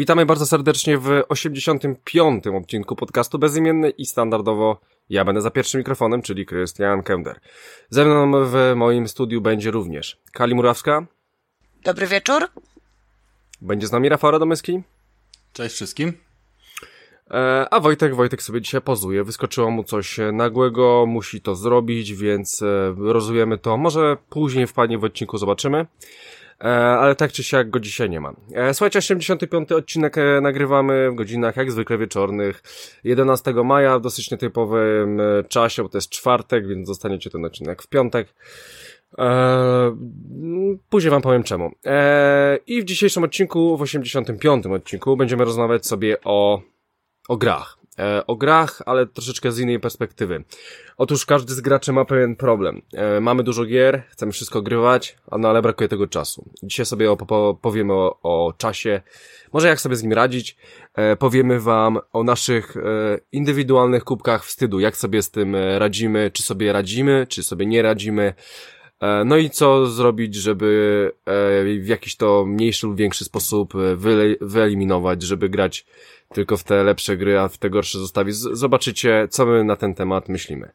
Witamy bardzo serdecznie w 85. odcinku podcastu Bezimienny i standardowo ja będę za pierwszym mikrofonem, czyli Krystian Kender. Ze mną w moim studiu będzie również Kali Murawska. Dobry wieczór. Będzie z nami Rafał Radomyski. Cześć wszystkim. E, a Wojtek, Wojtek sobie dzisiaj pozuje. Wyskoczyło mu coś nagłego, musi to zrobić, więc e, rozujemy to. Może później wpadnie w odcinku, zobaczymy. E, ale tak czy siak go dzisiaj nie ma. E, słuchajcie, 85. odcinek e, nagrywamy w godzinach jak zwykle wieczornych 11 maja w dosyć nietypowym czasie, bo to jest czwartek, więc zostaniecie ten odcinek w piątek. Eee, później wam powiem czemu. Eee, I w dzisiejszym odcinku, w 85. odcinku, będziemy rozmawiać sobie o, o grach. E, o grach, ale troszeczkę z innej perspektywy. Otóż każdy z graczy ma pewien problem. E, mamy dużo gier, chcemy wszystko grywać, no ale brakuje tego czasu. Dzisiaj sobie powiemy o, o czasie, może jak sobie z nim radzić. E, powiemy wam o naszych indywidualnych kubkach wstydu, jak sobie z tym radzimy, czy sobie radzimy, czy sobie nie radzimy. No i co zrobić, żeby w jakiś to mniejszy lub większy sposób wyeliminować, żeby grać tylko w te lepsze gry, a w te gorsze zostawi. Zobaczycie, co my na ten temat myślimy.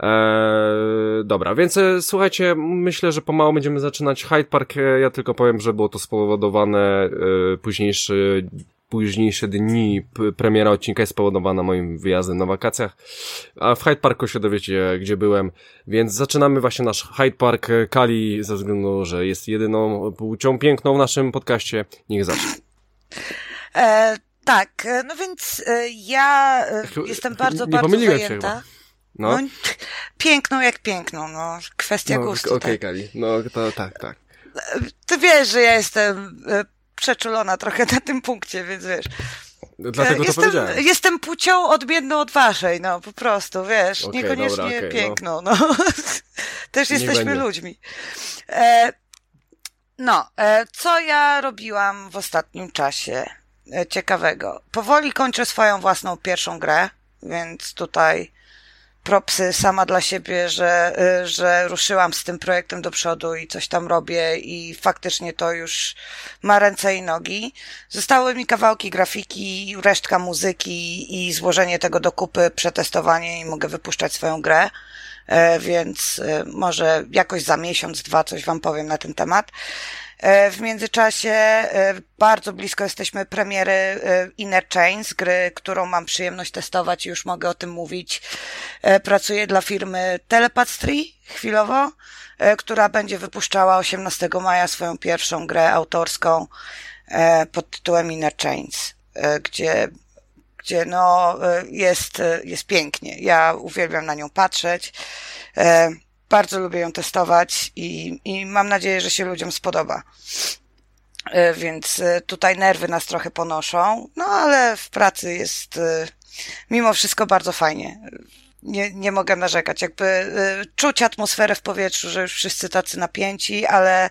Eee, dobra, więc e, słuchajcie, myślę, że pomału będziemy zaczynać Hyde Park. E, ja tylko powiem, że było to spowodowane e, późniejszy późniejsze dni premiera odcinka jest spowodowana moim wyjazdem na wakacjach, a w Hyde Parku się dowiecie, gdzie byłem, więc zaczynamy właśnie nasz Hyde Park Kali, ze względu, że jest jedyną płcią piękną w naszym podcaście. Niech zacznie. E, tak, e, no więc e, ja e, jestem bardzo, nie bardzo zajęta. No. no. piękną jak piękną, no. Kwestia no, gustu. Okej, okay, tak. Kali. No, to tak, tak. Ty wiesz, że ja jestem przeczulona trochę na tym punkcie, więc wiesz. Dlatego jestem, to powiedziałem. Jestem płcią odmienną od waszej, no po prostu, wiesz, okay, niekoniecznie dobra, okay, piękną, no. no. Też jesteśmy ludźmi. E, no, e, co ja robiłam w ostatnim czasie? E, ciekawego. Powoli kończę swoją własną pierwszą grę, więc tutaj propsy sama dla siebie, że, e, że ruszyłam z tym projektem do przodu i coś tam robię i faktycznie to już ma ręce i nogi. Zostały mi kawałki grafiki, resztka muzyki i złożenie tego do kupy, przetestowanie i mogę wypuszczać swoją grę. E, więc może jakoś za miesiąc, dwa coś wam powiem na ten temat. E, w międzyczasie e, bardzo blisko jesteśmy premiery e, Inner Chains, gry, którą mam przyjemność testować i już mogę o tym mówić. Pracuję dla firmy Telepatstry chwilowo, która będzie wypuszczała 18 maja swoją pierwszą grę autorską pod tytułem Inner Chains, gdzie gdzie no jest, jest pięknie. Ja uwielbiam na nią patrzeć. Bardzo lubię ją testować i, i mam nadzieję, że się ludziom spodoba. E, więc e, tutaj nerwy nas trochę ponoszą, no ale w pracy jest e, mimo wszystko bardzo fajnie. Nie, nie mogę narzekać. Jakby czuć atmosferę w powietrzu, że już wszyscy tacy napięci, ale,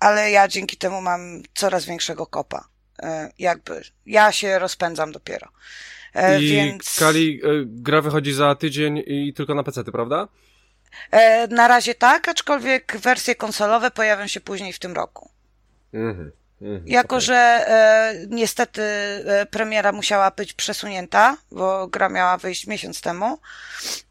ale ja dzięki temu mam coraz większego kopa. Jakby ja się rozpędzam dopiero. I więc... Kali, gra wychodzi za tydzień i tylko na PC, prawda? E, na razie tak, aczkolwiek wersje konsolowe pojawią się później w tym roku. Mhm. Mhm, jako, okay. że e, niestety e, premiera musiała być przesunięta, bo gra miała wyjść miesiąc temu.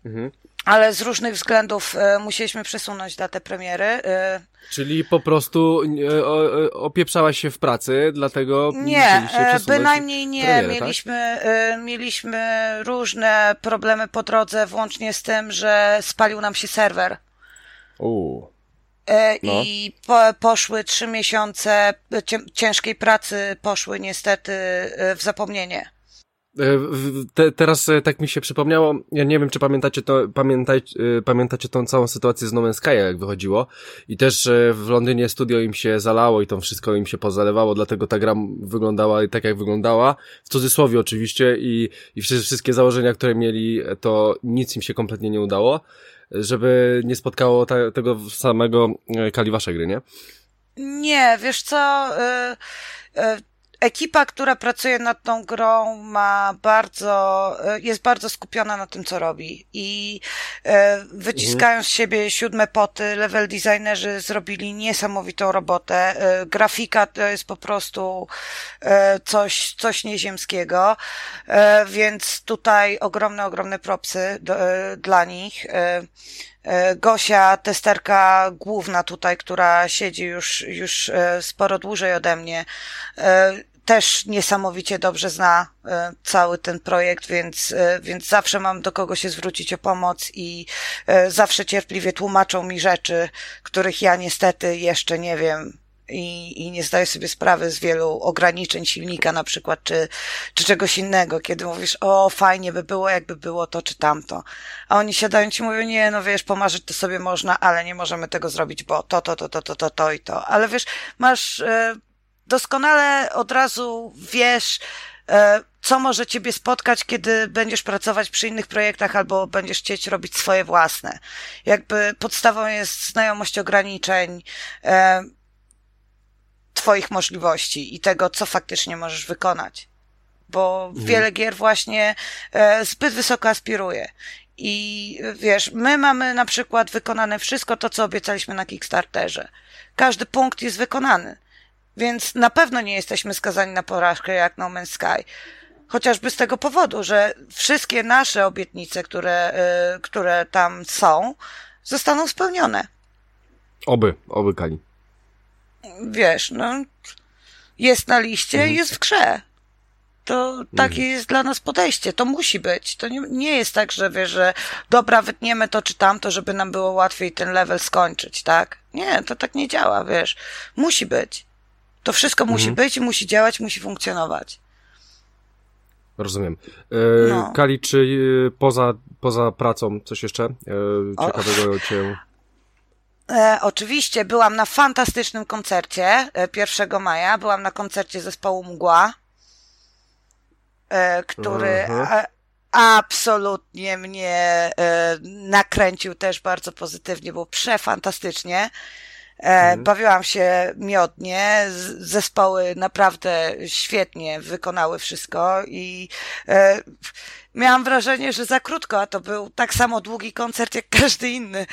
Mhm ale z różnych względów e, musieliśmy przesunąć datę premiery. E. Czyli po prostu e, opieprzałaś się w pracy, dlatego nie, bynajmniej nie. Premierę, tak? mieliśmy, tak? mieliśmy różne problemy po drodze, włącznie z tym, że spalił nam się serwer. Uuu. No. I po, poszły trzy miesiące ciężkiej pracy, poszły niestety w zapomnienie. E, te, teraz e, tak mi się przypomniało, ja nie wiem, czy pamiętacie to, pamiętaj, e, pamiętacie tą całą sytuację z No Man's Sky, jak wychodziło. I też w Londynie studio im się zalało i to wszystko im się pozalewało, dlatego ta gra wyglądała tak, jak wyglądała. W cudzysłowie oczywiście i, i wszystkie założenia, które mieli, to nic im się kompletnie nie udało, żeby nie spotkało ta, tego samego kaliwasza gry, nie? Nie, wiesz co, ekipa, która pracuje nad tą grą ma bardzo, e, jest bardzo skupiona na tym, co robi. I e, wyciskają mhm. z siebie siódme poty, level designerzy zrobili niesamowitą robotę, e, grafika to jest po prostu coś, coś nieziemskiego, więc tutaj ogromne, ogromne propsy do, dla nich. Gosia, testerka główna tutaj, która siedzi już, już sporo dłużej ode mnie, też niesamowicie dobrze zna e, cały ten projekt, więc, e, więc zawsze mam do kogo się zwrócić o pomoc i e, zawsze cierpliwie tłumaczą mi rzeczy, których ja niestety jeszcze nie wiem i, i nie zdaję sobie sprawy z wielu ograniczeń silnika na przykład, czy, czy czegoś innego, kiedy mówisz, o fajnie by było, jakby było to czy tamto. A oni siadają ci mówią, nie, no wiesz, pomarzyć to sobie można, ale nie możemy tego zrobić, bo to, to, to, to, to, to, to i to. Ale wiesz, masz doskonale od razu wiesz, e, co może ciebie spotkać, kiedy będziesz pracować przy innych projektach albo będziesz chcieć robić swoje własne. Jakby podstawą jest znajomość ograniczeń, e, twoich możliwości i tego, co faktycznie możesz wykonać. Bo mhm. wiele gier właśnie e, zbyt wysoko aspiruje. I wiesz, my mamy na przykład wykonane wszystko to, co obiecaliśmy na Kickstarterze. Każdy punkt jest wykonany. Więc na pewno nie jesteśmy skazani na porażkę jak No Man's Sky. Chociażby z tego powodu, że wszystkie nasze obietnice, które, y, które tam są, zostaną spełnione. Oby, oby Kali. Wiesz, no, jest na liście mhm. jest w grze. To takie mhm. jest dla nas podejście. To musi być. To nie, nie jest tak, że wiesz, że dobra, wytniemy to czy tamto, żeby nam było łatwiej ten level skończyć, tak? Nie, to tak nie działa, wiesz. Musi być. To wszystko mhm. musi być, musi działać, musi funkcjonować. Rozumiem. E, no. Kali, czy e, poza, poza pracą coś jeszcze e, ciekawego o... cię... E, oczywiście, byłam na fantastycznym koncercie 1 e, maja. Byłam na koncercie zespołu Mgła, e, który a, absolutnie mnie nakręcił też bardzo pozytywnie, było przefantastycznie. Mhm. Bawiłam się miodnie, zespoły naprawdę świetnie wykonały wszystko i e, miałam wrażenie, że za krótko, a to był tak samo długi koncert jak każdy inny.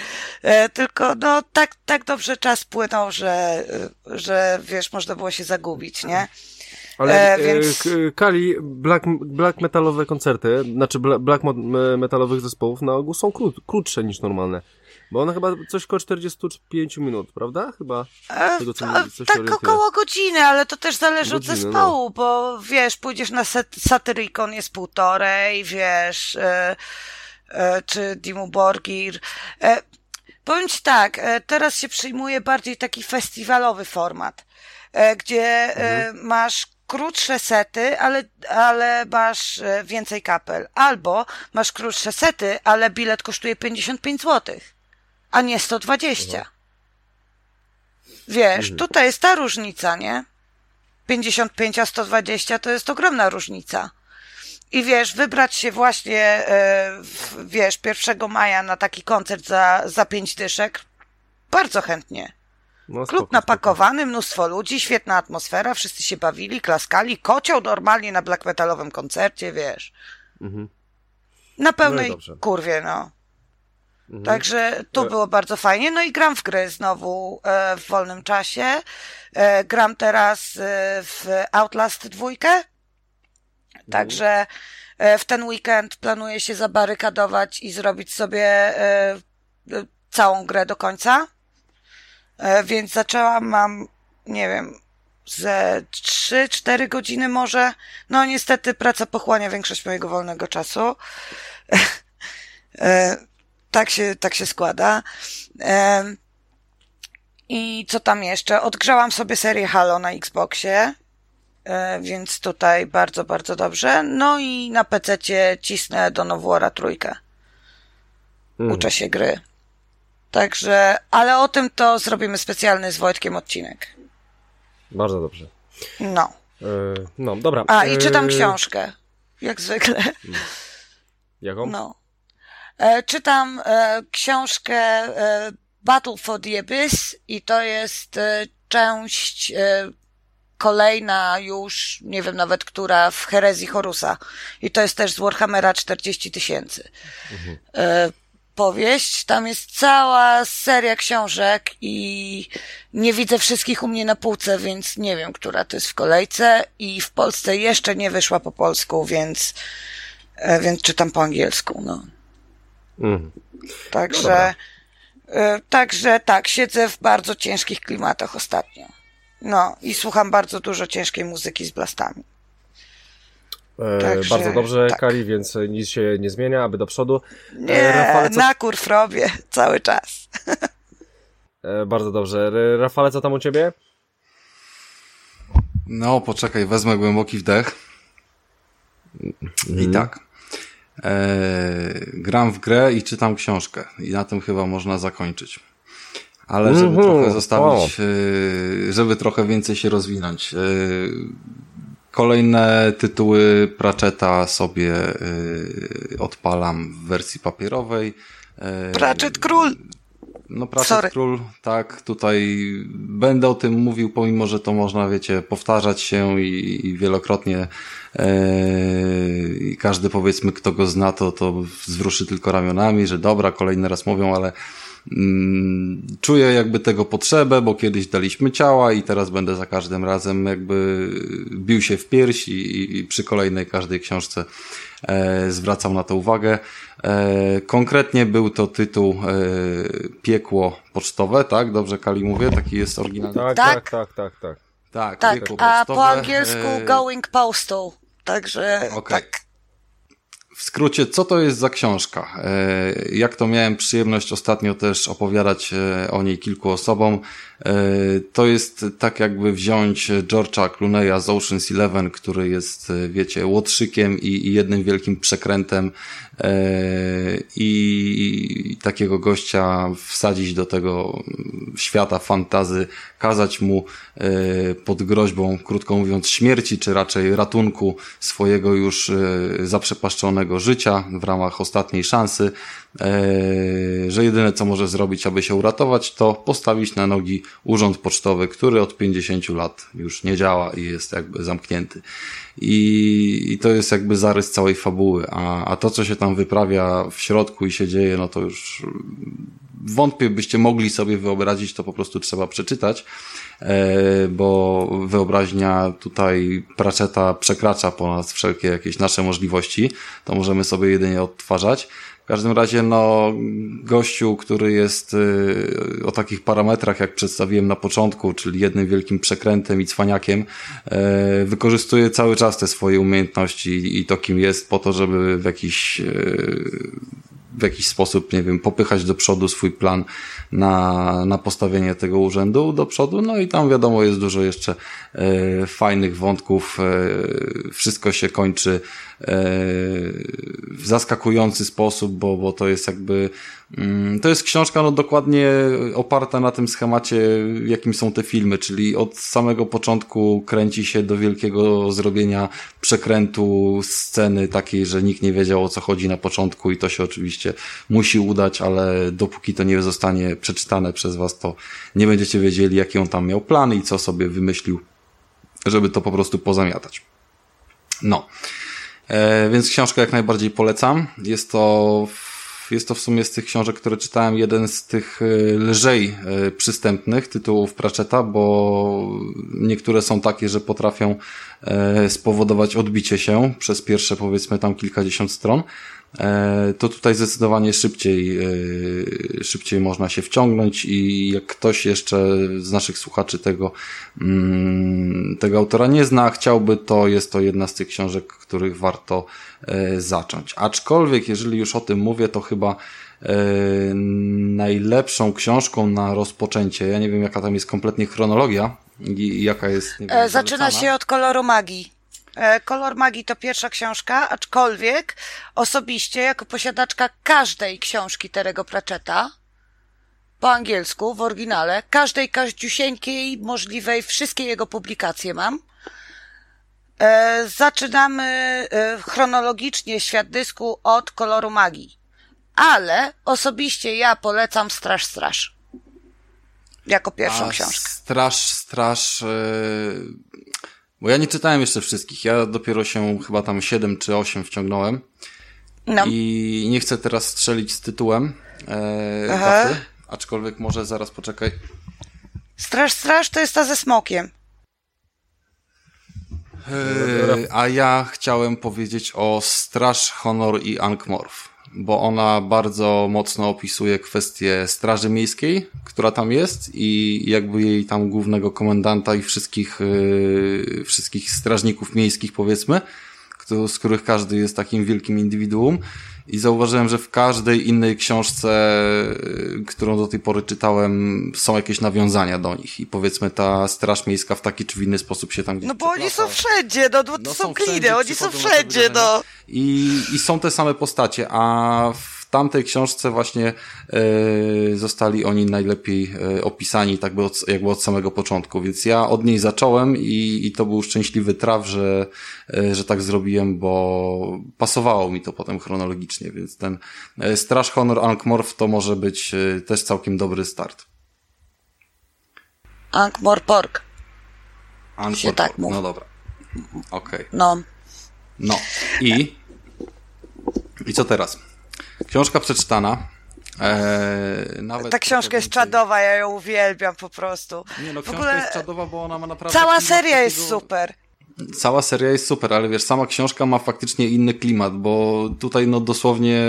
E, tylko no tak, tak dobrze czas płynął, że, że wiesz, można było się zagubić, nie? Ale e, więc... Kali, black, black metalowe koncerty, znaczy black metalowych zespołów na ogół są krót, krótsze niż normalne. Bo ona chyba coś koło 45 minut, prawda? Chyba. E, tego, co mi, tak około godziny, ale to też zależy godziny, od zespołu, no. bo wiesz, pójdziesz na Satyricon jest półtorej, wiesz, e, e, czy Dimu Borgir. E, powiem ci tak, e, teraz się przyjmuje bardziej taki festiwalowy format, e, gdzie mhm. masz krótsze sety, ale, ale masz więcej kapel. Albo masz krótsze sety, ale bilet kosztuje 55 złotych a nie 120. Wiesz, mhm. tutaj jest ta różnica, nie? 55 a 120 to jest ogromna różnica. I wiesz, wybrać się właśnie, e, wiesz, 1 maja na taki koncert za, za 5 dyszek, bardzo chętnie. No, Klub spoko, napakowany, spoko. mnóstwo ludzi, świetna atmosfera, wszyscy się bawili, klaskali, kocioł normalnie na black metalowym koncercie, wiesz. Mhm. Na pełnej no kurwie, no. Mhm. Także tu było bardzo fajnie. No i gram w gry znowu e, w wolnym czasie. E, gram teraz e, w Outlast dwójkę. Mhm. Także w ten weekend planuję się zabarykadować i zrobić sobie całą grę do końca. Więc zaczęłam, mam, nie wiem, ze 3-4 godziny może. No niestety praca pochłania większość mojego wolnego czasu tak się, tak się składa. I co tam jeszcze? Odgrzałam sobie serię Halo na Xboxie. E, więc tutaj bardzo, bardzo dobrze. No i na PC cisnę do Nowora trójkę. Mhm. Uczę się gry. Także, ale o tym to zrobimy specjalny z Wojtkiem odcinek. Bardzo dobrze. No. E, no, dobra. A, i czytam e, książkę. Jak zwykle. Jaką? No. E, czytam e, książkę e, Battle for the Abyss i to jest część kolejna już, nie wiem nawet która, w herezji Horusa. I to jest też z Warhammera 40 tysięcy. Mhm. Powieść. Tam jest cała seria książek i nie widzę wszystkich u mnie na półce, więc nie wiem, która to jest w kolejce i w Polsce jeszcze nie wyszła po polsku, więc, więc czytam po angielsku, no. Mm. Także, no także tak, siedzę w bardzo ciężkich klimatach ostatnio. No i słucham bardzo dużo ciężkiej muzyki z blastami. E, Także, bardzo dobrze, tak. Kali, więc nic się nie zmienia, aby do przodu. E, nie, Rafale, co... na kurw robię cały czas. E, bardzo dobrze. Rafale, co tam u ciebie? No, poczekaj, wezmę głęboki wdech. I mm. tak. E, gram w grę i czytam książkę. I na tym chyba można zakończyć. Ale żeby mm -hmm. trochę zostawić, e, żeby trochę więcej się rozwinąć. E, kolejne tytuły Pratchetta sobie odpalam w wersji papierowej. Pratchett Król! No Sorry. Król, tak, tutaj będę o tym mówił, pomimo, że to można, wiecie, powtarzać się i, i wielokrotnie i każdy powiedzmy, kto go zna, to, to zwrószy tylko ramionami, że dobra, kolejny raz mówią, ale mm, czuję jakby tego potrzebę, bo kiedyś daliśmy ciała i teraz będę za każdym razem jakby bił się w pierś i, i przy kolejnej każdej książce zwracam na to uwagę. E, konkretnie był to tytuł e, Piekło Pocztowe, tak? Dobrze Kali mówię? Taki jest oryginalny. Tak, tak, tak, tak, tak. Tak, tak. a po angielsku e... Going Postal. Także okay. tak. W skrócie, co to jest za książka? E, jak to miałem przyjemność ostatnio też opowiadać e, o niej kilku osobom. E, to jest tak jakby wziąć George'a Clooney'a z Ocean's Eleven, który jest, wiecie, łotrzykiem i, i jednym wielkim przekrętem i takiego gościa wsadzić do tego świata fantazy, kazać mu pod groźbą, krótko mówiąc, śmierci, czy raczej ratunku swojego już zaprzepaszczonego życia w ramach ostatniej szansy, że jedyne co może zrobić, aby się uratować, to postawić na nogi urząd pocztowy, który od 50 lat już nie działa i jest jakby zamknięty. I, i to jest jakby zarys całej fabuły, a, a to, co się tam wyprawia w środku i się dzieje, no to już wątpię, byście mogli sobie wyobrazić, to po prostu trzeba przeczytać, e, bo wyobraźnia tutaj Pratchetta przekracza ponad wszelkie jakieś nasze możliwości, to możemy sobie jedynie odtwarzać. Każdym razie, no, gościu, który jest y, o takich parametrach, jak przedstawiłem na początku, czyli jednym wielkim przekrętem i cwaniakiem, y, wykorzystuje cały czas te swoje umiejętności i to, kim jest, po to, żeby w jakiś y, w jakiś sposób, nie wiem, popychać do przodu swój plan na, na postawienie tego urzędu do przodu. No i tam wiadomo, jest dużo jeszcze e, fajnych wątków. E, wszystko się kończy w zaskakujący sposób, bo, bo to jest jakby Mm, to jest książka no, dokładnie oparta na tym schemacie, jakim są te filmy, czyli od samego początku kręci się do wielkiego zrobienia przekrętu sceny takiej, że nikt nie wiedział o co chodzi na początku i to się oczywiście musi udać, ale dopóki to nie zostanie przeczytane przez was, to nie będziecie wiedzieli, jaki on tam miał plan i co sobie wymyślił, żeby to po prostu pozamiatać. No. E, więc książkę jak najbardziej polecam. Jest to jest to w sumie z tych książek, które czytałem, jeden z tych e, lżej e, przystępnych tytułów Pratchetta, bo niektóre są takie, że potrafią spowodować odbicie się przez pierwsze powiedzmy tam kilkadziesiąt stron. E, to tutaj zdecydowanie szybciej, e, szybciej można się wciągnąć i jak ktoś jeszcze z naszych słuchaczy tego, mm, tego autora nie zna, chciałby, to jest to jedna z tych książek, których warto e, zacząć. Aczkolwiek, jeżeli już o tym mówię, to chyba najlepszą książką na rozpoczęcie, ja nie wiem jaka tam jest kompletnie chronologia I jaka jest? Wiem, Zaczyna się od koloru magii. E, Kolor magii to pierwsza książka, aczkolwiek osobiście, jako posiadaczka każdej książki Terego Pratchetta, po angielsku, w oryginale, każdej każdziusieńkiej możliwej, wszystkie jego publikacje mam. E, zaczynamy e, chronologicznie świat dysku od koloru magii. Ale osobiście ja polecam Straż Straż. Jako pierwszą A książkę. Straż Straż. Yy... Bo ja nie czytałem jeszcze wszystkich. Ja dopiero się chyba tam 7 czy 8 wciągnąłem. No. I nie chcę teraz strzelić z tytułem e, kasy, aczkolwiek może zaraz poczekaj. Straż Straż to jest ta ze smokiem. E, a ja chciałem powiedzieć o Straż, Honor i Ankmorf, bo ona bardzo mocno opisuje kwestię Straży Miejskiej, która tam jest i jakby jej tam głównego komendanta i wszystkich, e, wszystkich strażników miejskich powiedzmy, z których każdy jest takim wielkim indywiduum i zauważyłem, że w każdej innej książce, y, którą do tej pory czytałem, są jakieś nawiązania do nich. I powiedzmy ta Straż Miejska w taki czy w inny sposób się tam gdzieś No bo oni są wszędzie, no, no to są klidy, oni są wszędzie, no. I, I są te same postacie, a w w tamtej książce właśnie e, zostali oni najlepiej e, opisani tak by od, jakby od samego początku, więc ja od niej zacząłem i, i to był szczęśliwy traf, że, e, że tak zrobiłem, bo pasowało mi to potem chronologicznie, więc ten Straż Honor Ankh-Morph to może być też całkiem dobry start. Ankh-Morpork. Ankh tak. No dobra. Okej. Okay. No. No. I? I co teraz? Książka przeczytana. Eee, Ta książka jest czadowa, ja ją uwielbiam po prostu. Nie no, książka ogóle... jest czadowa, bo ona ma naprawdę... Cała seria takiego... jest super. Cała seria jest super, ale wiesz, sama książka ma faktycznie inny klimat, bo tutaj no dosłownie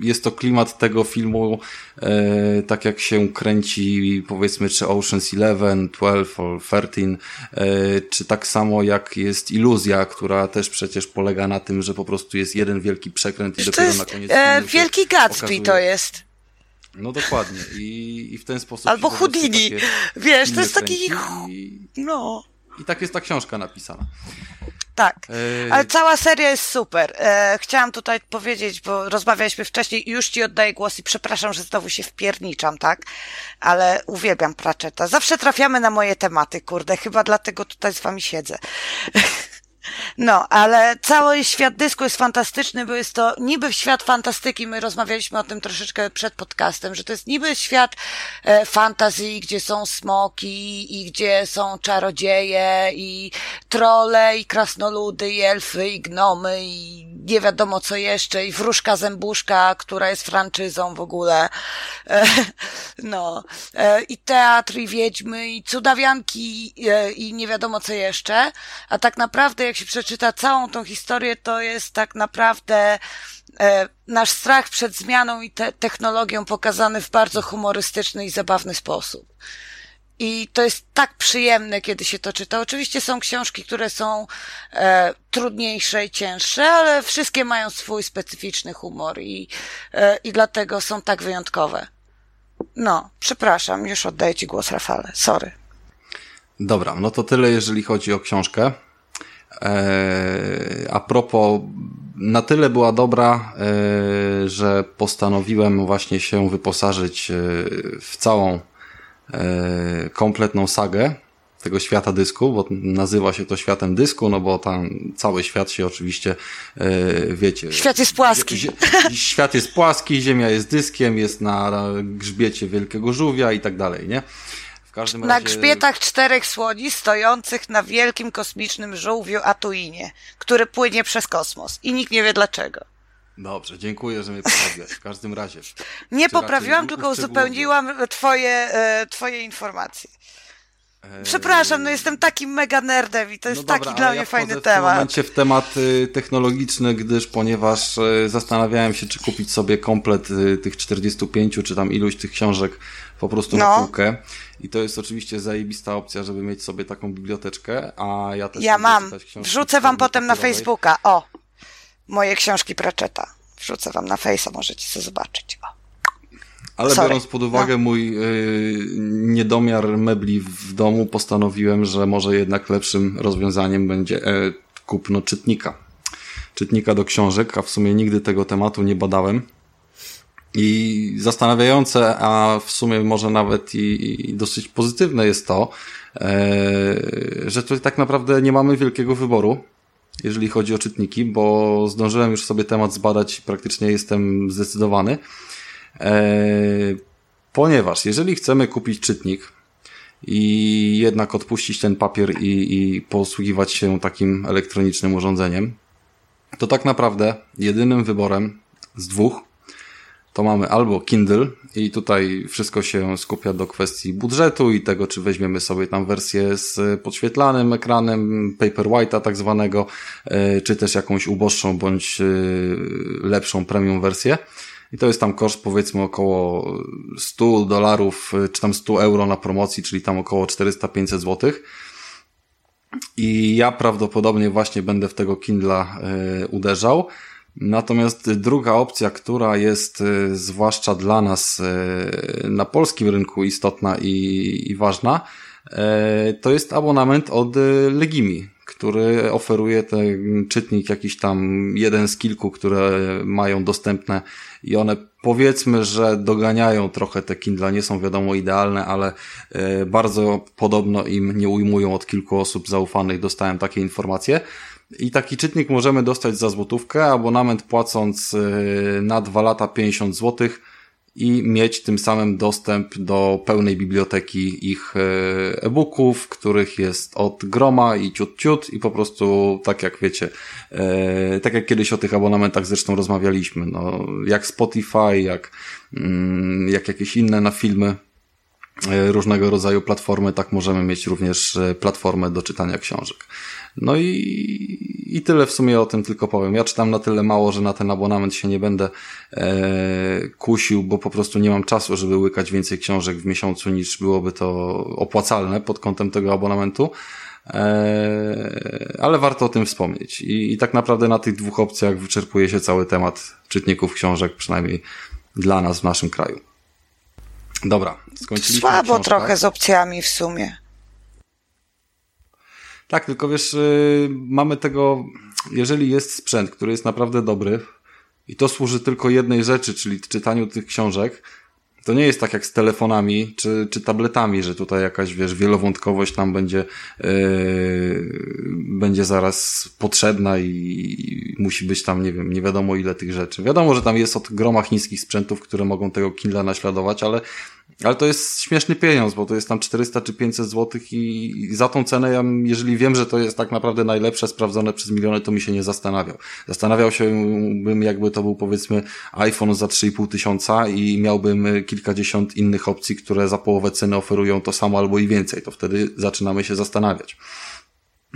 jest to klimat tego filmu, e, tak jak się kręci powiedzmy czy Ocean's Eleven, 12 or 13, e, czy tak samo jak jest Iluzja, która też przecież polega na tym, że po prostu jest jeden wielki przekręt i dopiero jest, na koniec e, Wielki Gatsby to jest. No dokładnie. I, i w ten sposób... Albo Houdini, wiesz, to jest taki... I... No... I tak jest ta książka napisana. Tak, ale cała seria jest super. E, chciałam tutaj powiedzieć, bo rozmawialiśmy wcześniej i już ci oddaję głos i przepraszam, że znowu się wpierniczam, tak? Ale uwielbiam Pratchetta. Zawsze trafiamy na moje tematy, kurde, chyba dlatego tutaj z wami siedzę. No, ale cały świat dysku jest fantastyczny, bo jest to niby świat fantastyki. My rozmawialiśmy o tym troszeczkę przed podcastem, że to jest niby świat e, fantazji, gdzie są smoki i gdzie są czarodzieje i trole i krasnoludy i elfy i gnomy i nie wiadomo co jeszcze i wróżka zębuszka, która jest franczyzą w ogóle. E, no, e, i teatr i wiedźmy i cudawianki e, i nie wiadomo co jeszcze. A tak naprawdę jak się przeczyta całą tą historię, to jest tak naprawdę nasz strach przed zmianą i te technologią pokazany w bardzo humorystyczny i zabawny sposób. I to jest tak przyjemne, kiedy się to czyta. Oczywiście są książki, które są e, trudniejsze i cięższe, ale wszystkie mają swój specyficzny humor i, e, i dlatego są tak wyjątkowe. No, przepraszam, już oddaję Ci głos, Rafale. Sorry. Dobra, no to tyle, jeżeli chodzi o książkę. E, a propos, na tyle była dobra, e, że postanowiłem właśnie się wyposażyć e, w całą kompletną sagę tego świata dysku, bo nazywa się to światem dysku, no bo tam cały świat się oczywiście, wiecie... Świat jest płaski. Świat jest płaski, Ziemia jest dyskiem, jest na grzbiecie wielkiego żółwia i tak dalej, nie? każdym razie... Na grzbietach czterech słoni stojących na wielkim kosmicznym żółwiu Atuinie, który płynie przez kosmos i nikt nie wie dlaczego. Dobrze, dziękuję, że mnie poprawiłaś. W każdym razie. Nie poprawiłam, tylko uzupełniłam twoje, e, twoje informacje. Przepraszam, no jestem takim mega nerdem i to jest no dobra, taki dla mnie ja fajny temat. W tym momencie w temat y, technologiczny, gdyż ponieważ y, zastanawiałem się, czy kupić sobie komplet y, tych 45, czy tam iluś tych książek po prostu no. na półkę. I to jest oczywiście zajebista opcja, żeby mieć sobie taką biblioteczkę, a ja też Ja mam. Wrzucę wam potem na Facebooka. O, moje książki Pratchetta. Wrzucę wam na Face'a, możecie sobie zobaczyć. O. Ale Sorry. biorąc pod uwagę no. mój y, niedomiar mebli w domu, postanowiłem, że może jednak lepszym rozwiązaniem będzie e, kupno czytnika. Czytnika do książek, a w sumie nigdy tego tematu nie badałem. I zastanawiające, a w sumie może nawet i, i dosyć pozytywne jest to, e, że tutaj tak naprawdę nie mamy wielkiego wyboru, jeżeli chodzi o czytniki, bo zdążyłem już sobie temat zbadać praktycznie jestem zdecydowany. E, ponieważ jeżeli chcemy kupić czytnik i jednak odpuścić ten papier i, i posługiwać się takim elektronicznym urządzeniem, to tak naprawdę jedynym wyborem z dwóch to mamy albo Kindle i tutaj wszystko się skupia do kwestii budżetu i tego, czy weźmiemy sobie tam wersję z podświetlanym ekranem, Paperwhite'a tak zwanego, e, czy też jakąś uboższą bądź e, lepszą premium wersję. I to jest tam koszt powiedzmy około 100 dolarów, e, czy tam 100 euro na promocji, czyli tam około 400-500 złotych. I ja prawdopodobnie właśnie będę w tego Kindla uderzał. Natomiast druga opcja, która jest e, zwłaszcza dla nas e, na polskim rynku istotna i, i ważna, e, to jest abonament od Legimi, który oferuje ten czytnik jakiś tam jeden z kilku, które mają dostępne i one powiedzmy, że doganiają trochę te Kindle, nie są wiadomo idealne, ale bardzo podobno im nie ujmują od kilku osób zaufanych, dostałem takie informacje. I taki czytnik możemy dostać za złotówkę, abonament płacąc y, na dwa lata 50 złotych i mieć tym samym dostęp do pełnej biblioteki ich y, e-booków, których jest od groma i ciut ciut i po prostu tak jak wiecie, y, tak jak kiedyś o tych abonamentach zresztą rozmawialiśmy, no jak Spotify, jak, mm, jak jakieś inne na filmy, różnego rodzaju platformy, tak możemy mieć również platformę do czytania książek. No i, i tyle w sumie o tym tylko powiem. Ja czytam na tyle mało, że na ten abonament się nie będę e, kusił, bo po prostu nie mam czasu, żeby łykać więcej książek w miesiącu niż byłoby to opłacalne pod kątem tego abonamentu. E, ale warto o tym wspomnieć. I, I tak naprawdę na tych dwóch opcjach wyczerpuje się cały temat czytników książek, przynajmniej dla nas w naszym kraju. Dobra, skończyliśmy. Słabo trochę z opcjami w sumie. Tak, tylko wiesz, yy, mamy tego, jeżeli jest sprzęt, który jest naprawdę dobry i to służy tylko jednej rzeczy, czyli czytaniu tych książek, to nie jest tak jak z telefonami czy, czy tabletami, że tutaj jakaś, wiesz, wielowątkowość nam będzie, yy, będzie zaraz potrzebna i, i, musi być tam, nie wiem, nie wiadomo ile tych rzeczy. Wiadomo, że tam jest od groma chińskich sprzętów, które mogą tego Kindle naśladować, ale ale to jest śmieszny pieniądz, bo to jest tam 400 czy 500 złotych i, i za tą cenę, ja, jeżeli wiem, że to jest tak naprawdę najlepsze, sprawdzone przez miliony, to mi się nie zastanawiał. Zastanawiał się bym, jakby to był powiedzmy iPhone za 3,5 tysiąca i miałbym kilkadziesiąt innych opcji, które za połowę ceny oferują to samo albo i więcej. To wtedy zaczynamy się zastanawiać.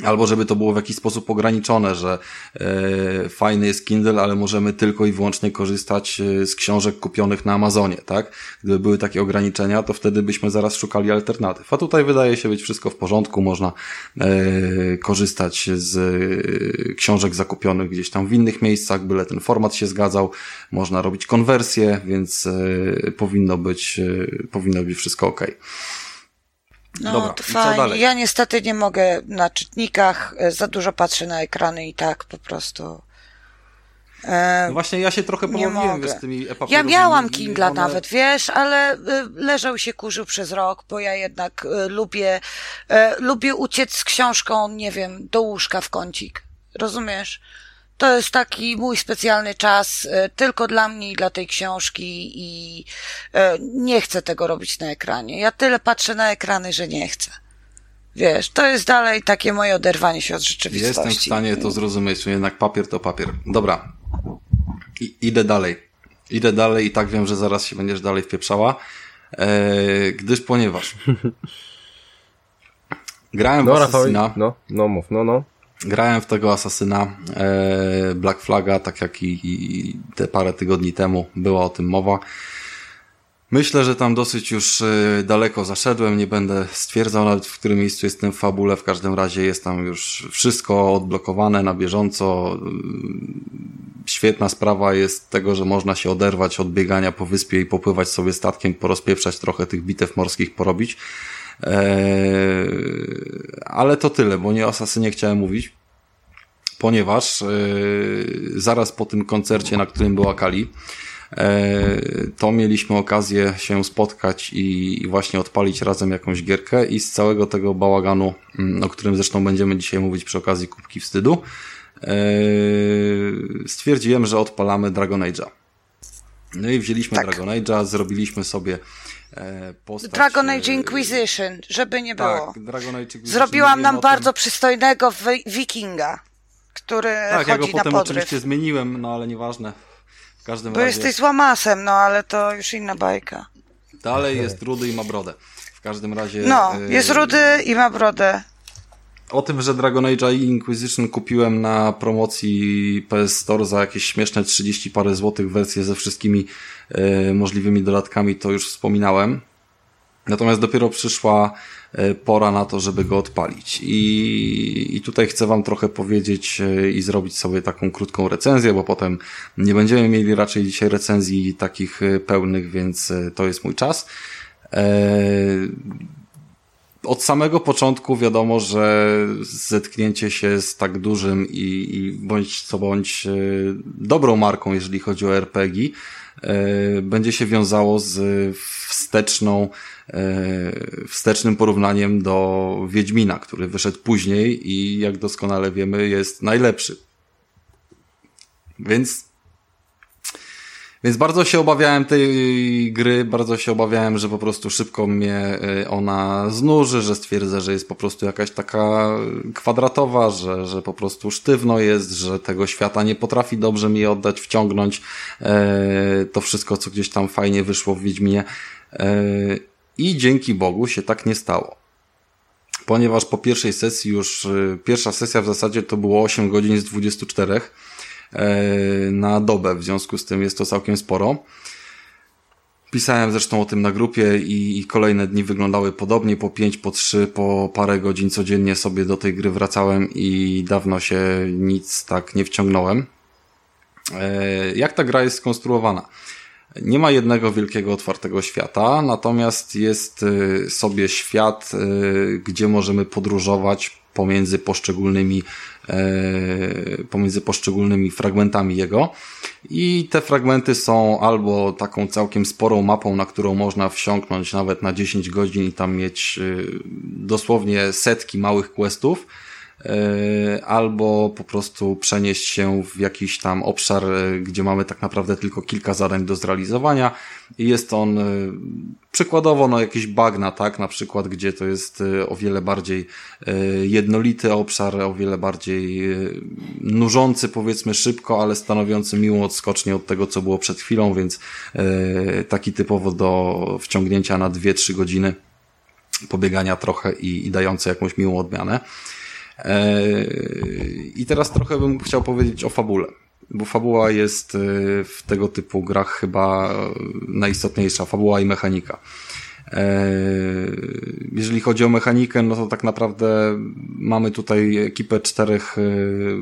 Albo żeby to było w jakiś sposób ograniczone, że e, fajny jest Kindle, ale możemy tylko i wyłącznie korzystać e, z książek kupionych na Amazonie, tak? Gdyby były takie ograniczenia, to wtedy byśmy zaraz szukali alternatyw. A tutaj wydaje się być wszystko w porządku, można e, korzystać z e, książek zakupionych gdzieś tam w innych miejscach, byle ten format się zgadzał, można robić konwersję, więc e, powinno być, powinno być wszystko ok. No, Dobra, to fajnie. Ja niestety nie mogę na czytnikach, e, za dużo patrzę na ekrany i tak po prostu. E, no właśnie ja się trochę pomyliłem z tymi e Ja miałam Kindle one... nawet, wiesz, ale e, leżał się kurzył przez rok, bo ja jednak e, lubię, e, lubię uciec z książką, nie wiem, do łóżka w kącik. Rozumiesz? To jest taki mój specjalny czas e, tylko dla mnie i dla tej książki i e, nie chcę tego robić na ekranie. Ja tyle patrzę na ekrany, że nie chcę. Wiesz, to jest dalej takie moje oderwanie się od rzeczywistości. Jestem w stanie to zrozumieć, jednak papier to papier. Dobra. I, idę dalej. Idę dalej i tak wiem, że zaraz się będziesz dalej wpieprzała. Eee, gdyż ponieważ grałem no, w Assassina. No, no mów, no, no. Grałem w tego asasyna e, Black Flaga, tak jak i, te parę tygodni temu była o tym mowa. Myślę, że tam dosyć już e, daleko zaszedłem, nie będę stwierdzał nawet w którym miejscu jestem w fabule, w każdym razie jest tam już wszystko odblokowane na bieżąco. Mm, świetna sprawa jest tego, że można się oderwać od biegania po wyspie i popływać sobie statkiem, porozpieprzać trochę tych bitew morskich porobić. Eee, ale to tyle, bo nie o Asasynie chciałem mówić, ponieważ eee, zaraz po tym koncercie, na którym była Kali, E, to mieliśmy okazję się spotkać i właśnie odpalić razem jakąś gierkę i z całego tego bałaganu, mm, o którym zresztą będziemy dzisiaj mówić przy okazji Kubki Wstydu, stwierdziłem, że odpalamy Dragon Age'a. No i wzięliśmy tak. Dragon Age'a, zrobiliśmy sobie postać... Dragon Age Inquisition, żeby nie tak, było. Dragon Age Inquisition. Zrobiłam nam bardzo przystojnego wikinga, który tak, chodzi ja go potem na oczywiście zmieniłem, no ale nieważne każdym Bo razie... jesteś złamasem, no ale to już inna bajka. Dalej jest rudy i ma brodę. W każdym razie... No, y, jest rudy i ma brodę. O tym, że Dragon Age i Inquisition kupiłem na promocji PS Store za jakieś śmieszne 30 parę złotych wersję ze wszystkimi y, możliwymi dodatkami, to już wspominałem. Natomiast dopiero przyszła E, pora na to, żeby go odpalić. I, I tutaj chcę Wam trochę powiedzieć e, i zrobić sobie taką krótką recenzję, bo potem nie będziemy mieli raczej dzisiaj recenzji takich pełnych, więc to jest mój czas. Od samego początku wiadomo, że zetknięcie się z tak dużym i, i bądź co bądź dobrą marką, jeżeli chodzi o RPG, będzie się wiązało z wsteczną E, wstecznym porównaniem do Wiedźmina, który wyszedł później i jak doskonale wiemy jest najlepszy. Więc więc bardzo się obawiałem tej gry, bardzo się obawiałem, że po prostu szybko mnie e, ona znuży, że stwierdzę, że jest po prostu jakaś taka kwadratowa, że, że po prostu sztywno jest, że tego świata nie potrafi dobrze mi oddać, wciągnąć e, to wszystko, co gdzieś tam fajnie wyszło w Wiedźminie. I dzięki Bogu się tak nie stało. Ponieważ po pierwszej sesji już, pierwsza sesja w zasadzie to było 8 godzin z 24 e, na dobę, w związku z tym jest to całkiem sporo. Pisałem zresztą o tym na grupie i, i, kolejne dni wyglądały podobnie, po 5, po 3, po parę godzin codziennie sobie do tej gry wracałem i dawno się nic tak nie wciągnąłem. E, jak ta gra jest skonstruowana? Nie ma jednego wielkiego otwartego świata, natomiast jest y, sobie świat, gdzie możemy podróżować pomiędzy poszczególnymi, pomiędzy poszczególnymi fragmentami jego. I te fragmenty są albo taką całkiem sporą mapą, na którą można wsiąknąć nawet na 10 godzin i tam mieć dosłownie setki małych questów, E, albo po prostu przenieść się w jakiś tam obszar, e, gdzie mamy tak naprawdę tylko kilka zadań do zrealizowania. I jest on e, przykładowo no jakiś bagna, tak, na przykład, gdzie to jest o wiele bardziej jednolity obszar, o wiele bardziej nużący powiedzmy szybko, ale stanowiący miłą odskocznię od tego, co było przed chwilą, więc taki typowo do wciągnięcia na 2-3 godziny pobiegania trochę i, i dający jakąś miłą odmianę. I teraz trochę bym chciał powiedzieć o fabule, bo fabuła jest e, w tego typu grach chyba najistotniejsza, fabuła i mechanika. E, jeżeli chodzi o mechanikę, no to tak naprawdę mamy tutaj ekipę czterech e,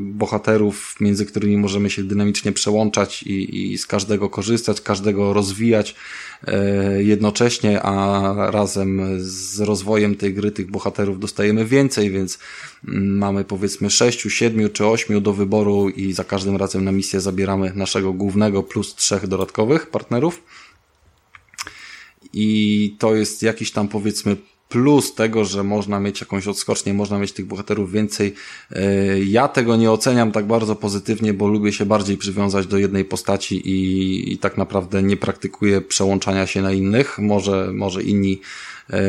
bohaterów, między którymi możemy się dynamicznie przełączać i, i z każdego korzystać, każdego rozwijać e, jednocześnie, a razem z rozwojem tej gry tych bohaterów dostajemy więcej, więc mm, mamy powiedzmy sześciu, siedmiu czy ośmiu do wyboru i za każdym razem na misję zabieramy naszego głównego plus trzech dodatkowych partnerów. I to jest jakiś tam powiedzmy plus tego, że można mieć jakąś odskocznię, można mieć tych bohaterów więcej. E, ja tego nie oceniam tak bardzo pozytywnie, bo lubię się bardziej przywiązać do jednej postaci i, i tak naprawdę nie praktykuję przełączania się na innych. Może, może inni e,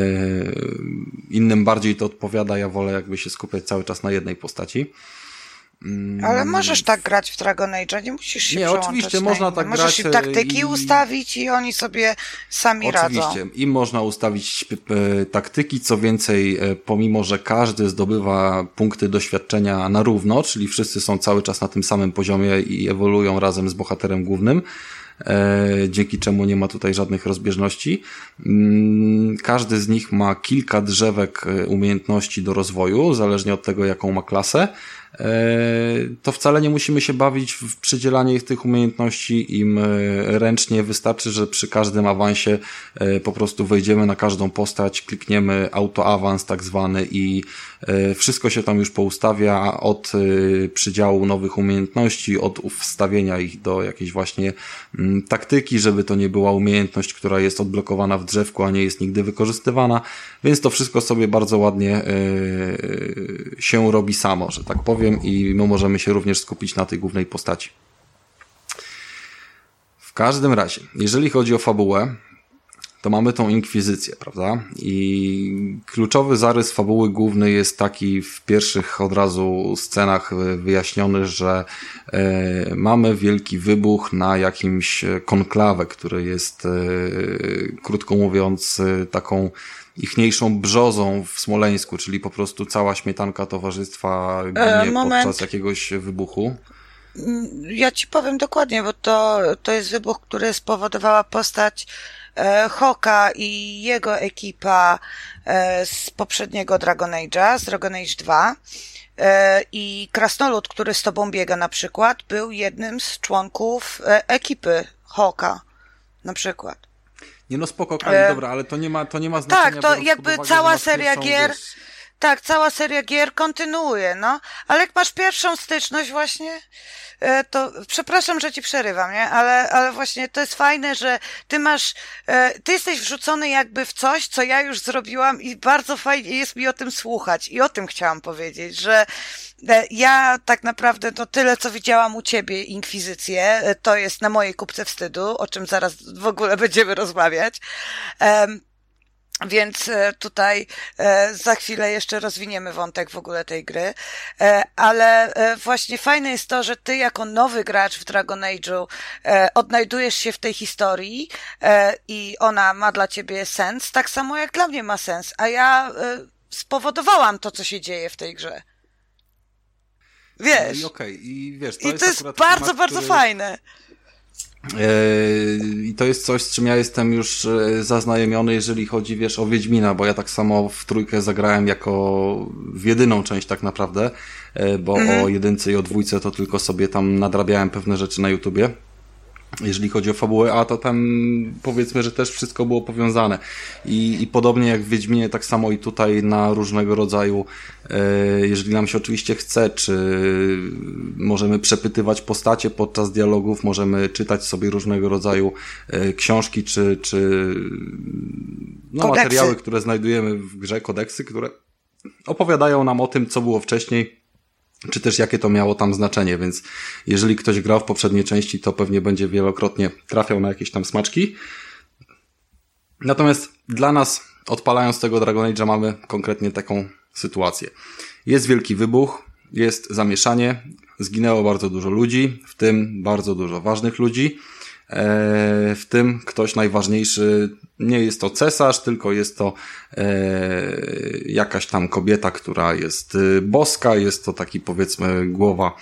innym bardziej to odpowiada, ja wolę jakby się skupiać cały czas na jednej postaci. Ale mm. możesz tak grać w Dragon Age, nie musisz się Nie, oczywiście można tak możesz grać. Możesz taktyki i... ustawić i oni sobie sami oczywiście. radzą. Oczywiście, i można ustawić e, taktyki, co więcej, e, pomimo, że każdy zdobywa punkty doświadczenia na równo, czyli wszyscy są cały czas na tym samym poziomie i ewoluują razem z bohaterem głównym, dzięki czemu nie ma tutaj żadnych rozbieżności. Mm, każdy z nich ma kilka drzewek umiejętności do rozwoju, zależnie od tego, jaką ma klasę. E, to wcale nie musimy się bawić w przydzielanie tych umiejętności im e, ręcznie. Wystarczy, że przy każdym awansie e, po prostu wejdziemy na każdą postać, klikniemy autoawans tak zwany i wszystko się tam już poustawia od przydziału nowych umiejętności, od wstawienia ich do jakiejś właśnie mm, taktyki, żeby to nie była umiejętność, która jest odblokowana w drzewku, a nie jest nigdy wykorzystywana. Więc to wszystko sobie bardzo ładnie się robi samo, że tak powiem i my możemy się również skupić na tej głównej postaci. W każdym razie, jeżeli chodzi o fabułę, to mamy tą inkwizycję, prawda? I kluczowy zarys fabuły głównej jest taki w pierwszych od razu scenach wyjaśniony, że e, mamy wielki wybuch na jakimś konklawę, który jest, e, krótko mówiąc, e, taką ichniejszą brzozą w Smoleńsku, czyli po prostu cała śmietanka towarzystwa ginie e, podczas jakiegoś wybuchu. Mm, ja ci powiem dokładnie, bo to, to jest wybuch, który spowodowała postać e, Hoka i jego ekipa e, z poprzedniego Dragon Age'a, z Dragon Age 2. E, I Krasnolud, który z tobą biega na przykład, był jednym z członków ekipy Hoka, na przykład. Nie no spoko, Kali, e... dobra, ale to nie ma, to nie ma znaczenia. Tak, to jakby cała seria gier, wiesz... tak, cała seria gier kontynuuje, no. Ale jak masz pierwszą styczność właśnie, e, to przepraszam, że ci przerywam, nie? Ale, ale właśnie to jest fajne, że ty masz, e, ty jesteś wrzucony jakby w coś, co ja już zrobiłam i bardzo fajnie jest mi o tym słuchać i o tym chciałam powiedzieć, że E, ja tak naprawdę to tyle, co widziałam u ciebie, Inkwizycję, to jest na mojej kupce wstydu, o czym zaraz w ogóle będziemy rozmawiać. Więc e, tutaj za chwilę jeszcze rozwiniemy wątek w ogóle tej gry. Ale właśnie fajne jest to, że ty jako nowy gracz w Dragon Age'u odnajdujesz się w tej historii i ona ma dla ciebie sens, tak samo jak dla mnie ma sens. A ja spowodowałam to, co się dzieje w tej grze. Wiesz. I okej, okay. i wiesz, to I jest, to jest bardzo, bardzo który... fajne. E, I to jest coś, z czym ja jestem już e, zaznajomiony, jeżeli chodzi, wiesz, o Wiedźmina, bo ja tak samo w trójkę zagrałem jako w jedyną część tak naprawdę, e, bo -hmm. o jedynce i o dwójce to tylko sobie tam nadrabiałem pewne rzeczy na YouTubie jeżeli chodzi o fabułę, a to tam powiedzmy, że też wszystko było powiązane. I, i podobnie jak w Wiedźminie, tak samo i tutaj na różnego rodzaju, e, jeżeli nam się oczywiście chce, czy możemy przepytywać postacie podczas dialogów, możemy czytać sobie różnego rodzaju e, książki, czy, czy no, materiały, które znajdujemy w grze, kodeksy, które opowiadają nam o tym, co było wcześniej, czy też jakie to miało tam znaczenie, więc jeżeli ktoś grał w poprzedniej części, to pewnie będzie wielokrotnie trafiał na jakieś tam smaczki. Natomiast dla nas, odpalając tego Dragon Age'a, mamy konkretnie taką sytuację. Jest wielki wybuch, jest zamieszanie, zginęło bardzo dużo ludzi, w tym bardzo dużo ważnych ludzi. E, w tym ktoś najważniejszy nie jest to cesarz, tylko jest to e, jakaś tam kobieta, która jest e, boska, jest to taki powiedzmy głowa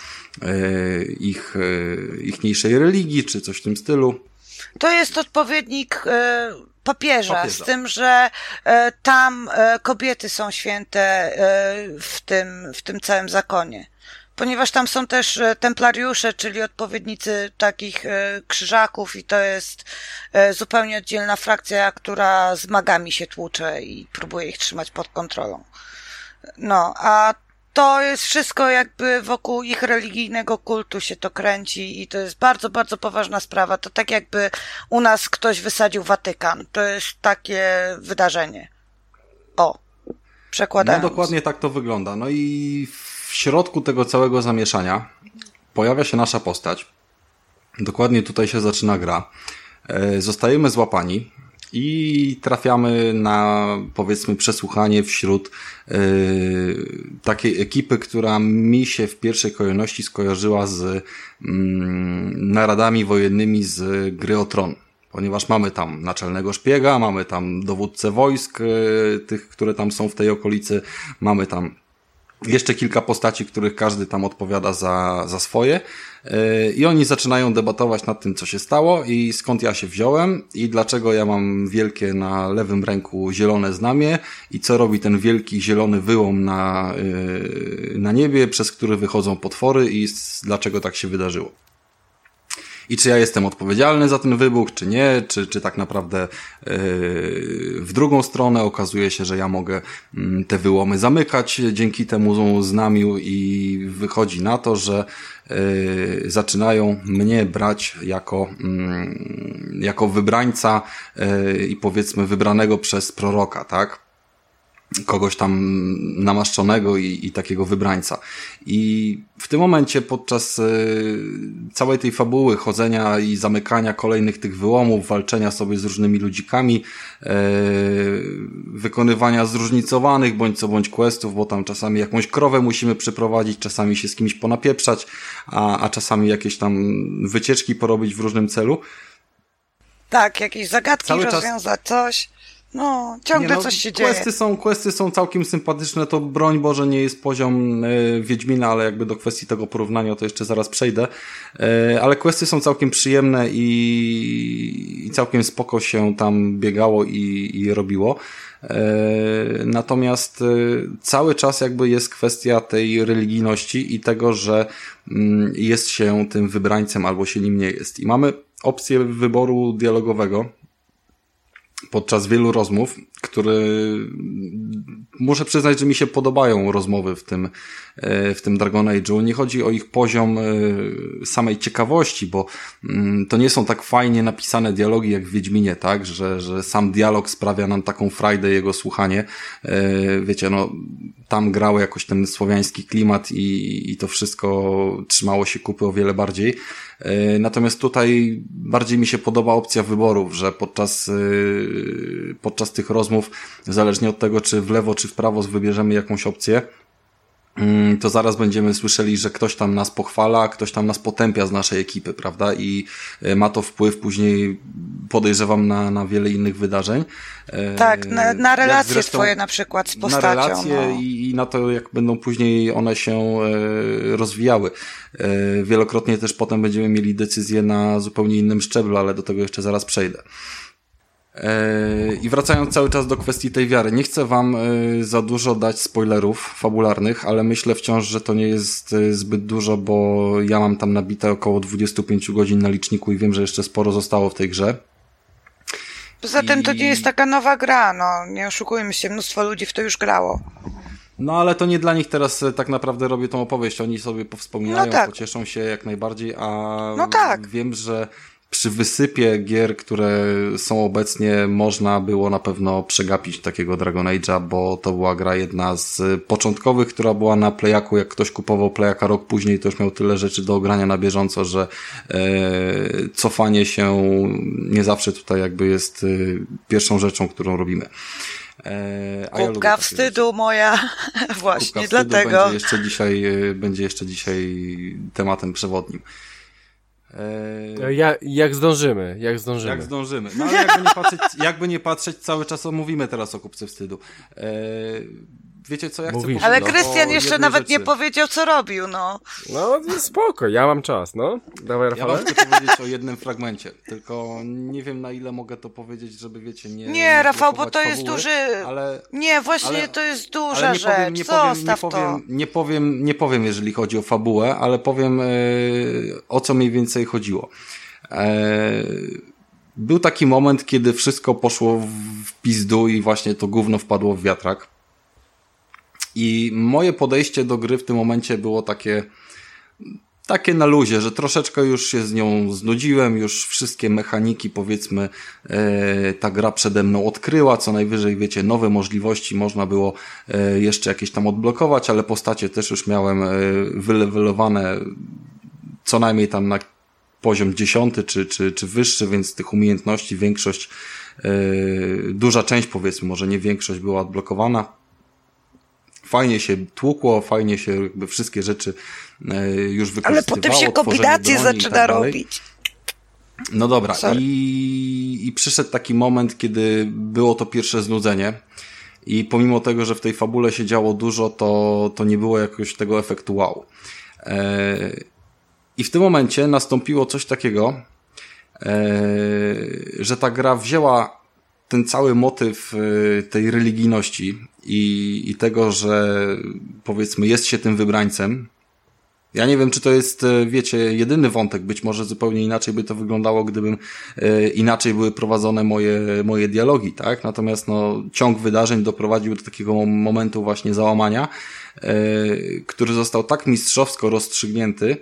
ich ichniejszej religii, czy coś w tym stylu. To jest odpowiednik papieża, papieża, z tym, że tam kobiety są święte w tym, w tym całym zakonie ponieważ tam są też e, templariusze, czyli odpowiednicy takich e, krzyżaków i to jest e, zupełnie oddzielna frakcja, która z magami się tłucze i próbuje ich trzymać pod kontrolą. No, a to jest wszystko jakby wokół ich religijnego kultu się to kręci i to jest bardzo, bardzo poważna sprawa. To tak jakby u nas ktoś wysadził Watykan. To jest takie wydarzenie. O, przekładając. No dokładnie tak to wygląda. No i środku tego całego zamieszania pojawia się nasza postać. Dokładnie tutaj się zaczyna gra. E, zostajemy złapani i trafiamy na powiedzmy przesłuchanie wśród yy, takiej ekipy, która mi się w pierwszej kolejności skojarzyła z yy, naradami wojennymi z gry o tron. Ponieważ mamy tam naczelnego szpiega, mamy tam dowódcę wojsk, yy, tych, które tam są w tej okolicy, mamy tam jeszcze kilka postaci, których każdy tam odpowiada za, za swoje. E, I oni zaczynają debatować nad tym, co się stało i skąd ja się wziąłem i dlaczego ja mam wielkie na lewym ręku zielone znamie i co robi ten wielki zielony wyłom na, e, na niebie, przez który wychodzą potwory i dlaczego tak się wydarzyło i czy ja jestem odpowiedzialny za ten wybuch, czy nie, czy, czy tak naprawdę yy, w drugą stronę okazuje się, że ja mogę yy, te wyłomy zamykać dzięki temu znamiu i wychodzi na to, że yy, zaczynają mnie brać jako, mm, jako wybrańca yy, i powiedzmy wybranego przez proroka, tak? Kogoś tam namaszczonego i, i takiego wybrańca. I w tym momencie podczas y, całej tej fabuły, chodzenia i zamykania kolejnych tych wyłomów, walczenia sobie z różnymi ludzikami, y, wykonywania zróżnicowanych bądź co bądź questów, bo tam czasami jakąś krowę musimy przyprowadzić, czasami się z kimś ponapieprzać, a, a czasami jakieś tam wycieczki porobić w różnym celu. Tak, jakieś zagadki Cały rozwiązać, czas... coś. No, ciągle nie, no, coś się questy dzieje. Są, questy są całkiem sympatyczne, to broń Boże nie jest poziom y, Wiedźmina, ale jakby do kwestii tego porównania to jeszcze zaraz przejdę. Y, ale questy są całkiem przyjemne i, i całkiem spoko się tam biegało i, i robiło. Y, natomiast cały czas jakby jest kwestia tej religijności i tego, że mm, jest się tym wybrańcem albo się nim nie jest. I mamy opcję wyboru dialogowego, podczas wielu rozmów, które muszę przyznać, że mi się podobają rozmowy w tym, e, w tym Dragon Age'u. Nie chodzi o ich poziom e, samej ciekawości, bo mm, to nie są tak fajnie napisane dialogi jak w Wiedźminie, tak? Że, że sam dialog sprawia nam taką frajdę jego słuchanie. E, wiecie, no, tam grało jakoś ten słowiański klimat i, i to wszystko trzymało się kupy o wiele bardziej. Natomiast tutaj bardziej mi się podoba opcja wyborów, że podczas, podczas tych rozmów, zależnie od tego, czy w lewo, czy w prawo wybierzemy jakąś opcję, mm, to zaraz będziemy słyszeli, że ktoś tam nas pochwala, ktoś tam nas potępia z naszej ekipy, prawda? I e, ma to wpływ później, podejrzewam, na, na wiele innych wydarzeń. E, tak, na, na relacje zresztą, twoje na przykład z postacią. Na relacje no. i, i, na to, jak będą później one się e, rozwijały. Wielokrotnie też potem będziemy mieli decyzje na zupełnie innym szczeblu, ale do tego jeszcze zaraz przejdę. E, I wracając cały czas do kwestii tej wiary, nie chcę wam e, za dużo dać spoilerów fabularnych, ale myślę wciąż, że to nie jest e, zbyt dużo, bo ja mam tam nabite około 25 godzin na liczniku i wiem, że jeszcze sporo zostało w tej grze. Poza tym to nie jest taka nowa gra, no nie oszukujmy się, mnóstwo ludzi w to już grało. No ale to nie dla nich teraz tak naprawdę robię tą opowieść. Oni sobie powspominają, no tak. pocieszą się jak najbardziej, a no tak. wiem, że przy wysypie gier, które są obecnie, można było na pewno przegapić takiego Dragon Age'a, bo to była gra jedna z początkowych, która była na Playaku. Jak ktoś kupował Playaka rok później, to już miał tyle rzeczy do ogrania na bieżąco, że e, cofanie się nie zawsze tutaj jakby jest e, pierwszą rzeczą, którą robimy. E, a Kubka ja wstydu moja, właśnie Kubka dlatego. Będzie jeszcze dzisiaj, e, będzie jeszcze dzisiaj tematem przewodnim. Eee... Ja, jak zdążymy, jak zdążymy. Jak zdążymy. No ale jakby nie patrzeć, jakby nie patrzeć cały czas mówimy teraz o kupce wstydu. Eee, wiecie co, ja chcę powiedzieć Ale Krystian jeszcze nawet rzeczy. nie powiedział, co robił, no. No, spoko, ja mam czas, no. Dawaj, Rafale. Ja wam chcę powiedzieć o jednym fragmencie, tylko nie wiem, na ile mogę to powiedzieć, żeby, wiecie, nie Nie, Rafał, bo to fabuły, jest duży... Ale, nie, właśnie ale, to jest duża nie rzecz, powiem, nie powiem, nie powiem, nie powiem, nie powiem, jeżeli chodzi o fabułę, ale powiem, e, o co mniej więcej chodziło. E, był taki moment, kiedy wszystko poszło w pizdu i właśnie to gówno wpadło w wiatrak. I moje podejście do gry w tym momencie było takie, takie na luzie, że troszeczkę już się z nią znudziłem, już wszystkie mechaniki, powiedzmy, e, ta gra przede mną odkryła, co najwyżej, wiecie, nowe możliwości można było e, jeszcze jakieś tam odblokować, ale postacie też już miałem e, wylewelowane co najmniej tam na poziom dziesiąty czy, czy, czy wyższy, więc tych umiejętności większość, e, duża część powiedzmy, może nie większość była odblokowana fajnie się tłukło, fajnie się jakby wszystkie rzeczy e, już wykorzystywało. Ale potem się kombinacje zaczyna tak robić. No dobra, i, i przyszedł taki moment, kiedy było to pierwsze znudzenie i pomimo tego, że w tej fabule się działo dużo, to, to nie było jakoś tego efektu wow. E, I w tym momencie nastąpiło coś takiego, e, że ta gra wzięła ten cały motyw tej religijności i, i tego, że powiedzmy jest się tym wybrańcem, ja nie wiem, czy to jest, e, wiecie, jedyny wątek. Być może zupełnie inaczej by to wyglądało, gdybym e, inaczej były prowadzone moje, moje dialogi, tak? Natomiast no, ciąg wydarzeń doprowadził do takiego momentu właśnie załamania, e, który został tak mistrzowsko rozstrzygnięty,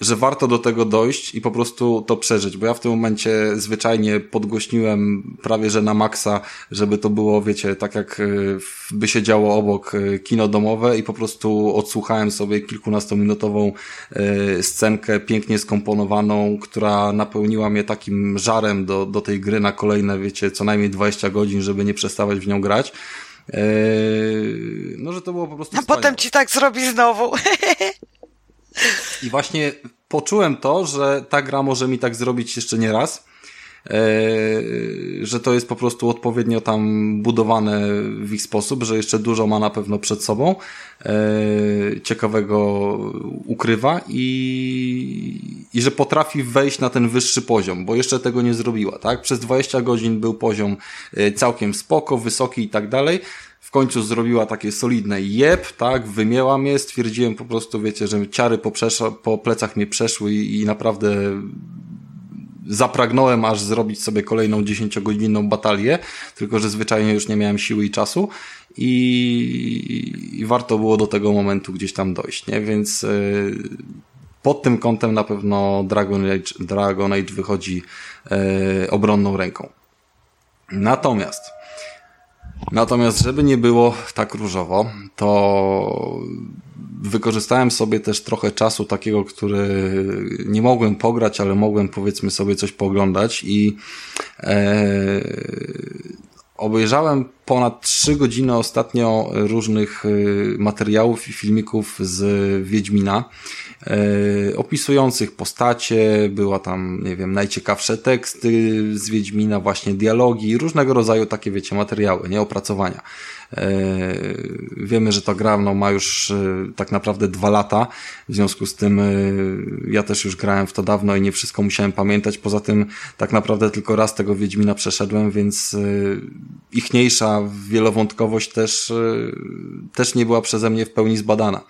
że warto do tego dojść i po prostu to przeżyć, bo ja w tym momencie zwyczajnie podgłośniłem prawie że na maksa, żeby to było, wiecie, tak jak e, by się działo obok e, kino domowe i po prostu odsłuchałem sobie kilkunastominutową e, scenkę pięknie skomponowaną, która napełniła mnie takim żarem do, do tej gry na kolejne, wiecie, co najmniej 20 godzin, żeby nie przestawać w nią grać. No, że to było po prostu. A wspaniałe. potem ci tak zrobi znowu. I właśnie poczułem to, że ta gra może mi tak zrobić jeszcze nie raz. E, że to jest po prostu odpowiednio tam budowane w ich sposób, że jeszcze dużo ma na pewno przed sobą, e, ciekawego ukrywa i, i że potrafi wejść na ten wyższy poziom, bo jeszcze tego nie zrobiła, tak? Przez 20 godzin był poziom e, całkiem spoko, wysoki i tak dalej, w końcu zrobiła takie solidne jeb, tak, wymięła mnie, stwierdziłem po prostu, wiecie, że ciary po, plecach mnie przeszły i, i naprawdę zapragnąłem aż zrobić sobie kolejną dziesięciogodzinną batalię, tylko że zwyczajnie już nie miałem siły i czasu i, i warto było do tego momentu gdzieś tam dojść, nie? Więc yy, pod tym kątem na pewno Dragon Age, Dragon Age wychodzi yy, obronną ręką. Natomiast Natomiast, żeby nie było tak różowo, to wykorzystałem sobie też trochę czasu takiego, który nie mogłem pograć, ale mogłem powiedzmy sobie coś poglądać i e, obejrzałem ponad trzy godziny ostatnio różnych e, materiałów i filmików z Wiedźmina opisujących postacie, była tam, nie wiem, najciekawsze teksty z Wiedźmina, właśnie dialogi, różnego rodzaju takie, wiecie, materiały, nie, opracowania. E, wiemy, że ta gra no, ma już e, tak naprawdę dwa lata, w związku z tym e, ja też już grałem w to dawno i nie wszystko musiałem pamiętać, poza tym tak naprawdę tylko raz tego Wiedźmina przeszedłem, więc ichniejsza wielowątkowość też, też nie była przeze mnie w pełni zbadana.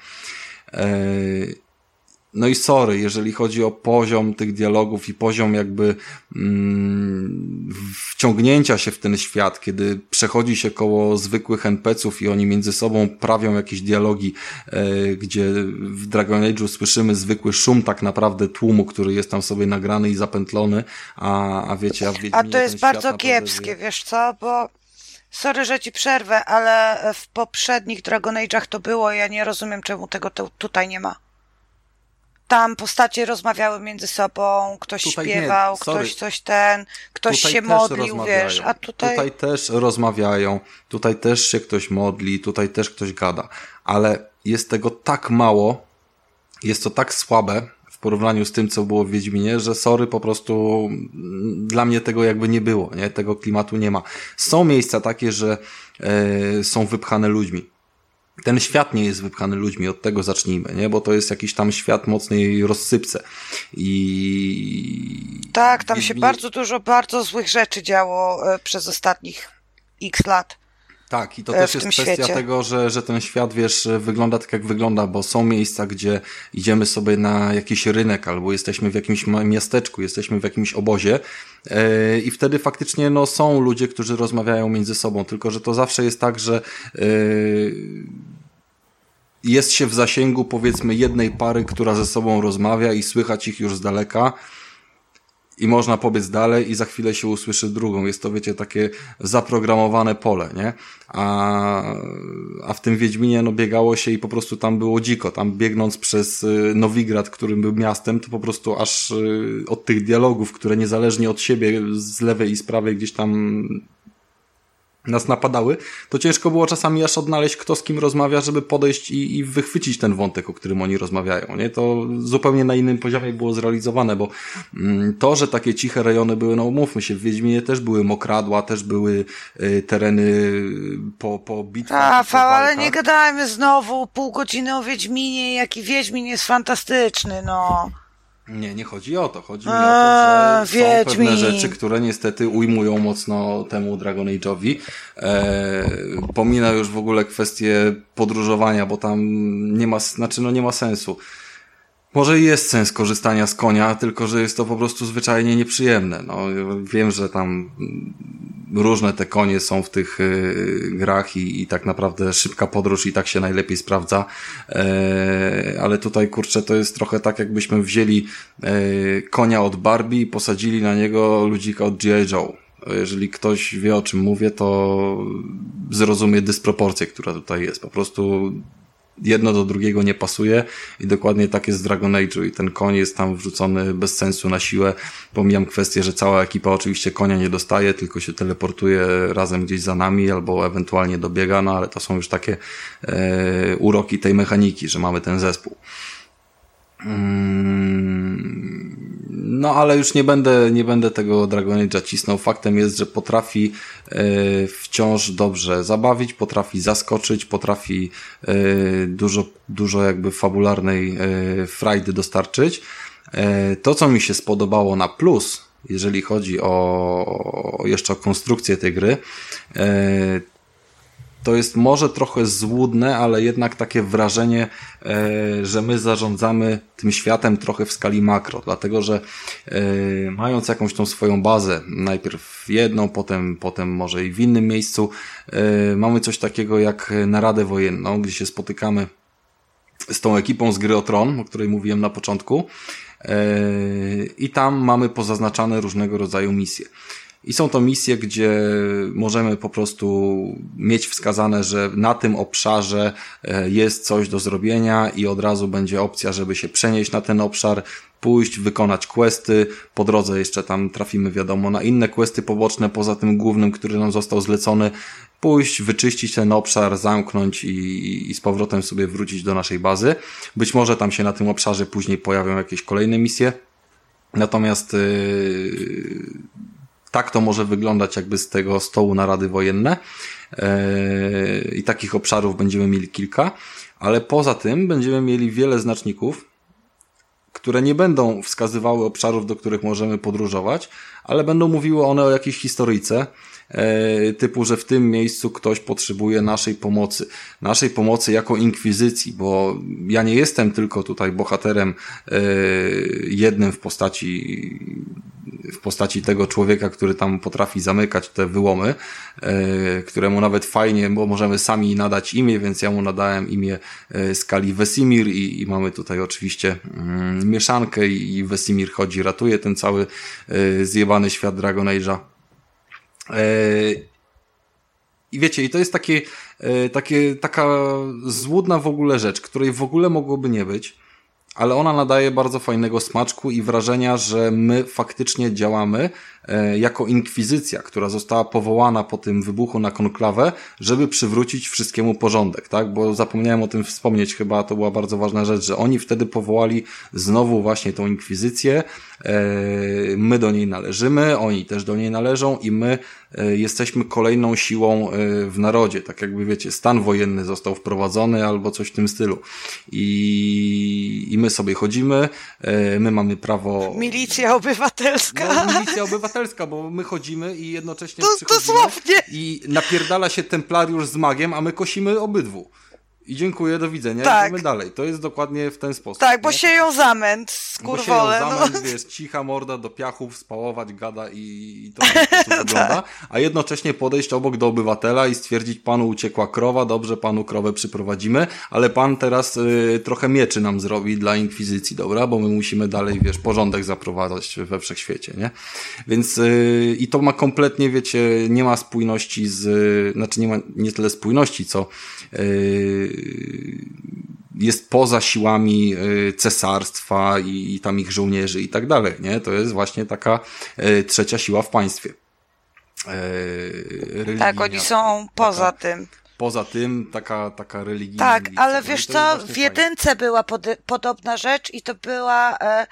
No i sorry, jeżeli chodzi o poziom tych dialogów i poziom jakby mm, wciągnięcia się w ten świat, kiedy przechodzi się koło zwykłych NPC-ów i oni między sobą prawią jakieś dialogi, e, gdzie w Dragon Age'u słyszymy zwykły szum tak naprawdę tłumu, który jest tam sobie nagrany i zapętlony, a, a wiecie, a w A to jest bardzo kiepskie, wiesz co, bo Sorry, że ci przerwę, ale w poprzednich Dragon Age'ach to było, ja nie rozumiem, czemu tego tutaj nie ma tam postacie rozmawiały między sobą, ktoś tutaj śpiewał, nie, ktoś coś ten, ktoś tutaj się modlił, wiesz, a tutaj... Tutaj też rozmawiają, tutaj też się ktoś modli, tutaj też ktoś gada, ale jest tego tak mało, jest to tak słabe w porównaniu z tym, co było w Wiedźminie, że sorry, po prostu dla mnie tego jakby nie było, nie? Tego klimatu nie ma. Są miejsca takie, że e, są wypchane ludźmi ten świat nie jest wypchany ludźmi, od tego zacznijmy, nie? Bo to jest jakiś tam świat mocnej rozsypce. I... Tak, tam się bardzo dużo, bardzo złych rzeczy działo e, przez ostatnich x lat. Tak, i to e, też jest kwestia świecie. tego, że, że ten świat, wiesz, wygląda tak jak wygląda, bo są miejsca, gdzie idziemy sobie na jakiś rynek, albo jesteśmy w jakimś miasteczku, jesteśmy w jakimś obozie yy, i wtedy faktycznie no, są ludzie, którzy rozmawiają między sobą, tylko że to zawsze jest tak, że yy, jest się w zasięgu powiedzmy jednej pary, która ze sobą rozmawia i słychać ich już z daleka, i można pobiec dalej i za chwilę się usłyszy drugą. Jest to, wiecie, takie zaprogramowane pole, nie? A, a w tym Wiedźminie, no, biegało się i po prostu tam było dziko. Tam biegnąc przez y, Nowigrad, którym był miastem, to po prostu aż y, od tych dialogów, które niezależnie od siebie z lewej i z prawej gdzieś tam nas napadały, to ciężko było czasami aż odnaleźć, kto z kim rozmawia, żeby podejść i, i wychwycić ten wątek, o którym oni rozmawiają. Nie? To zupełnie na innym poziomie było zrealizowane, bo mm, to, że takie ciche rejony były, no umówmy się, w Wiedźminie też były mokradła, też były y, tereny po, po bitwach. Rafał, ale nie gadajmy znowu pół godziny o Wiedźminie, jaki Wiedźmin jest fantastyczny, no. Nie, nie chodzi o to. Chodzi mi o to, że są pewne rzeczy, które niestety ujmują mocno temu Dragon Age'owi. E, pomina już w ogóle kwestię podróżowania, bo tam nie ma, znaczy no nie ma sensu. Może jest sens korzystania z konia, tylko że jest to po prostu zwyczajnie nieprzyjemne. No, wiem, że tam różne te konie są w tych y, grach i, i tak naprawdę szybka podróż i tak się najlepiej sprawdza. E, ale tutaj kurczę to jest trochę tak jakbyśmy wzięli e, konia od Barbie i posadzili na niego ludzika od G.I. Joe. Jeżeli ktoś wie o czym mówię, to zrozumie dysproporcję, która tutaj jest. Po prostu jedno do drugiego nie pasuje i dokładnie tak jest w Dragon Age'u i ten koń jest tam wrzucony bez sensu na siłę. Pomijam kwestię, że cała ekipa oczywiście konia nie dostaje, tylko się teleportuje razem gdzieś za nami albo ewentualnie dobiega, no ale to są już takie e, uroki tej mechaniki, że mamy ten zespół. Mm, no, ale już nie będę, nie będę tego Dragon Age'a cisnął. Faktem jest, że potrafi e, wciąż dobrze zabawić, potrafi zaskoczyć, potrafi e, dużo, dużo jakby fabularnej e, frajdy dostarczyć. To, co mi się spodobało na plus, jeżeli chodzi o jeszcze o konstrukcję tej gry, to jest może trochę złudne, ale jednak takie wrażenie, e, że my zarządzamy tym światem trochę w skali makro, dlatego że e, mając jakąś tą swoją bazę, najpierw jedną, potem, potem może i w innym miejscu, e, mamy coś takiego jak naradę wojenną, gdzie się spotykamy z tą ekipą z gry o Tron, o której mówiłem na początku, i tam mamy pozaznaczane różnego rodzaju misje. I są to misje, gdzie możemy po prostu mieć wskazane, że na tym obszarze e, jest coś do zrobienia i od razu będzie opcja, żeby się przenieść na ten obszar, pójść, wykonać questy. Po drodze jeszcze tam trafimy, wiadomo, na inne questy poboczne poza tym głównym, który nam został zlecony. Pójść, wyczyścić ten obszar, zamknąć i, i z powrotem sobie wrócić do naszej bazy. Być może tam się na tym obszarze później pojawią jakieś kolejne misje. Natomiast yy, tak to może wyglądać jakby z tego stołu na rady wojenne. E, i takich obszarów będziemy mieli kilka, ale poza tym będziemy mieli wiele znaczników, które nie będą wskazywały obszarów, do których możemy podróżować, ale będą mówiły one o jakiejś historyjce, typu, że w tym miejscu ktoś potrzebuje naszej pomocy. Naszej pomocy jako inkwizycji, bo ja nie jestem tylko tutaj bohaterem e, jednym w postaci w postaci tego człowieka, który tam potrafi zamykać te wyłomy, e, któremu nawet fajnie, bo możemy sami nadać imię, więc ja mu nadałem imię skali Wesimir i, i mamy tutaj oczywiście mm, mieszankę i Wesimir chodzi, ratuje ten cały zjebany świat Dragon Age'a. E, I wiecie, i to jest takie, e, takie, taka złudna w ogóle rzecz, której w ogóle mogłoby nie być, ale ona nadaje bardzo fajnego smaczku i wrażenia, że my faktycznie działamy jako inkwizycja, która została powołana po tym wybuchu na konklawę, żeby przywrócić wszystkiemu porządek, tak? Bo zapomniałem o tym wspomnieć, chyba to była bardzo ważna rzecz, że oni wtedy powołali znowu właśnie tą inkwizycję, e, my do niej należymy, oni też do niej należą i my e, jesteśmy kolejną siłą w narodzie, tak jakby wiecie, stan wojenny został wprowadzony albo coś w tym stylu. I, i my sobie chodzimy, my mamy prawo... Milicja obywatelska. No, milicja obywatelska obywatelska, bo my chodzimy i jednocześnie to, dosłownie. i napierdala się templariusz z magiem, a my kosimy obydwu i dziękuję, do widzenia, tak. idziemy dalej. To jest dokładnie w ten sposób. Tak, bo nie? ją zamęt, skurwole. Bo zamęt, no. wiesz, cicha morda do piachów, spałować, gada i, i to tak wygląda. A jednocześnie podejść obok do obywatela i stwierdzić, panu uciekła krowa, dobrze, panu krowę przyprowadzimy, ale pan teraz y, trochę mieczy nam zrobi dla inkwizycji, dobra? Bo my musimy dalej, wiesz, porządek zaprowadzać we wszechświecie, nie? Więc y, i to ma kompletnie, wiecie, nie ma spójności z, znaczy nie ma nie tyle spójności, co y, jest poza siłami y, cesarstwa i, i tam ich żołnierzy i tak dalej, nie? To jest właśnie taka y, trzecia siła w państwie. e, Tak, oni są poza taka, tym. Poza tym taka, taka religijna. Tak, ale no wiesz co, w jedynce fajne. była pod, podobna rzecz i to była e,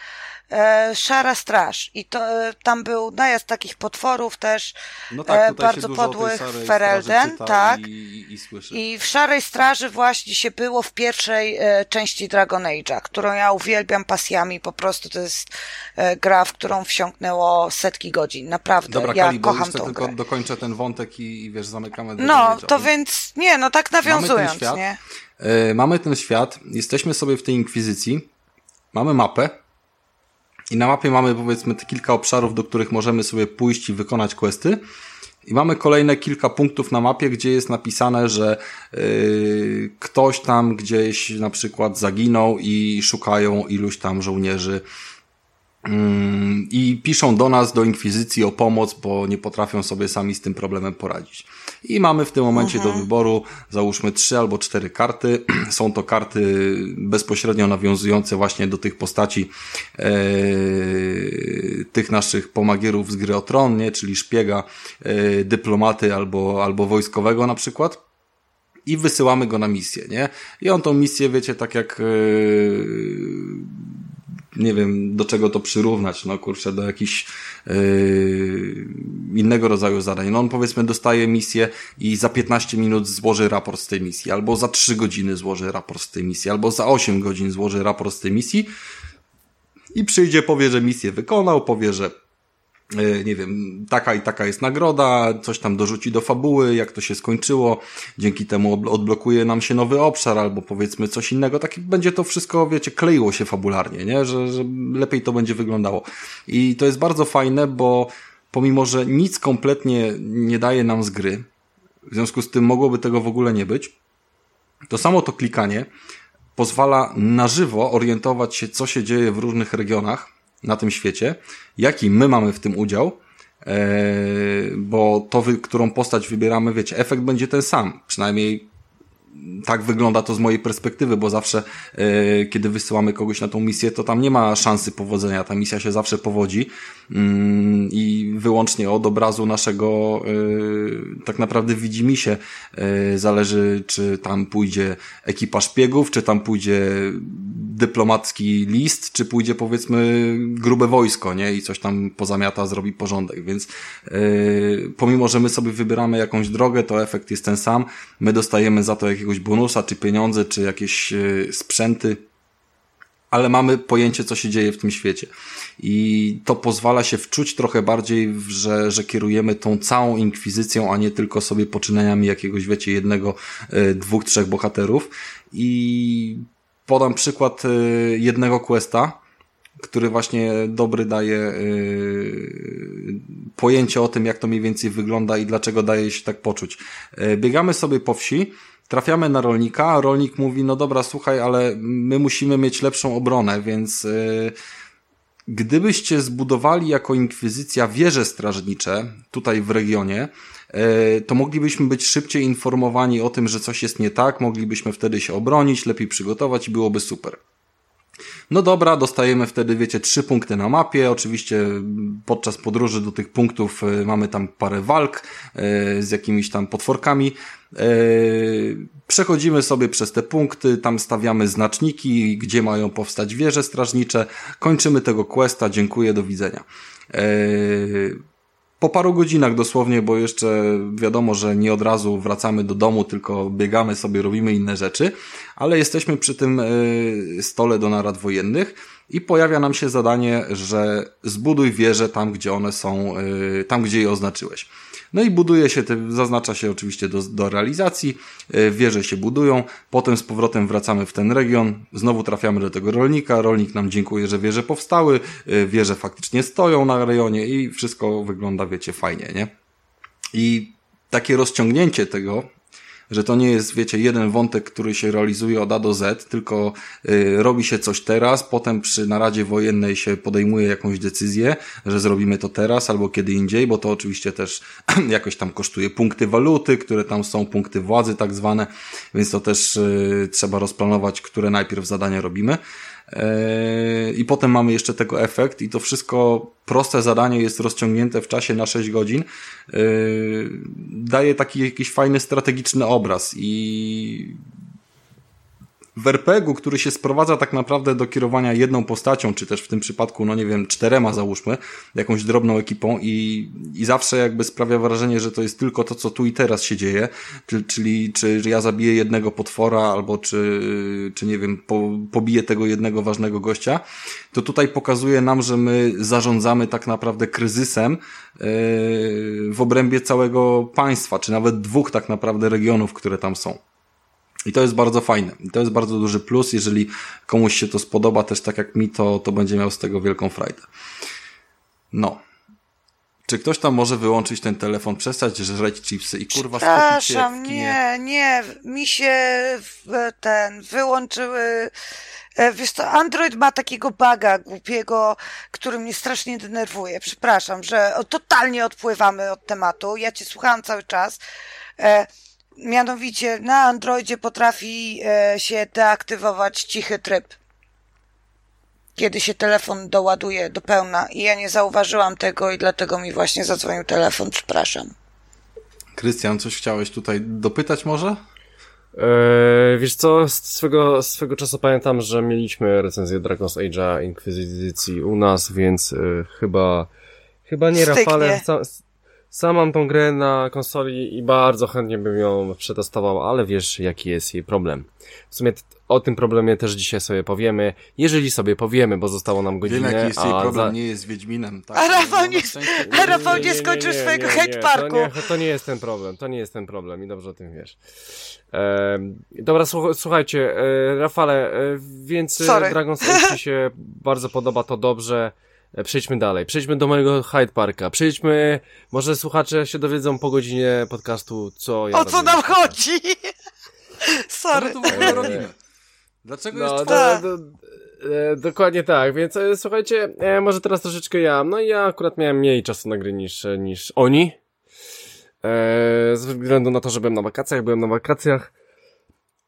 Szara Straż. I to, e, tam był najazd takich potworów też no tak, e, bardzo podłych Ferelden, tak. I, i, I, w Szarej Straży właśnie się było w pierwszej e, części Dragon Age'a, którą ja uwielbiam pasjami, po prostu to jest e, gra, w którą wsiąknęło setki godzin, naprawdę, Dobra, ja Kali, kocham tą tylko grę. dokończę ten wątek i, wiesz, zamykamy No, to więc, nie, no tak nawiązując, mamy nie? E, mamy ten świat, jesteśmy sobie w tej inkwizycji, mamy mapę, i na mapie mamy powiedzmy te kilka obszarów, do których możemy sobie pójść i wykonać questy. I mamy kolejne kilka punktów na mapie, gdzie jest napisane, że yy, ktoś tam gdzieś na przykład zaginął i szukają iluś tam żołnierzy Mm, i piszą do nas, do Inkwizycji o pomoc, bo nie potrafią sobie sami z tym problemem poradzić. I mamy w tym momencie do wyboru, załóżmy trzy albo cztery karty. Są to karty bezpośrednio nawiązujące właśnie do tych postaci e, tych naszych pomagierów z gry o tron, nie? czyli szpiega, e, dyplomaty albo, albo wojskowego na przykład i wysyłamy go na misję, nie? I on tą misję, wiecie, tak jak yy, nie wiem, do czego to przyrównać, no kurczę, do jakichś yy, innego rodzaju zadań. No on powiedzmy dostaje misję i za 15 minut złoży raport z tej misji, albo za 3 godziny złoży raport z tej misji, albo za 8 godzin złoży raport z tej misji i przyjdzie, powie, że misję wykonał, powie, że nie wiem, taka i taka jest nagroda, coś tam dorzuci do fabuły, jak to się skończyło, dzięki temu odblokuje nam się nowy obszar, albo powiedzmy coś innego, tak będzie to wszystko, wiecie, kleiło się fabularnie, nie? Że, że lepiej to będzie wyglądało. I to jest bardzo fajne, bo pomimo, że nic kompletnie nie daje nam z gry, w związku z tym mogłoby tego w ogóle nie być, to samo to klikanie pozwala na żywo orientować się, co się dzieje w różnych regionach, na tym świecie, jaki my mamy w tym udział, e, bo to, którą postać wybieramy, wiecie, efekt będzie ten sam. Przynajmniej tak wygląda to z mojej perspektywy, bo zawsze, e, kiedy wysyłamy kogoś na tą misję, to tam nie ma szansy powodzenia. Ta misja się zawsze powodzi mm, i wyłącznie od obrazu naszego, e, tak naprawdę widzimy się, e, zależy, czy tam pójdzie ekipa szpiegów, czy tam pójdzie dyplomacki list, czy pójdzie powiedzmy grube wojsko, nie? I coś tam pozamiata, zrobi porządek. Więc pomimo, że my sobie wybieramy jakąś drogę, to efekt jest ten sam. My dostajemy za to jakiegoś jakiegoś bonusa, czy pieniądze, czy jakieś e, sprzęty, ale mamy pojęcie, co się dzieje w tym świecie. I to pozwala się wczuć trochę bardziej, że, że kierujemy tą całą inkwizycją, a nie tylko sobie poczynaniami jakiegoś, wiecie, jednego, e, dwóch, trzech bohaterów. I podam przykład e, jednego questa, który właśnie dobry daje pojęcie o tym, jak to mniej więcej wygląda i dlaczego daje się tak poczuć. biegamy sobie po wsi, trafiamy na rolnika, rolnik mówi, no dobra, słuchaj, ale my musimy mieć lepszą obronę, więc yy, gdybyście zbudowali jako inkwizycja wieże strażnicze tutaj w regionie, yy, to moglibyśmy być szybciej informowani o tym, że coś jest nie tak, moglibyśmy wtedy się obronić, lepiej przygotować i byłoby super. No dobra, dostajemy wtedy, wiecie, trzy punkty na mapie. Oczywiście podczas podróży do tych punktów y, mamy tam parę walk y, z jakimiś tam potworkami. Y, przechodzimy sobie przez te punkty, tam stawiamy znaczniki, gdzie mają powstać wieże strażnicze. Kończymy tego questa, dziękuję, do widzenia po paru godzinach dosłownie, bo jeszcze wiadomo, że nie od razu wracamy do domu, tylko biegamy sobie, robimy inne rzeczy, ale jesteśmy przy tym e, stole do narad wojennych i pojawia nam się zadanie, że zbuduj wieże tam, gdzie one są, e, tam, gdzie je oznaczyłeś. No i buduje się, te, zaznacza się oczywiście do, do realizacji, e, wieże się budują, potem z powrotem wracamy w ten region, znowu trafiamy do tego rolnika, rolnik nam dziękuje, że wieże powstały, e, wieże faktycznie stoją na rejonie i wszystko wygląda, wiecie, fajnie, nie? I takie rozciągnięcie tego że to nie jest, wiecie, jeden wątek, który się realizuje od A do Z, tylko y, robi się coś teraz, potem przy naradzie wojennej się podejmuje jakąś decyzję, że zrobimy to teraz albo kiedy indziej, bo to oczywiście też jakoś tam kosztuje punkty waluty, które tam są, punkty władzy tak zwane, więc to też y, trzeba rozplanować, które najpierw zadania robimy. E, I potem mamy jeszcze tego efekt i to wszystko proste zadanie jest rozciągnięte w czasie na 6 godzin. E, daje taki jakiś fajny strategiczny obraz i w RPG-u, który się sprowadza tak naprawdę do kierowania jedną postacią, czy też w tym przypadku, no nie wiem, czterema załóżmy, jakąś drobną ekipą i, i zawsze jakby sprawia wrażenie, że to jest tylko to, co tu i teraz się dzieje, czyli czy ja zabiję jednego potwora, albo czy, czy nie wiem, po, pobiję tego jednego ważnego gościa, to tutaj pokazuje nam, że my zarządzamy tak naprawdę kryzysem yy, w obrębie całego państwa, czy nawet dwóch tak naprawdę regionów, które tam są. I to jest bardzo fajne. I to jest bardzo duży plus. Jeżeli komuś się to spodoba, też tak jak mi, to, to będzie miał z tego wielką frajdę. No. Czy ktoś tam może wyłączyć ten telefon, przestać żreć chipsy i kurwa Przepraszam, nie, nie, mi się ten wyłączyły. E, wiesz co, Android ma takiego baga głupiego, który mnie strasznie denerwuje. Przepraszam, że totalnie odpływamy od tematu. Ja cię słuchałam cały czas. Mianowicie na Androidzie potrafi e, się deaktywować cichy tryb. Kiedy się telefon doładuje do pełna i ja nie zauważyłam tego i dlatego mi właśnie zadzwonił telefon, przepraszam. Krystian, coś chciałeś tutaj dopytać może? Eee, wiesz co, z swego, z swego czasu pamiętam, że mieliśmy recenzję Dragon's Age'a Inkwizycji u nas, więc e, chyba, chyba nie Styknie. Rafale, sam mam tą grę na konsoli i bardzo chętnie bym ją przetestował, ale wiesz, jaki jest jej problem. W sumie o tym problemie też dzisiaj sobie powiemy, jeżeli sobie powiemy, bo zostało nam godzinę. Wiem, jaki jest jej problem, za... nie jest Wiedźminem. Tak? A Rafał nie, a Rafał nie skończył swojego hate parku. To nie, to nie jest ten problem, to nie jest ten problem i dobrze o tym wiesz. E, dobra, słuchajcie, e, Rafale, e, więc Sorry. Dragon's Age się bardzo podoba, to dobrze. E, przejdźmy dalej. Przejdźmy do mojego Hyde Parka. Przejdźmy, może słuchacze się dowiedzą po godzinie podcastu, co ja O co nam chodzi? Sorry. Co my tu robimy? Dlaczego no, jest do, do, e, Dokładnie tak, więc e, słuchajcie, e, może teraz troszeczkę ja. No ja akurat miałem mniej czasu na gry niż, niż oni. E, ze względu na to, że byłem na wakacjach, byłem na wakacjach.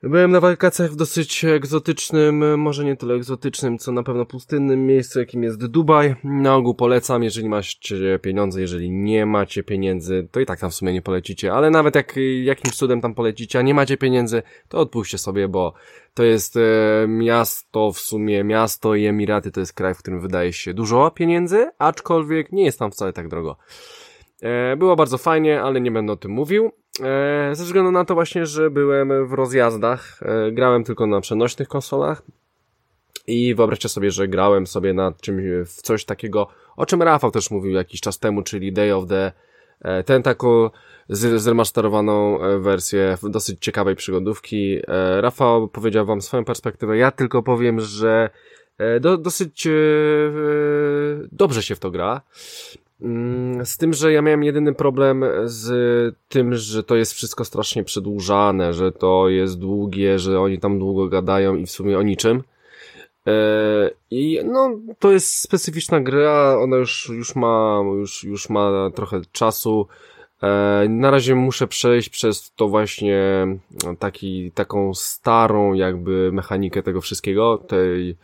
Byłem na wakacjach w dosyć egzotycznym, może nie tyle egzotycznym, co na pewno pustynnym miejscu, jakim jest Dubaj. Na ogół polecam, jeżeli macie pieniądze, jeżeli nie macie pieniędzy, to i tak tam w sumie nie polecicie, ale nawet jak jakimś cudem tam polecicie, a nie macie pieniędzy, to odpuśćcie sobie, bo to jest e, miasto, w sumie miasto i Emiraty to jest kraj, w którym wydaje się dużo pieniędzy, aczkolwiek nie jest tam wcale tak drogo. E, było bardzo fajnie, ale nie będę o tym mówił. E, ze względu na to właśnie, że byłem w rozjazdach, e, grałem tylko na przenośnych konsolach i wyobraźcie sobie, że grałem sobie na czymś, w coś takiego, o czym Rafał też mówił jakiś czas temu, czyli Day of the Tentacle, zremasterowaną wersję dosyć ciekawej przygodówki. Rafał powiedział wam swoją perspektywę, ja tylko powiem, że do, dosyć dobrze się w to gra. Mm, z tym, że ja miałem jedyny problem z tym, że to jest wszystko strasznie przedłużane, że to jest długie, że oni tam długo gadają i w sumie o niczym. E, I no, to jest specyficzna gra, ona już, już ma, już, już ma trochę czasu. E, na razie muszę przejść przez to właśnie taki, taką starą jakby mechanikę tego wszystkiego, tej,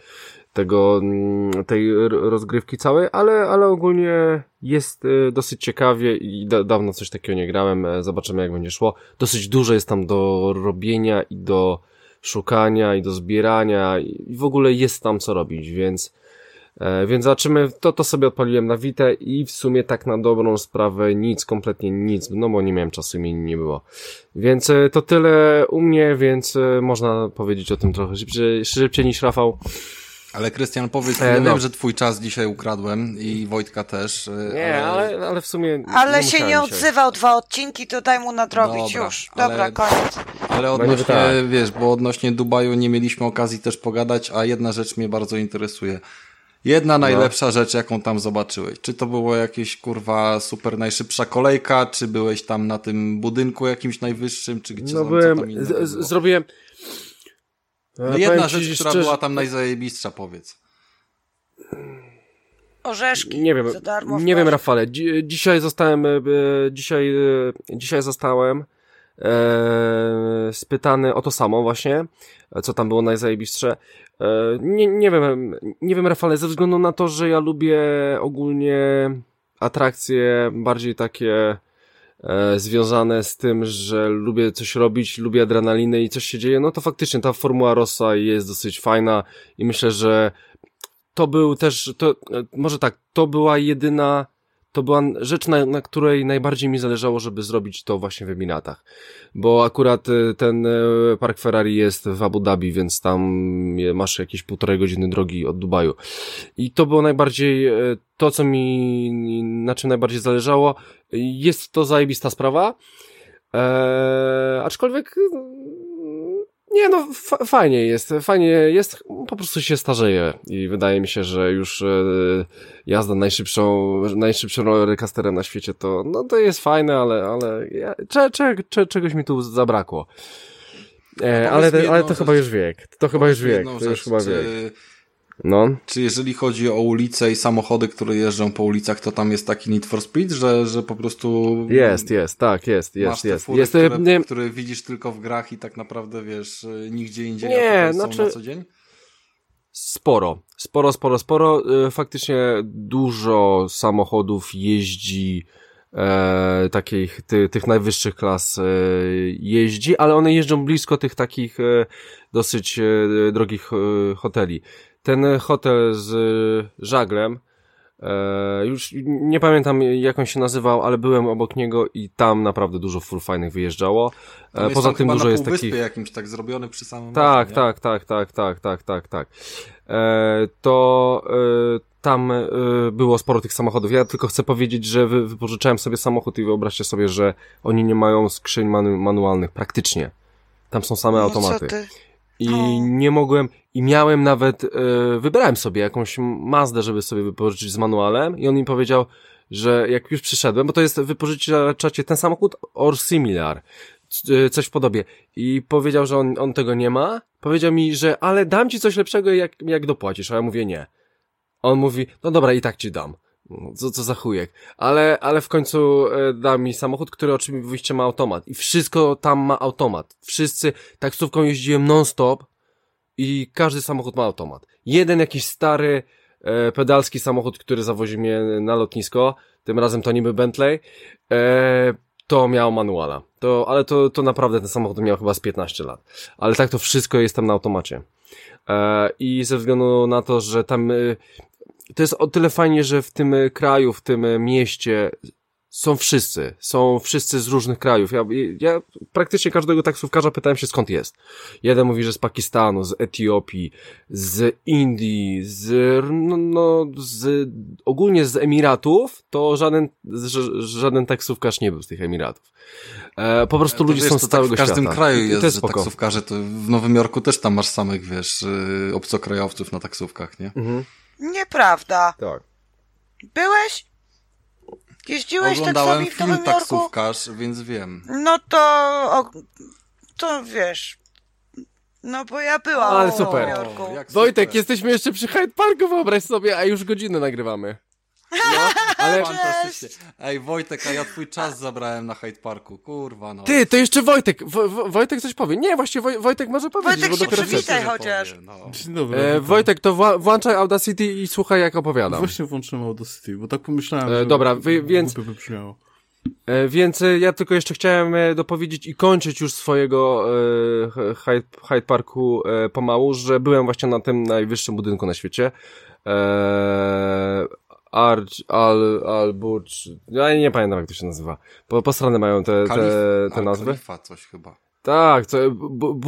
tego, mm, tej rozgrywki całej, ale, ale ogólnie jest y, dosyć ciekawie i da, dawno coś takiego nie grałem, e, zobaczymy jak będzie szło. Dosyć dużo jest tam do robienia i do szukania i do zbierania i w ogóle jest tam co robić, więc e, więc zobaczymy, to, to sobie odpaliłem na Witę i w sumie tak na dobrą sprawę nic, kompletnie nic, no bo nie miałem czasu i mi nie było. Więc e, to tyle u mnie, więc można powiedzieć o tym trochę szybciej, szybciej niż Rafał. Ale Krystian, powiedz, e, ja no. wiem, że twój czas dzisiaj ukradłem i Wojtka też. E, nie, ale, ale, ale w sumie. Ale nie się nie odzywał dwa odcinki, to daj mu nadrobić Dobra, już. Dobra, ale, koniec. Ale odnośnie, tak. wiesz, bo odnośnie Dubaju nie mieliśmy okazji też pogadać, a jedna rzecz mnie bardzo interesuje. Jedna no. najlepsza no. rzecz, jaką tam zobaczyłeś. Czy to było jakieś, kurwa, super najszybsza kolejka, czy byłeś tam na tym budynku jakimś najwyższym, czy gdzie no byłem, zrobiłem... No jedna rzecz, szczerze... która była tam najzajebistsza, powiedz. Orzeszki. Nie wiem, nie wiem, Rafale. dzisiaj zostałem, e, dzisiaj, e, dzisiaj zostałem e, spytany o to samo właśnie, co tam było najzajebistsze. E, nie, nie wiem, nie wiem, Rafale, ze względu na to, że ja lubię ogólnie atrakcje bardziej takie e, związane z tym, że lubię coś robić, lubię adrenalinę i coś się dzieje, no to faktycznie ta Formuła Rossa jest dosyć fajna i myślę, że to był też, to, może tak, to była jedyna, to była rzecz, na, na której najbardziej mi zależało, żeby zrobić to właśnie w Emiratach. Bo akurat y, ten y, park Ferrari jest w Abu Dhabi, więc tam masz jakieś półtorej godziny drogi od Dubaju. I to było najbardziej, y, to co mi, na czym najbardziej zależało. Jest to zajebista sprawa. Eee, aczkolwiek nie, no fajnie jest, fajnie jest, po prostu się starzeje i wydaje mi się, że już e, jazda najszybszą, najszybszym rollercoasterem na świecie to, no to jest fajne, ale, ale ja, cze, cze, cze, czegoś mi tu zabrakło. E, ale, ale to chyba już wiek, to chyba już wiek, to już chyba wiek. No. Czy jeżeli chodzi o ulice i samochody, które jeżdżą po ulicach, to tam jest taki Need for Speed, że, że po prostu... Jest, jest, tak, jest, jest, masz jest. Fury, jest które, nie... które widzisz tylko w grach i tak naprawdę, wiesz, nigdzie indziej, nie, znaczy... są na co dzień? Sporo, sporo, sporo, sporo. Y, faktycznie dużo samochodów jeździ e, takich, ty, tych najwyższych klas e, jeździ, ale one jeżdżą blisko tych takich e, dosyć e, drogich e, hoteli ten hotel z żaglem, e, już nie pamiętam jak on się nazywał, ale byłem obok niego i tam naprawdę dużo fur fajnych wyjeżdżało. E, poza tym dużo jest takich... jakimś tak zrobiony przy samym Tak, tak, tak, tak, tak, tak, tak, tak. E, to e, tam e, było sporo tych samochodów. Ja tylko chcę powiedzieć, że wy, wypożyczałem sobie samochód i wyobraźcie sobie, że oni nie mają skrzyń manu manualnych praktycznie. Tam są same no, automaty. I nie mogłem, i miałem nawet, e, wybrałem sobie jakąś Mazdę, żeby sobie wypożyczyć z manualem i on mi powiedział, że jak już przyszedłem, bo to jest wypożyczacie ten samochód or similar, e, coś w podobie. I powiedział, że on, on tego nie ma. Powiedział mi, że ale dam ci coś lepszego, jak, jak dopłacisz. A ja mówię nie. On mówi, no dobra, i tak ci dam. Co, co za chujek. Ale, ale w końcu e, da mi samochód, który oczywiście ma automat. I wszystko tam ma automat. Wszyscy, taksówką jeździłem non-stop i każdy samochód ma automat. Jeden jakiś stary, e, pedalski samochód, który zawozi mnie na lotnisko, tym razem to niby Bentley, e, to miał manuala. To, ale to, to naprawdę ten samochód miał chyba z 15 lat. Ale tak to wszystko jest tam na automacie. E, I ze względu na to, że tam e, to jest o tyle fajnie, że w tym kraju, w tym mieście są wszyscy, są wszyscy z różnych krajów. Ja, ja praktycznie każdego taksówkarza pytałem się skąd jest. Jeden mówi, że z Pakistanu, z Etiopii, z Indii, z, no, no z, ogólnie z Emiratów, to żaden, żaden taksówkarz nie był z tych Emiratów. E, po prostu to ludzie wiesz, są z całego świata. W każdym świata. kraju jest, to jest taksówkarze, to w Nowym Jorku też tam masz samych, wiesz, y, obcokrajowców na taksówkach, nie? Mhm. Nieprawda. Tak. Byłeś? Jeździłeś Oglądałem taksówką w Nowym Jorku? taksówkarz, więc wiem. No to... O, to wiesz... No bo ja byłam Ale super. w Nowym Jorku. Wojtek, jesteśmy jeszcze przy Hyde Parku, wyobraź sobie, a już godzinę nagrywamy. No, ale fantastycznie. Ej, Wojtek, a ja twój czas zabrałem na Hyde Parku, kurwa no. Ty, to jeszcze Wojtek, Wo Wojtek coś powie. Nie, właśnie Woj Wojtek może powiedzieć, Wojtek bo się przywitaj chociaż. no. Dobry, e, Wojtek, to wła włączaj Audacity i słuchaj jak opowiadam. Właśnie włączyłem Audacity, bo tak pomyślałem, e, że dobra, wy, więc... E, więc e, ja tylko jeszcze chciałem e, dopowiedzieć i kończyć już swojego e, Hyde, Hyde Parku e, pomału, że byłem właśnie na tym najwyższym budynku na świecie. E, Arch, Al, Al, Burj, ja nie pamiętam jak to się nazywa. Po, po strony mają te, Kalif, te, te nazwy. Kalifa coś chyba. Tak, to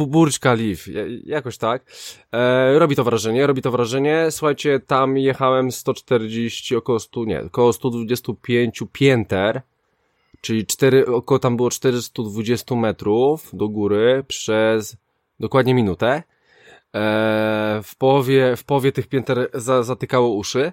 Burj Kalif, jakoś tak. E, robi to wrażenie, robi to wrażenie. Słuchajcie, tam jechałem 140, około 100, nie, około 125 pięter, czyli 4, około tam było 420 metrów do góry przez dokładnie minutę. e, w połowie, w połowie tych pięter za, zatykało uszy.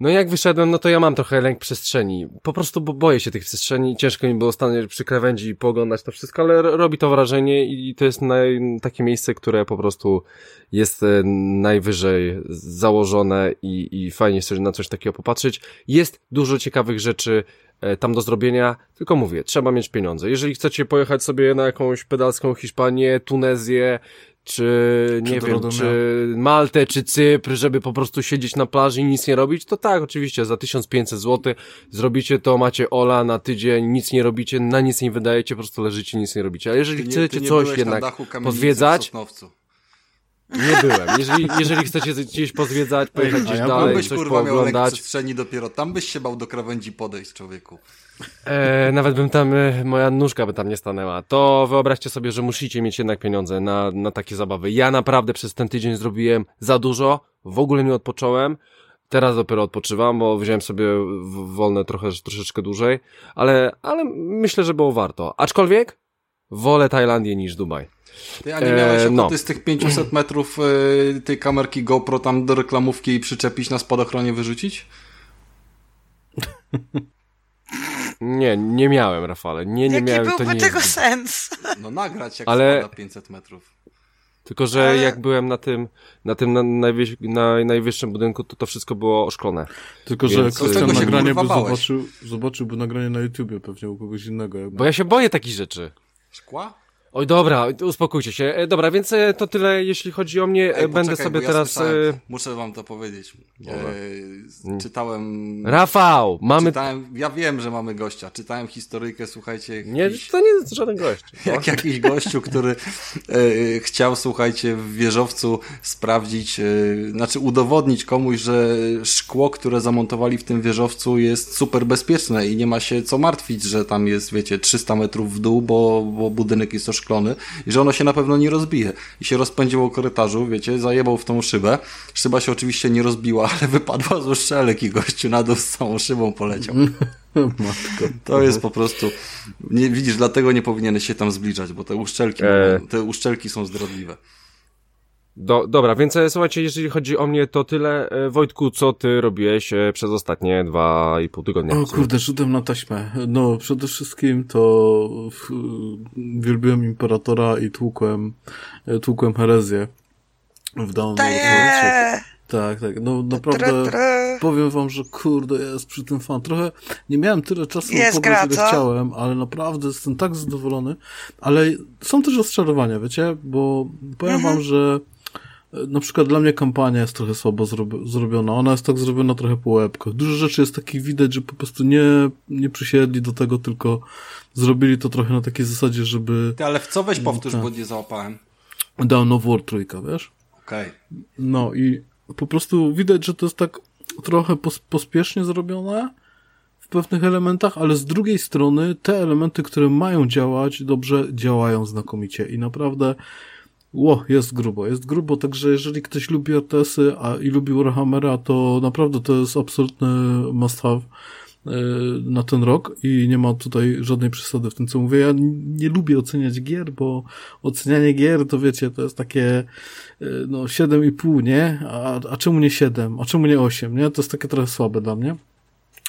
No jak wyszedłem, no to ja mam trochę lęk przestrzeni. Po prostu bo boję się tych przestrzeni. Ciężko mi było stanąć przy krawędzi i pooglądać to wszystko, ale robi to wrażenie i to jest naj, takie miejsce, które po prostu jest e, najwyżej założone i, i fajnie sobie na coś takiego popatrzeć. Jest dużo ciekawych rzeczy e, tam do zrobienia, tylko mówię, trzeba mieć pieniądze. Jeżeli chcecie pojechać sobie na jakąś pedalską Hiszpanię, Tunezję, czy nie wiem, czy Maltę, czy Cypr, żeby po prostu siedzieć na plaży i nic nie robić, to tak, oczywiście, za 1500 zł zrobicie to, macie Ola na tydzień, nic nie robicie, na nic nie wydajecie, po prostu leżycie, nic nie robicie. A jeżeli nie, chcecie coś jednak pozwiedzać, nie byłem. Jeżeli, jeżeli chcecie gdzieś pozwiedzać, pojechać gdzieś ja dalej, coś kurwa pooglądać. Miał przestrzeni dopiero, tam byś się bał do krawędzi podejść, człowieku. E, nawet bym tam, e, moja nóżka by tam nie stanęła. To wyobraźcie sobie, że musicie mieć jednak pieniądze na, na takie zabawy. Ja naprawdę przez ten tydzień zrobiłem za dużo, w ogóle nie odpocząłem. Teraz dopiero odpoczywam, bo wziąłem sobie wolne trochę, troszeczkę dłużej, ale, ale myślę, że było warto. Aczkolwiek wolę Tajlandię niż Dubaj. Ty, a nie miałeś e, no. z tych 500 metrów e, tej kamerki GoPro tam do reklamówki i przyczepić na spadochronie wyrzucić? Nie, nie miałem, Rafale. Nie, nie Jaki miałem. byłby to nie tego sens? No nagrać jak Ale... spada 500 metrów. Tylko, że Ale... jak byłem na tym, na tym na najwyż, na najwyższym budynku, to to wszystko było oszklone. Tylko, że Więc... ktoś nagranie by zobaczył, zobaczyłby nagranie na YouTubie pewnie u kogoś innego. Jakby. Bo ja się boję takich rzeczy. Szkła? Oj, dobra, uspokójcie się. E, dobra, więc e, to tyle, jeśli chodzi o mnie. Ej, Będę poczekaj, sobie ja teraz. E, muszę wam to powiedzieć. E, czytałem. Rafał, mamy. Czytałem, ja wiem, że mamy gościa. Czytałem historyjkę, słuchajcie. Nie, jakiś... to nie jest żaden gość. Jak jakiś gościu, który e, chciał, słuchajcie, w wieżowcu sprawdzić, e, znaczy udowodnić komuś, że szkło, które zamontowali w tym wieżowcu jest super bezpieczne i nie ma się co martwić, że tam jest, wiecie, 300 metrów w dół, bo, bo budynek jest szklony i że ono się na pewno nie rozbije. I się rozpędziło korytarzu, wiecie, zajebał w tą szybę. Szyba się oczywiście nie rozbiła, ale wypadła z uszczelek i gościu na dół z całą szybą poleciał. Matko. To jest po prostu. Nie, widzisz, dlatego nie powinieneś się tam zbliżać, bo te uszczelki, e... te uszczelki są zdradliwe. Do, dobra, więc e, słuchajcie, jeżeli chodzi o mnie, to tyle. E, Wojtku, co ty robiłeś e, przez ostatnie dwa i pół tygodnia? O kurde, rzutem na taśmę. No, przede wszystkim to wielbiłem Imperatora i tłukłem, tłukłem herezję w downloadzie. Tak, tak. No naprawdę powiem wam, że kurde, jest przy tym fan. Trochę nie miałem tyle czasu, jest gra, ile chciałem, ale naprawdę jestem tak zadowolony. Ale są też rozczarowania, wiecie, bo powiem mhm. wam, że na przykład dla mnie kampania jest trochę słabo zrobiona. Ona jest tak zrobiona trochę po łebkach. Dużo rzeczy jest takich widać, że po prostu nie, nie przysiedli do tego, tylko zrobili to trochę na takiej zasadzie, żeby... Ty, ale w co weź powtórz, tak. bo nie załapałem. Down of War trójka, wiesz? Okej. Okay. No i po prostu widać, że to jest tak trochę pos pospiesznie zrobione w pewnych elementach, ale z drugiej strony te elementy, które mają działać dobrze, działają znakomicie i naprawdę Ło, jest grubo, jest grubo, także jeżeli ktoś lubi RTS-y a, i lubi Warhammera, to naprawdę to jest absolutny must have e, na ten rok i nie ma tutaj żadnej przesady w tym, co mówię. Ja nie lubię oceniać gier, bo ocenianie gier, to wiecie, to jest takie e, no 7,5, nie? A, a czemu nie 7? A czemu nie 8, nie? To jest takie trochę słabe dla mnie.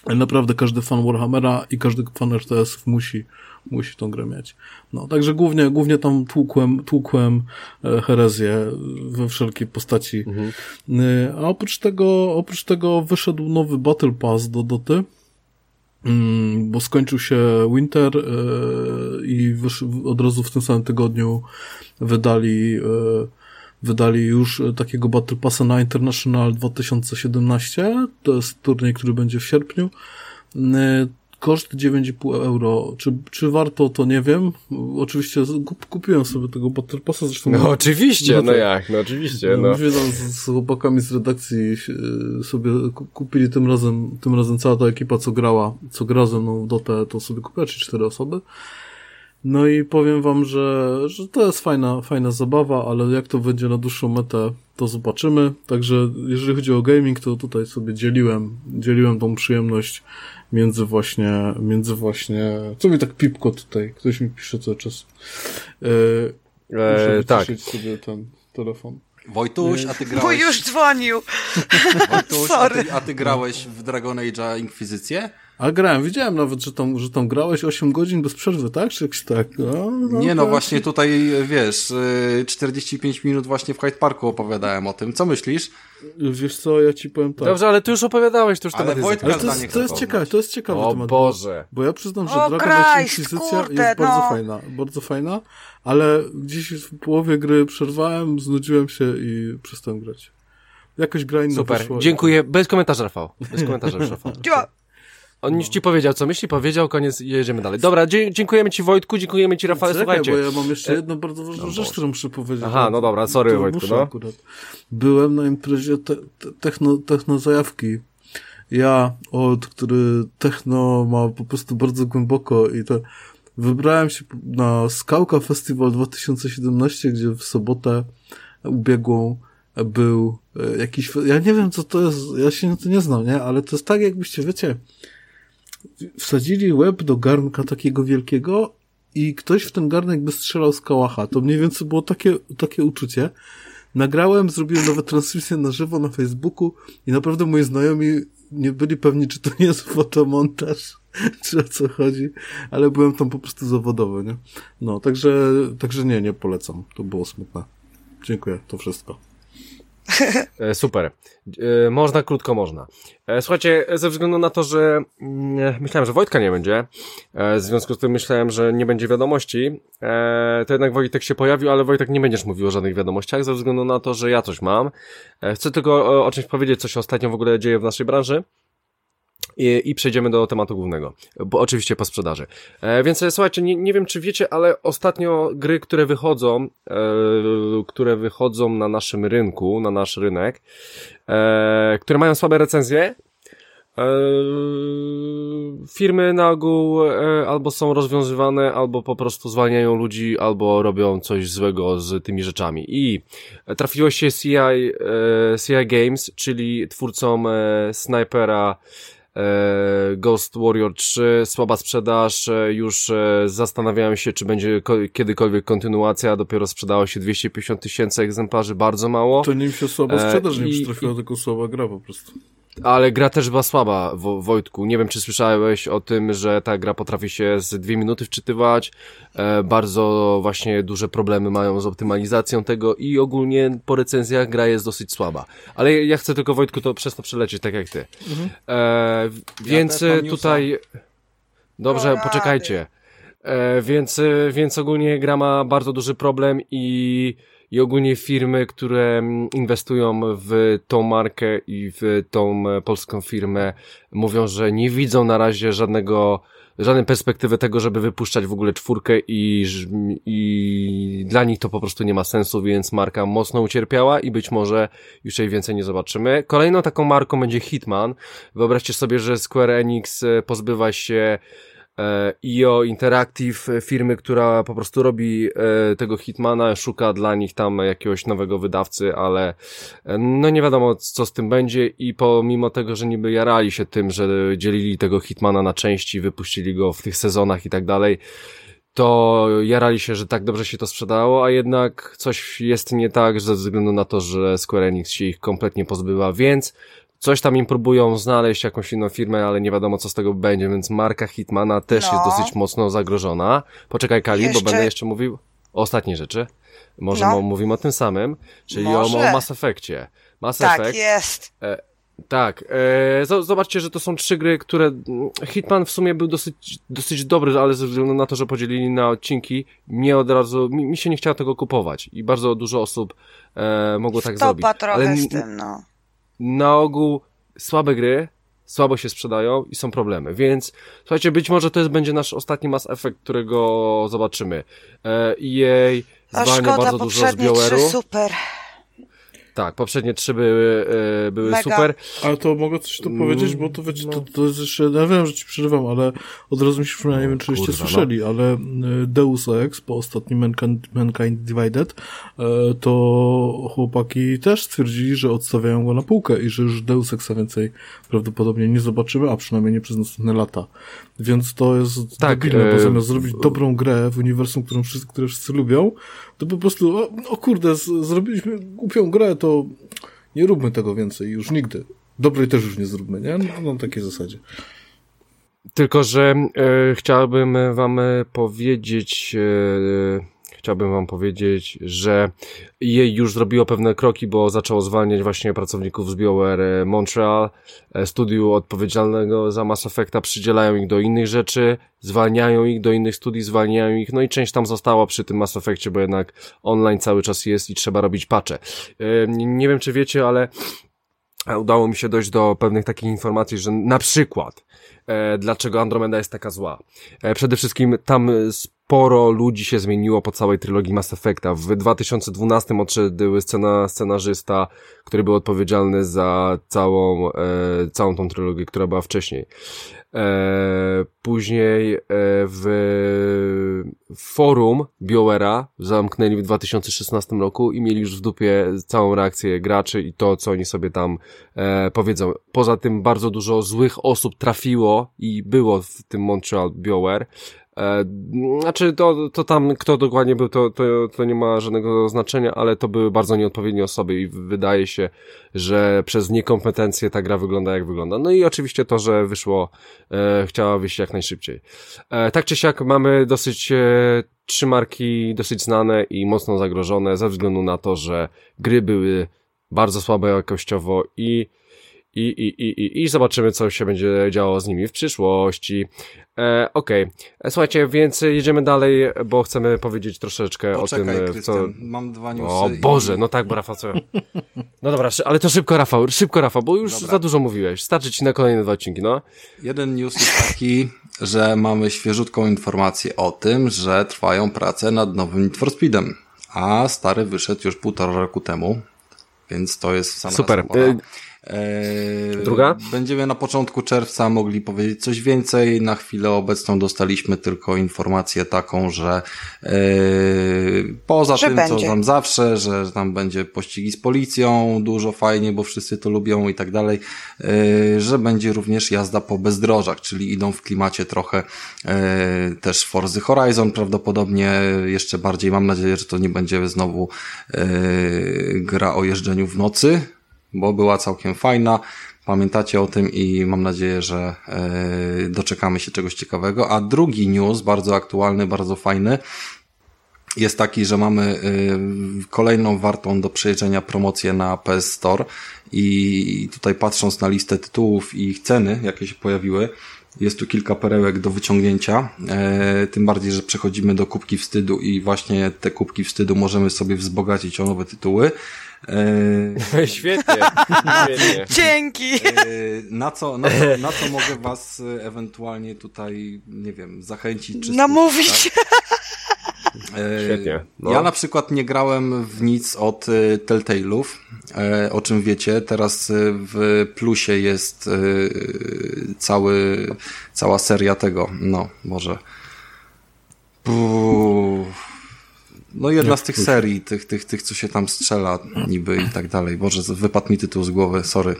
Naprawdę każdy fan Warhammera i każdy fan RTS musi musi tą grę mieć. No, także głównie, głównie tam tłukłem, tłukłem e, herezję we wszelkiej postaci. Mhm. E, a oprócz tego, oprócz tego wyszedł nowy Battle Pass do Doty, mm, bo skończył się Winter e, i od razu w tym samym tygodniu wydali wydali już takiego Battle Passa na International 2017. To jest turniej, który będzie w sierpniu. Koszt 9,5 euro. Czy, czy warto, to nie wiem. Oczywiście kupiłem sobie tego Battle Passa, zresztą... No oczywiście, no, no jak, no oczywiście, no. Tam z, z chłopakami z redakcji sobie kupili tym razem, tym razem cała ta ekipa, co grała, co gra ze mną w Dotę, to sobie kupiła, czy cztery osoby. No i powiem wam, że, że to jest fajna, fajna zabawa, ale jak to będzie na dłuższą metę, to zobaczymy. Także jeżeli chodzi o gaming, to tutaj sobie dzieliłem, dzieliłem tą przyjemność między właśnie, między właśnie, co mi tak pipko tutaj, ktoś mi pisze cały czas. Yy, e, tak. Sobie ten, telefon. Wojtuś, a ty grałeś... Bo już dzwonił. Wojtuś, a ty, a ty grałeś w Dragon Age'a Inkwizycję? A grałem, widziałem nawet, że tam, że tam grałeś 8 godzin bez przerwy, tak? Czy jakiś tak? No, no nie, no tak. właśnie tutaj, wiesz, 45 y, minut właśnie w Hyde Parku opowiadałem o tym. Co myślisz? Wiesz co, ja ci powiem tak. Dobrze, ale ty już opowiadałeś, to już ale Wojtka ale to jest, to jest ciekawe, to jest ciekawy o temat. Boże. Bo, bo ja przyznam, że Dragon Age Inkwizycja jest no. bardzo fajna, bardzo fajna, ale gdzieś w połowie gry przerwałem, znudziłem się i przestałem grać. Jakoś gra inna Super, wyszła. dziękuję. Bez komentarza, Rafał. Bez komentarza, Rafał. On już ci powiedział, co myśli, powiedział, koniec i jedziemy dalej. Dobra, dziękujemy ci Wojtku, dziękujemy ci Rafale, Czekaj, słuchajcie. bo ja mam jeszcze jedną bardzo ważną no, rzecz, którą muszę powiedzieć. Aha, no dobra, sorry Wojtku, no. Akurat. Byłem na imprezie te, te, techno, techno zajawki. Ja, od który techno ma po prostu bardzo głęboko i to wybrałem się na Skałka Festival 2017, gdzie w sobotę ubiegłą był e, jakiś, ja nie wiem co to jest, ja się na to nie znam, nie, ale to jest tak jakbyście, wiecie, wsadzili łeb do garnka takiego wielkiego i ktoś w ten garnek by strzelał z kałacha. To mniej więcej było takie, takie uczucie. Nagrałem, zrobiłem nowe transmisje na żywo na Facebooku i naprawdę moi znajomi nie byli pewni, czy to nie jest fotomontaż, czy o co chodzi, ale byłem tam po prostu zawodowy, nie? No, także, także nie, nie polecam. To było smutne. Dziękuję, to wszystko. E, super. E, można, krótko można. E, słuchajcie, ze względu na to, że mm, myślałem, że Wojtka nie będzie, w związku z tym myślałem, że nie będzie wiadomości, to jednak Wojtek się pojawił, ale Wojtek nie będziesz mówił o żadnych wiadomościach, ze względu na to, że ja coś mam. Chcę tylko o, o czymś powiedzieć, co się ostatnio w ogóle dzieje w naszej branży i, i przejdziemy do tematu głównego, bo oczywiście po sprzedaży. E, więc e, słuchajcie, nie, nie wiem czy wiecie, ale ostatnio gry, które wychodzą, e, które wychodzą na naszym rynku, na nasz rynek, e, które mają słabe recenzje, e, firmy na ogół e, albo są rozwiązywane, albo po prostu zwalniają ludzi, albo robią coś złego z tymi rzeczami. I trafiło się CI, CI Games, czyli twórcom Snipera, E, Ghost Warrior 3, słaba sprzedaż, e, już e, zastanawiałem się, czy będzie kiedykolwiek kontynuacja, dopiero sprzedało się 250 tysięcy egzemplarzy, bardzo mało. To nie się słaba sprzedaż, nie przytrafiła, tylko słaba gra po prostu. Ale gra też była słaba, Wojtku. Nie wiem, czy słyszałeś o tym, że ta gra potrafi się z dwie minuty wczytywać. E, bardzo właśnie duże problemy mają z optymalizacją tego i ogólnie po recenzjach gra jest dosyć słaba. Ale ja chcę tylko, Wojtku, to przez to przelecieć, tak jak ty. Mhm. E, więc ja tutaj... Dobrze, poczekajcie. E, więc, więc ogólnie gra ma bardzo duży problem i i ogólnie firmy, które mm, inwestują w tą markę i w tą e, polską firmę mówią, że nie widzą na razie żadnego żadnej perspektywy tego, żeby wypuszczać w ogóle czwórkę i, i dla nich to po prostu nie ma sensu, więc marka mocno ucierpiała i być może już jej więcej nie zobaczymy. Kolejną taką marką będzie Hitman. Wyobraźcie sobie, że Square Enix e, pozbywa się IO e Interactive, e, firmy, która po prostu robi e, tego Hitmana, szuka dla nich tam jakiegoś nowego wydawcy, ale no nie wiadomo co z tym będzie i pomimo tego, że niby jarali się tym, że dzielili tego Hitmana na części, wypuścili go w tych sezonach i tak dalej, to jarali się, że tak dobrze się to sprzedało, a jednak coś jest nie tak ze względu na to, że Square Enix się ich kompletnie pozbywa, więc Coś tam im próbują znaleźć, jakąś inną firmę, ale nie wiadomo co z tego będzie, więc marka Hitmana też no. jest dosyć mocno zagrożona. Poczekaj Kali, jeszcze... bo będę jeszcze mówił o ostatniej rzeczy. Może no. mówimy o tym samym, czyli Może. o, Mass Effectie. Mass tak, Effect, jest. E, tak, e, zobaczcie, że to są trzy gry, które Hitman w sumie był dosyć, dosyć dobry, ale ze względu na to, że podzielili na odcinki, mnie od razu, mi, mi się nie chciało tego kupować i bardzo dużo osób e, mogło tak zrobić. trochę ale, z tym, no na ogół słabe gry słabo się sprzedają i są problemy, więc słuchajcie, być może to jest, będzie nasz ostatni Mass Effect, którego zobaczymy. E, EA zwalnia bardzo dużo z BioWare'u. super. Tak, poprzednie trzy były, e, były super. Ale to mogę coś tu powiedzieć, bo to wiecie, to, to jest jeszcze, ja wiem, że ci przerywam, ale od razu mi się przypomina, nie wiem, czy no. słyszeli, no. ale e, Deus Ex po ostatnim Mankind, Mankind Divided, e, to chłopaki też stwierdzili, że odstawiają go na półkę i że już Deus Exa więcej prawdopodobnie nie zobaczymy, a przynajmniej nie przez następne lata. Więc to jest tak, debilne, bo zamiast zrobić dobrą grę w uniwersum, którą wszyscy, które wszyscy lubią, to po prostu, o, o kurde, z, zrobiliśmy głupią grę, to nie róbmy tego więcej już nigdy. Dobrej też już nie zróbmy, nie? No, mam takiej zasadzie. Tylko, że e, chciałbym wam powiedzieć, e, chciałbym wam powiedzieć, że jej już zrobiło pewne kroki, bo zaczęło zwalniać właśnie pracowników z BioWare e, Montreal, e, studiu odpowiedzialnego za Mass Effecta, przydzielają ich do innych rzeczy, zwalniają ich do innych studii, zwalniają ich, no i część tam została przy tym Mass Effectie, bo jednak online cały czas jest i trzeba robić patche. E, nie wiem, czy wiecie, ale udało mi się dojść do pewnych takich informacji, że na przykład dlaczego Andromeda jest taka zła. przede wszystkim tam sporo ludzi się zmieniło po całej trylogii Mass Effecta. W 2012 odszedł scena, scenarzysta, który był odpowiedzialny za całą, e, całą tą trylogię, która była wcześniej. E, później e, w forum BioWare'a zamknęli w 2016 roku i mieli już w dupie całą reakcję graczy i to, co oni sobie tam e, powiedzą. Poza tym bardzo dużo złych osób trafiło i było w tym Montreal BioWare, znaczy, to, to tam, kto dokładnie był, to, to, to nie ma żadnego znaczenia, ale to były bardzo nieodpowiednie osoby i wydaje się, że przez niekompetencje ta gra wygląda jak wygląda. No i oczywiście to, że wyszło, e, chciała wyjść jak najszybciej. E, tak czy siak mamy dosyć e, trzy marki dosyć znane i mocno zagrożone ze względu na to, że gry były bardzo słabe jakościowo i i, i, i, i, i zobaczymy, co się będzie działo z nimi w przyszłości. E, Okej, okay. E, słuchajcie, więc jedziemy dalej, bo chcemy powiedzieć troszeczkę Poczekaj, o tym, co... mam dwa newsy. O Boże, no tak, bo Rafał, co... No dobra, ale to szybko, Rafał, szybko, Rafał, bo już dobra. za dużo mówiłeś. Starczy ci na kolejne dwa odcinki, no. Jeden news jest taki, że mamy świeżutką informację o tym, że trwają prace nad nowym Need for Speedem, a stary wyszedł już półtora roku temu, więc to jest sama Super. Eee, Druga? Będziemy na początku czerwca mogli powiedzieć coś więcej. Na chwilę obecną dostaliśmy tylko informację taką, że e, poza że tym, będzie. co tam zawsze, że tam będzie pościgi z policją, dużo fajnie, bo wszyscy to lubią i tak dalej, e, że będzie również jazda po bezdrożach, czyli idą w klimacie trochę też Forzy Horizon prawdopodobnie jeszcze bardziej. Mam nadzieję, że to nie będzie znowu gra o jeżdżeniu w nocy, bo była całkiem fajna. Pamiętacie o tym i mam nadzieję, że e, doczekamy się czegoś ciekawego. A drugi news, bardzo aktualny, bardzo fajny, jest taki, że mamy e, kolejną wartą do przejrzenia promocję na PS Store i tutaj patrząc na listę tytułów i ich ceny, jakie się pojawiły, jest tu kilka perełek do wyciągnięcia, e, tym bardziej, że przechodzimy do kubki wstydu i właśnie te kubki wstydu możemy sobie wzbogacić o nowe tytuły. E, świetnie, świetnie. Dzięki. E, na, co, na, co, na co mogę was e, ewentualnie tutaj, nie wiem, zachęcić? Czy Namówić. E, świetnie. No. Ja na przykład nie grałem w nic od Telltale'ów, o czym wiecie. Teraz w plusie jest cały, cała seria tego, no, może. Puh no jedna z tych serii, tych, tych, tych, co się tam strzela niby i tak dalej. Boże, wypadł mi tytuł z głowy, sorry.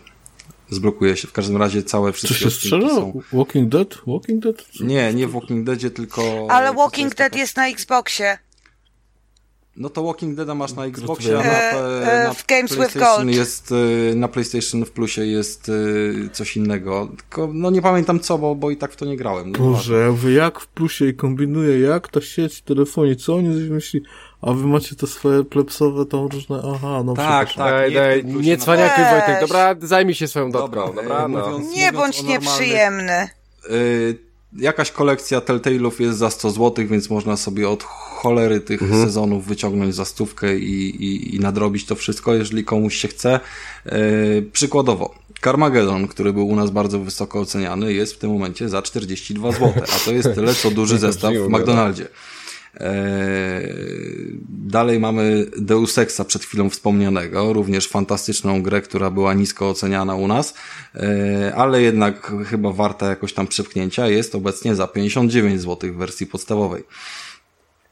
Zblokuje się. W każdym razie całe wszystkie Co się strzela? Są... Walking Dead? Walking Dead? Nie, nie w Walking Deadzie, tylko... Ale Walking jest Dead taka... jest na Xboxie. No to Walking Dead masz na Xboxie, a na, e, na w Games PlayStation with jest e, na PlayStation w Plusie jest e, coś innego. Tylko no nie pamiętam co, bo, bo i tak w to nie grałem. No Boże, ja mówię, jak w Plusie i kombinuję, jak ta sieć w telefonie, co oni myśli? A wy macie te swoje plepsowe tam różne, aha, no Tak, tak, daj, daj, nie, nie cwaniakuj Wojtek, dobra, zajmij się swoją dotką, dobra, dobra no. mówiąc, Nie bądź nieprzyjemny. Yy, jakaś kolekcja Telltale'ów jest za 100 zł, więc można sobie od cholery tych mhm. sezonów wyciągnąć za stówkę i, i, i nadrobić to wszystko, jeżeli komuś się chce. Yy, przykładowo, Carmageddon, który był u nas bardzo wysoko oceniany, jest w tym momencie za 42 zł, a to jest tyle, co duży zestaw w McDonaldzie. Dalej mamy Deus Exa przed chwilą wspomnianego, również fantastyczną grę, która była nisko oceniana u nas, ale jednak chyba warta jakoś tam przepchnięcia, jest obecnie za 59 zł w wersji podstawowej.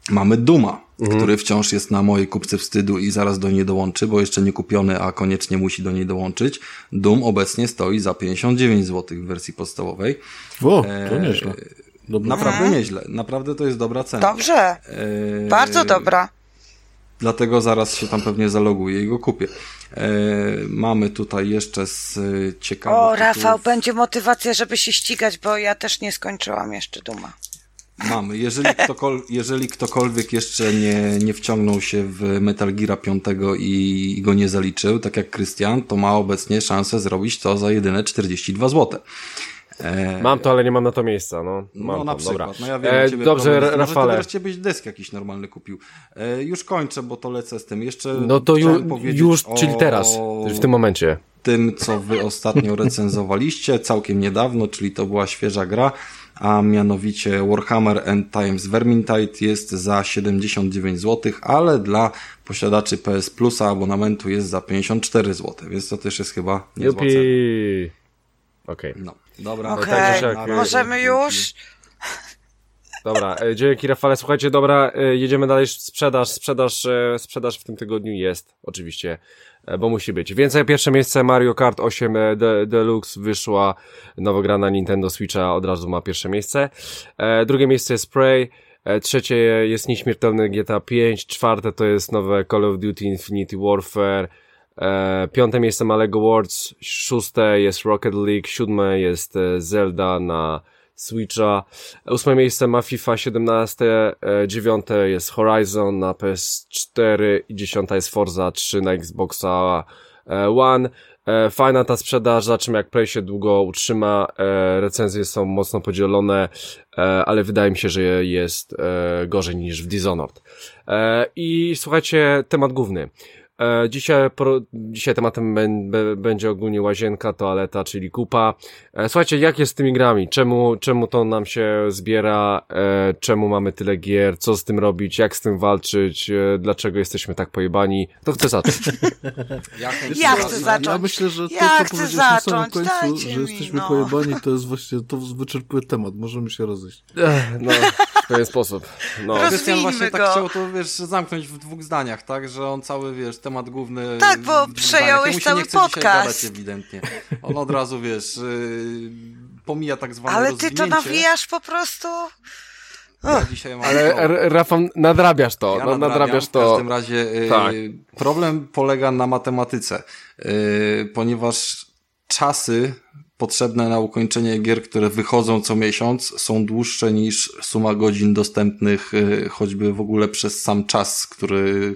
Mamy Duma, mhm. który wciąż jest na mojej kupce wstydu i zaraz do niej dołączy, bo jeszcze nie kupiony, a koniecznie musi do niej dołączyć. Doom obecnie stoi za 59 zł w wersji podstawowej. O, to e, nieźle. Naprawdę mhm. nieźle. Naprawdę to jest dobra cena. Dobrze. E... Bardzo dobra. Dlatego zaraz się tam pewnie zaloguję i go kupię. E, mamy tutaj jeszcze z ciekawych O, Rafał, tytułów... będzie motywacja, żeby się ścigać, bo ja też nie skończyłam jeszcze Duma. Mamy. Jeżeli, ktokol jeżeli ktokolwiek jeszcze nie, nie wciągnął się w Metal Gear 5 i, i go nie zaliczył, tak jak Krystian, to ma obecnie szansę zrobić to za jedyne 42 zł. E... Mam to, ale nie mam na to miejsca, no. Mam no na to, przykład. Dobra. No ja wiem, e, dobrze, problem. Rafale. Może wreszcie byś desk jakiś normalny kupił. E, już kończę, bo to lecę z tym. Jeszcze No to ju, już, o... czyli teraz, w tym momencie. Tym, co wy ostatnio recenzowaliście, całkiem niedawno, czyli to była świeża gra a mianowicie Warhammer End Times Vermintide jest za 79 zł, ale dla posiadaczy PS Plusa abonamentu jest za 54 zł, więc to też jest chyba niezła cena. Okej. Okay. No, dobra. Okay. Tak, Możemy już? Dobra, e, dzięki Rafale. Słuchajcie, dobra, e, jedziemy dalej. Sprzedaż, sprzedaż, e, sprzedaż w tym tygodniu jest, oczywiście. E, bo musi być. Więcej pierwsze miejsce Mario Kart 8 e, Deluxe wyszła, na Nintendo Switcha od razu ma pierwsze miejsce. E, drugie miejsce jest Prey, trzecie jest nieśmiertelny GTA 5, czwarte to jest nowe Call of Duty Infinity Warfare, piąte miejsce ma LEGO Worlds, szóste jest Rocket League, siódme jest Zelda na Switcha. Ósme miejsce ma FIFA 17, e, dziewiąte jest Horizon na PS4 i dziesiąta jest Forza 3 na Xboxa e, One. E, fajna ta sprzedaż, zobaczymy jak Play się długo utrzyma, recenzje są mocno podzielone, ale wydaje mi się, że jest gorzej niż w Dishonored. I słuchajcie, temat główny. E, dzisiaj, dzisiaj tematem będzie ogólnie łazienka, toaleta, czyli kupa. E, słuchajcie, jak jest z tymi grami? Czemu, czemu to nam się zbiera? E, czemu mamy tyle gier? Co z tym robić? Jak z tym walczyć? Dlaczego jesteśmy tak pojebani? To chcę zacząć. Ja, ja chcę zacząć. Ja myślę, że to, ja co powiedziałeś na samym końcu, że jesteśmy no. pojebani, to jest właśnie, to wyczerpuje temat. Możemy się rozejść. No, w pewien sposób. No. Krystian właśnie tak go. tak chciał to, wiesz, zamknąć w dwóch zdaniach, tak? Że on cały, wiesz, temat główny. Tak, bo przejąłeś cały nie podcast. Gadać, ewidentnie. On od razu, wiesz, yy, pomija tak zwane Ale ty to nawijasz po prostu... Ja Ale Rafał, nadrabiasz to. Ja no, nadrabiasz to. W każdym razie yy, tak. problem polega na matematyce, yy, ponieważ czasy potrzebne na ukończenie gier, które wychodzą co miesiąc, są dłuższe niż suma godzin dostępnych yy, choćby w ogóle przez sam czas, który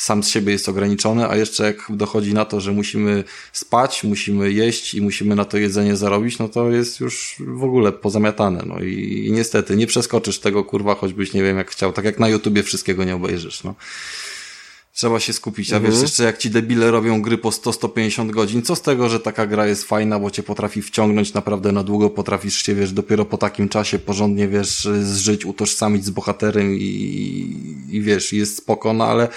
sam z siebie jest ograniczony, a jeszcze jak dochodzi na to, że musimy spać, musimy jeść i musimy na to jedzenie zarobić, no to jest już w ogóle pozamiatane. No i, i niestety nie przeskoczysz tego kurwa, choćbyś nie wiem jak chciał. Tak jak na YouTubie wszystkiego nie obejrzysz, no. Trzeba się skupić, a mhm. wiesz, jeszcze jak ci debile robią gry po 100-150 godzin, co z tego, że taka gra jest fajna, bo cię potrafi wciągnąć naprawdę na długo, potrafisz się, wiesz, dopiero po takim czasie porządnie, wiesz, zżyć, utożsamić z bohaterem i, i wiesz, jest spokojna, no ale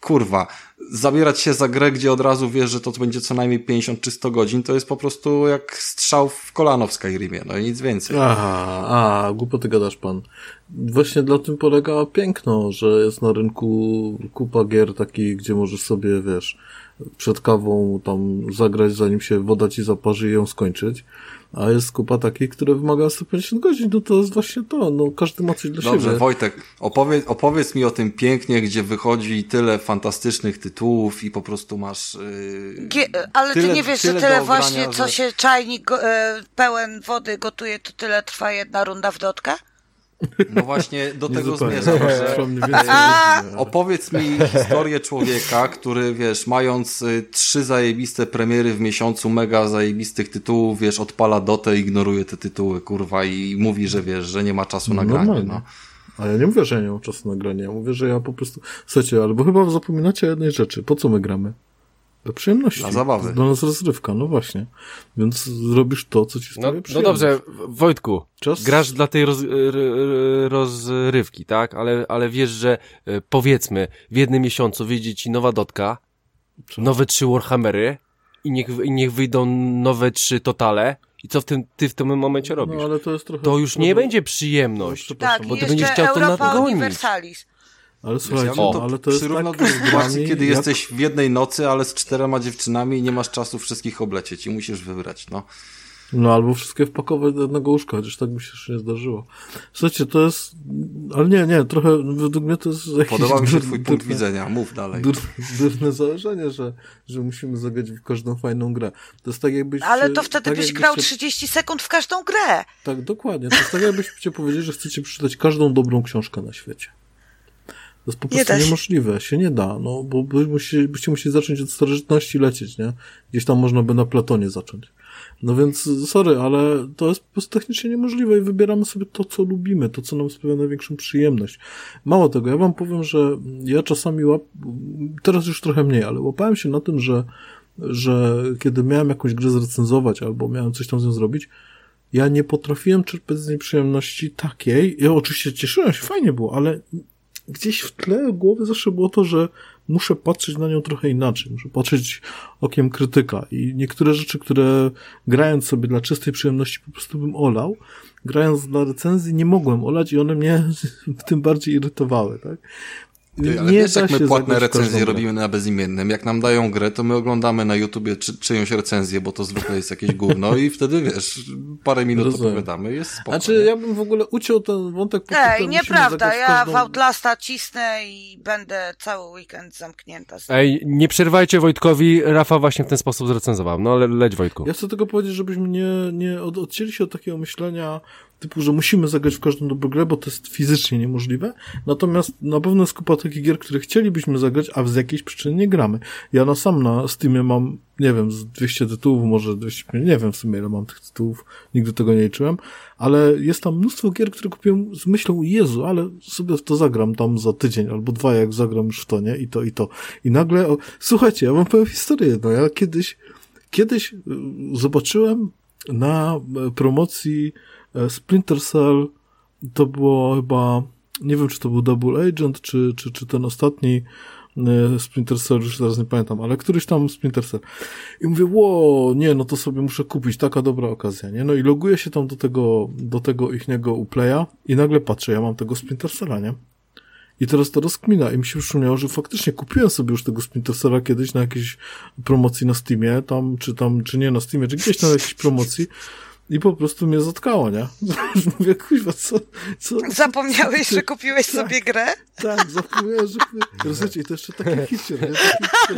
kurwa, zabierać się za grę, gdzie od razu wiesz, że to będzie co najmniej 50 czy 100 godzin, to jest po prostu jak strzał w kolano w Skyrimie, no i nic więcej. Aha, a, głupoty gadasz pan. Właśnie dla tym polega piękno, że jest na rynku kupa gier takich, gdzie możesz sobie, wiesz, przed kawą tam zagrać, zanim się woda ci zaparzy i ją skończyć a jest kupa takich, które wymagają 150 godzin, no to jest właśnie to, no każdy ma coś dla Dobrze, siebie. Dobrze, Wojtek, opowiedz, opowiedz mi o tym pięknie, gdzie wychodzi tyle fantastycznych tytułów i po prostu masz... Yy, ale tyle, ty nie wiesz, tyle że tyle właśnie, że... co się czajnik yy, pełen wody gotuje, to tyle trwa jedna runda w dotkę? No właśnie do tego zmierzam, że opowiedz mi historię człowieka, który wiesz, mając y, trzy zajebiste premiery w miesiącu, mega zajebistych tytułów, wiesz, odpala dotę, ignoruje te tytuły, kurwa i mówi, że wiesz, że nie ma czasu na granie, no. A ja nie mówię, że ja nie mam czasu na granie, ja mówię, że ja po prostu... Słuchajcie, albo chyba zapominacie jednej rzeczy, po co my gramy? Dla przyjemności. Dla zabawy. Dla nas rozrywka, no właśnie. Więc zrobisz to, co ci sprawia no, no dobrze, Wojtku, Czas? grasz dla tej roz, rozrywki, tak? Ale, ale wiesz, że e, powiedzmy w jednym miesiącu wyjdzie ci nowa dotka, Co? nowe trzy Warhammery i niech, i niech wyjdą nowe trzy Totale i co w tym, ty w tym momencie robisz? No, ale to jest trochę... To już nie będzie przyjemność, tak, bo ty będziesz chciał to nadgonić. Universalis. Ale słuchajcie, o, to, ale to jest tak... sytuacji, kiedy jak... jesteś w jednej nocy, ale z czterema dziewczynami i nie masz czasu wszystkich oblecieć i musisz wybrać, no. No albo wszystkie wpakować do jednego łóżka, chociaż tak mi się jeszcze nie zdarzyło. Słuchajcie, to jest, ale nie, nie, trochę według mnie to jest jakieś... Podoba mi się twój punkt widzenia, mów dalej. Durne założenie, że, że musimy zagrać w każdą fajną grę. To jest tak jakbyś... Ale to wtedy tak byś grał 30 sekund w każdą grę. Tak, dokładnie. To jest tak jakbyście powiedzieli, że chcecie przeczytać każdą dobrą książkę na świecie. To jest po prostu nie niemożliwe, się nie da, no, bo byście, byście musieli zacząć od starożytności lecieć, nie? Gdzieś tam można by na Platonie zacząć. No więc, sorry, ale to jest po prostu technicznie niemożliwe i wybieramy sobie to, co lubimy, to, co nam sprawia największą przyjemność. Mało tego, ja wam powiem, że ja czasami łap, teraz już trochę mniej, ale łapałem się na tym, że, że kiedy miałem jakąś grę zrecenzować albo miałem coś tam z nią zrobić, ja nie potrafiłem czerpać z niej przyjemności takiej. Ja oczywiście cieszyłem się, fajnie było, ale gdzieś w tle głowy zawsze było to, że muszę patrzeć na nią trochę inaczej, muszę patrzeć okiem krytyka i niektóre rzeczy, które grając sobie dla czystej przyjemności po prostu bym olał, grając dla recenzji nie mogłem olać i one mnie tym bardziej irytowały, tak? Ty, ale nie wiesz, jak my płatne recenzje robimy na bezimiennym. Jak nam dają grę, to my oglądamy na YouTubie czy, czyjąś recenzję, bo to zwykle jest jakieś gówno i wtedy, wiesz, parę minut Rozumiem. opowiadamy, jest spoko. Znaczy, ja bym w ogóle uciął ten wątek. Ej, nieprawda, ja każdą... w Outlasta cisnę i będę cały weekend zamknięta. Ej, nie przerwajcie Wojtkowi, Rafa właśnie w ten sposób zrecenzował, no ale leć Wojtku. Ja chcę tylko powiedzieć, żebyśmy nie, nie od, odcięli się od takiego myślenia, typu, że musimy zagrać w każdą dobrą grę, bo to jest fizycznie niemożliwe. Natomiast na pewno jest kupa takich gier, które chcielibyśmy zagrać, a z jakiejś przyczyny nie gramy. Ja na sam na Steamie mam, nie wiem, z 200 tytułów, może 200, nie wiem w sumie ile mam tych tytułów, nigdy tego nie liczyłem, ale jest tam mnóstwo gier, które kupiłem z myślą, Jezu, ale sobie w to zagram tam za tydzień albo dwa, jak zagram już w to, nie? I to, i to. I nagle, o, słuchajcie, ja wam powiem historię jedną. Ja kiedyś, kiedyś y, zobaczyłem na e, promocji Splinter Cell to było chyba, nie wiem czy to był Double Agent, czy, czy, czy ten ostatni e, Splinter Cell, już teraz nie pamiętam, ale któryś tam Splinter Cell. I mówię, ło, nie, no to sobie muszę kupić, taka dobra okazja, nie? No i loguję się tam do tego, do tego ichniego Uplaya i nagle patrzę, ja mam tego Splinter Cella, nie? I teraz to rozkmina i mi się przypomniało, że faktycznie kupiłem sobie już tego Splinter Cella kiedyś na jakiejś promocji na Steamie, tam, czy tam, czy nie na Steamie, czy gdzieś tam na jakiejś promocji i po prostu mnie zatkało, nie? Mówię, kuźwa, co, co? Zapomniałeś, że kupiłeś tak, sobie grę? Tak, zapomniałem, że... Rozumiecie, i to jeszcze taki hicier, nie? Taki,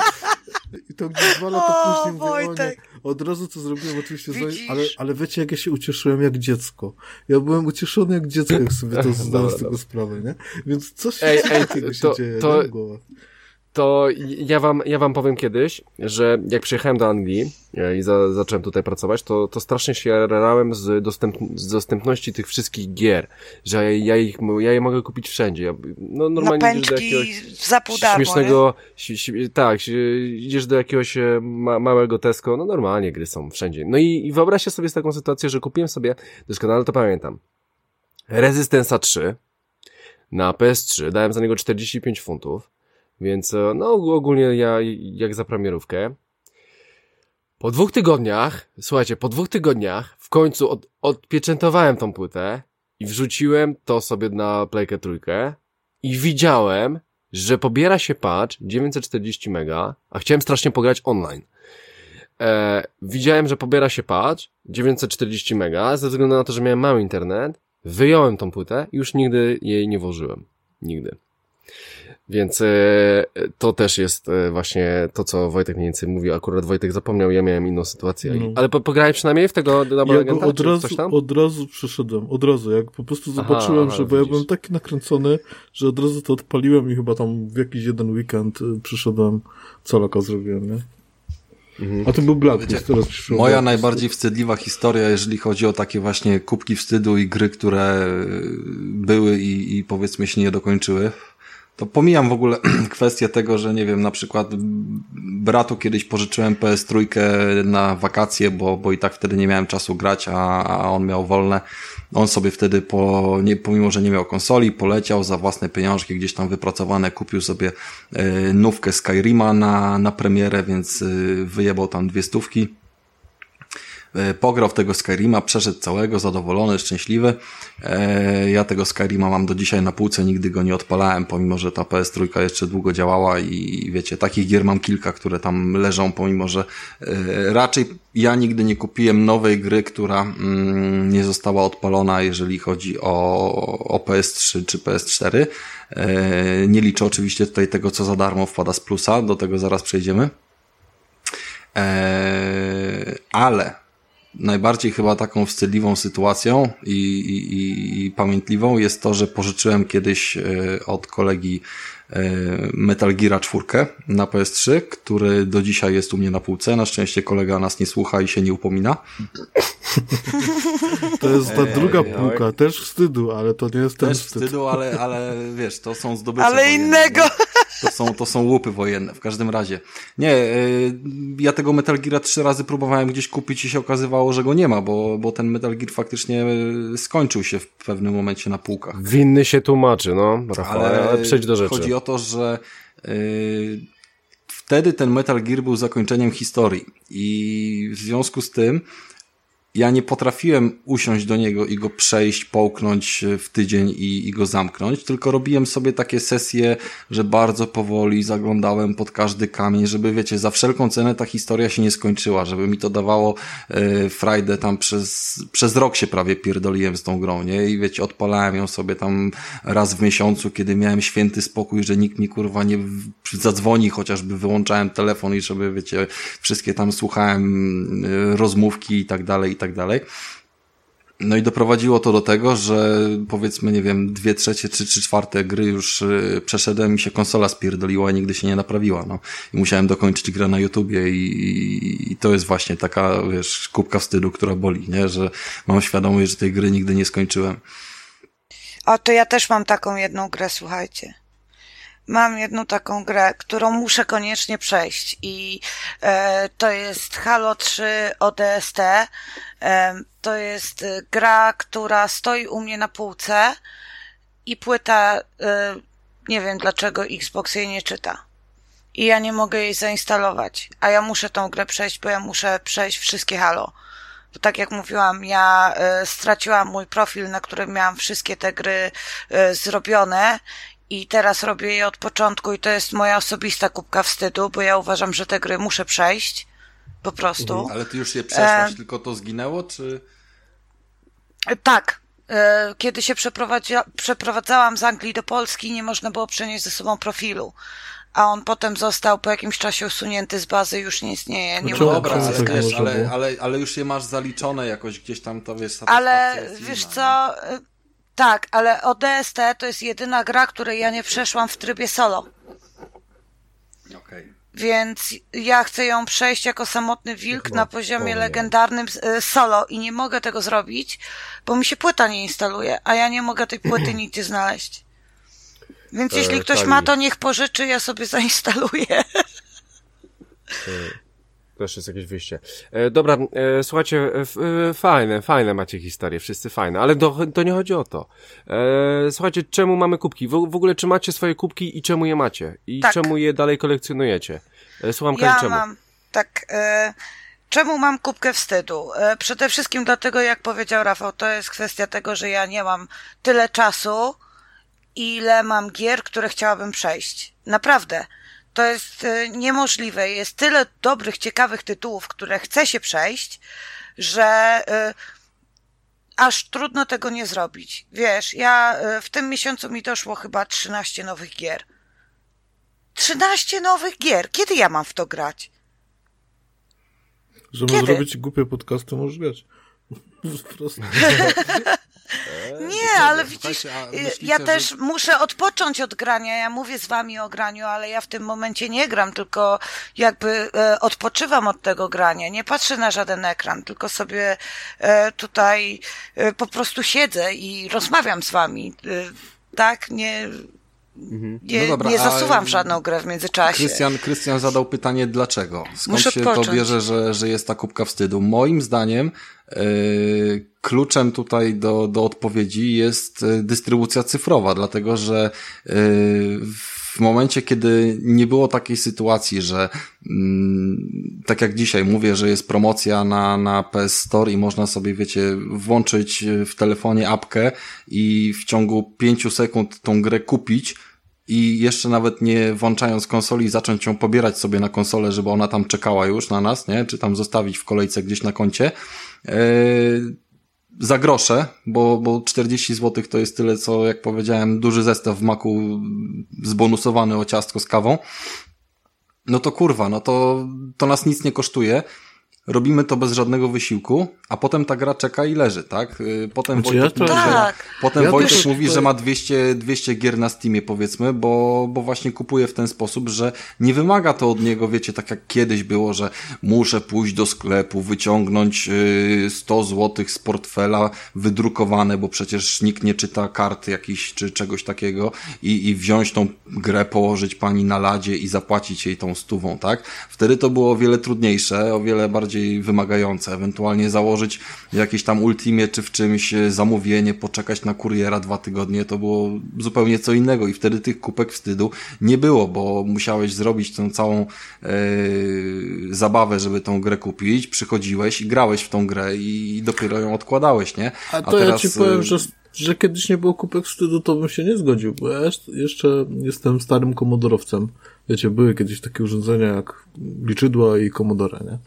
I to gdzieś dwa lata później mówię, o nie, od razu to zrobiłem oczywiście, ale, ale wiecie, jak ja się ucieszyłem jak dziecko. Ja byłem ucieszony jak dziecko, jak sobie to zdałem z tego sprawę, nie? Więc coś ej, ej, takiego się to, dzieje, to, to ja wam, ja wam powiem kiedyś, że jak przyjechałem do Anglii e, i za, zacząłem tutaj pracować, to, to strasznie się jarałem z, dostęp, z dostępności tych wszystkich gier, że ja, ich, ja je mogę kupić wszędzie. Ja, no normalnie no, idziesz do jakiegoś za pół śmiesznego, tak, idziesz do jakiegoś ma, małego Tesco, no normalnie gry są wszędzie. No i, i wyobraźcie sobie taką sytuację, że kupiłem sobie, doskonale to pamiętam, Resistence'a 3 na PS3, dałem za niego 45 funtów, więc e, no ogólnie ja jak za premierówkę. Po dwóch tygodniach, słuchajcie, po dwóch tygodniach w końcu od, odpieczętowałem tą płytę i wrzuciłem to sobie na Playkę trójkę i widziałem, że pobiera się patch 940 mega, a chciałem strasznie pograć online. E, widziałem, że pobiera się patch 940 mega, ze względu na to, że miałem mały internet, wyjąłem tą płytę i już nigdy jej nie włożyłem. Nigdy. Więc e, to też jest e, właśnie to, co Wojtek mniej więcej mówił. Akurat Wojtek zapomniał, ja miałem inną sytuację. No. Ale po, pograłeś przynajmniej w tego Double ja Agenta, od razu, od razu przeszedłem, od razu. Jak po prostu zobaczyłem, aha, że, bo ja byłem taki nakręcony, że od razu to odpaliłem i chyba tam w jakiś jeden weekend y, przyszedłem, co zrobiłem, nie? Mhm. A to był Blacklist, teraz przyszło. Moja Blacklist. najbardziej wstydliwa historia, jeżeli chodzi o takie właśnie kubki wstydu i gry, które y, były i, i powiedzmy się nie dokończyły to pomijam w ogóle kwestię tego, że nie wiem, na przykład bratu kiedyś pożyczyłem PS trójkę na wakacje, bo, bo i tak wtedy nie miałem czasu grać, a, a on miał wolne. On sobie wtedy, po, nie, pomimo że nie miał konsoli, poleciał za własne pieniążki gdzieś tam wypracowane, kupił sobie y, nówkę Skyrima na, na premierę, więc y, wyjebał tam dwie stówki pograł w tego Skyrima, przeszedł całego, zadowolony, szczęśliwy. E, ja tego Skyrima mam do dzisiaj na półce, nigdy go nie odpalałem, pomimo, że ta PS3 jeszcze długo działała i wiecie, takich gier mam kilka, które tam leżą, pomimo, że e, raczej ja nigdy nie kupiłem nowej gry, która mm, nie została odpalona, jeżeli chodzi o, o PS3 czy PS4. Nie liczę oczywiście tutaj tego, co za darmo wpada z plusa, do tego zaraz przejdziemy. Ale najbardziej chyba taką wstydliwą sytuacją i, i, i pamiętliwą jest to, że pożyczyłem kiedyś e, od kolegi e, Metal Gear 4 na PS3, który do dzisiaj jest u mnie na półce. Na szczęście kolega nas nie słucha i się nie upomina. To jest ta druga półka, też wstydu, ale to nie jest ten też wstyd. wstydu, ale, ale wiesz, to są zdobycze Ale innego! Nie? To są, to są łupy wojenne, w każdym razie. Nie, y, ja tego Metal Gear trzy razy próbowałem gdzieś kupić i się okazywało, że go nie ma, bo, bo ten Metal Gear faktycznie y, skończył się w pewnym momencie na półkach. Winny się tłumaczy, no, Rafał, ale, ale przejdź do rzeczy. Chodzi o to, że yy, wtedy ten Metal Gear był zakończeniem historii i w związku z tym ja nie potrafiłem usiąść do niego i go przejść, połknąć w tydzień i, i go zamknąć, tylko robiłem sobie takie sesje, że bardzo powoli zaglądałem pod każdy kamień, żeby wiecie, za wszelką cenę ta historia się nie skończyła, żeby mi to dawało e, frajdę tam przez, przez rok się prawie pierdoliłem z tą grą, nie? I wiecie, odpalałem ją sobie tam raz w miesiącu, kiedy miałem święty spokój, że nikt mi kurwa nie zadzwoni, chociażby wyłączałem telefon i żeby wiecie, wszystkie tam słuchałem e, rozmówki i tak dalej, tak dalej. No i doprowadziło to do tego, że powiedzmy, nie wiem, dwie trzecie czy trzy czwarte gry już y, przeszedłem i się konsola spierdoliła i nigdy się nie naprawiła, no. I musiałem dokończyć grę na YouTubie i, i to jest właśnie taka, wiesz, kubka wstydu, która boli, nie? Że mam świadomość, że tej gry nigdy nie skończyłem. A to ja też mam taką jedną grę, słuchajcie mam jedną taką grę, którą muszę koniecznie przejść i e, to jest Halo 3 ODST. E, to jest e, gra, która stoi u mnie na półce i płyta, e, nie wiem dlaczego Xbox jej nie czyta. I ja nie mogę jej zainstalować, a ja muszę tą grę przejść, bo ja muszę przejść wszystkie Halo. Bo tak jak mówiłam, ja e, straciłam mój profil, na którym miałam wszystkie te gry e, zrobione i teraz robię je od początku i to jest moja osobista kubka wstydu, bo ja uważam, że te gry muszę przejść. Po prostu. Mhm. Ale ty już je przeszłaś, e... tylko to zginęło, czy... Tak. E, kiedy się przeprowadzałam z Anglii do Polski, nie można było przenieść ze sobą profilu. A on potem został po jakimś czasie usunięty z bazy, już nie istnieje. Nie no dobra, ale, wiesz, ale, ale, ale już je masz zaliczone jakoś gdzieś tam, to wiesz, Ale wiesz inna, co? Tak, ale ODST to jest jedyna gra, której ja nie przeszłam w trybie solo. Okej. Okay. Więc ja chcę ją przejść jako samotny wilk Chyba na poziomie powiem. legendarnym e, solo i nie mogę tego zrobić, bo mi się płyta nie instaluje, a ja nie mogę tej płyty nigdzie znaleźć. Więc e, jeśli ktoś ma, to niech pożyczy, ja sobie zainstaluję. E, też jest jakieś wyjście. E, dobra, e, słuchajcie, e, fajne, fajne macie historie, wszyscy fajne, ale do, to nie chodzi o to. E, słuchajcie, czemu mamy kubki? W, w, ogóle czy macie swoje kubki i czemu je macie? I tak. czemu je dalej kolekcjonujecie? E, słucham, ja czemu? mam, tak, e, czemu mam kubkę wstydu? E, przede wszystkim dlatego, jak powiedział Rafał, to jest kwestia tego, że ja nie mam tyle czasu, ile mam gier, które chciałabym przejść. Naprawdę. To jest e, niemożliwe. Jest tyle dobrych, ciekawych tytułów, które chce się przejść, że e, aż trudno tego nie zrobić. Wiesz, ja e, w tym miesiącu mi doszło chyba 13 nowych gier. 13 nowych gier. Kiedy ja mam w to grać? Żeby Kiedy? zrobić głupie podcasty, możesz grać. Po prostu. Nie, ale widzisz, ja też że... muszę odpocząć od grania. Ja mówię z wami o graniu, ale ja w tym momencie nie gram, tylko jakby e, odpoczywam od tego grania. Nie patrzę na żaden ekran, tylko sobie e, tutaj e, po prostu siedzę i rozmawiam z wami. E, tak, nie, Mhm. Nie, no dobra, nie zasuwam w żadną grę w międzyczasie. Krystian, Krystian zadał pytanie dlaczego? Skąd Muszę się począć. to bierze, że, że jest ta kubka wstydu? Moim zdaniem yy, kluczem tutaj do, do odpowiedzi jest e, dystrybucja cyfrowa, dlatego że yy, w momencie, kiedy nie było takiej sytuacji, że mm, tak jak dzisiaj mówię, że jest promocja na, na PS Store i można sobie, wiecie, włączyć w telefonie apkę i w ciągu pięciu sekund tą grę kupić, i jeszcze nawet nie włączając konsoli zacząć ją pobierać sobie na konsolę, żeby ona tam czekała już na nas, nie? Czy tam zostawić w kolejce gdzieś na koncie. Yy, za grosze, bo, bo 40 zł to jest tyle, co jak powiedziałem, duży zestaw w maku zbonusowany o ciastko z kawą. No to kurwa, no to, to nas nic nie kosztuje robimy to bez żadnego wysiłku, a potem ta gra czeka i leży, tak? Y, potem znaczy, Wojtek, ja mówi, tak. że, potem ja Wojtek mówi, że ma 200, 200 gier na Steamie, powiedzmy, bo, bo właśnie kupuje w ten sposób, że nie wymaga to od niego, wiecie, tak jak kiedyś było, że muszę pójść do sklepu, wyciągnąć 100 y, zł z portfela wydrukowane, bo przecież nikt nie czyta karty jakiś czy czegoś takiego i, i wziąć tą grę, położyć pani na ladzie i zapłacić jej tą stówą, tak? Wtedy to było o wiele trudniejsze, o wiele bardziej bardziej wymagające, ewentualnie założyć jakieś tam ultimie czy w czymś e, zamówienie, poczekać na kuriera dwa tygodnie, to było zupełnie co innego i wtedy tych kupek wstydu nie było, bo musiałeś zrobić tę całą e, zabawę, żeby tą grę kupić, przychodziłeś i grałeś w tą grę i dopiero ją odkładałeś, nie? A, to teraz... ja ci powiem, e, że że kiedyś nie było kupek wstydu, to bym się nie zgodził, bo ja jeszcze jestem starym komodorowcem. Wiecie, były kiedyś takie urządzenia jak liczydła i komodora, nie?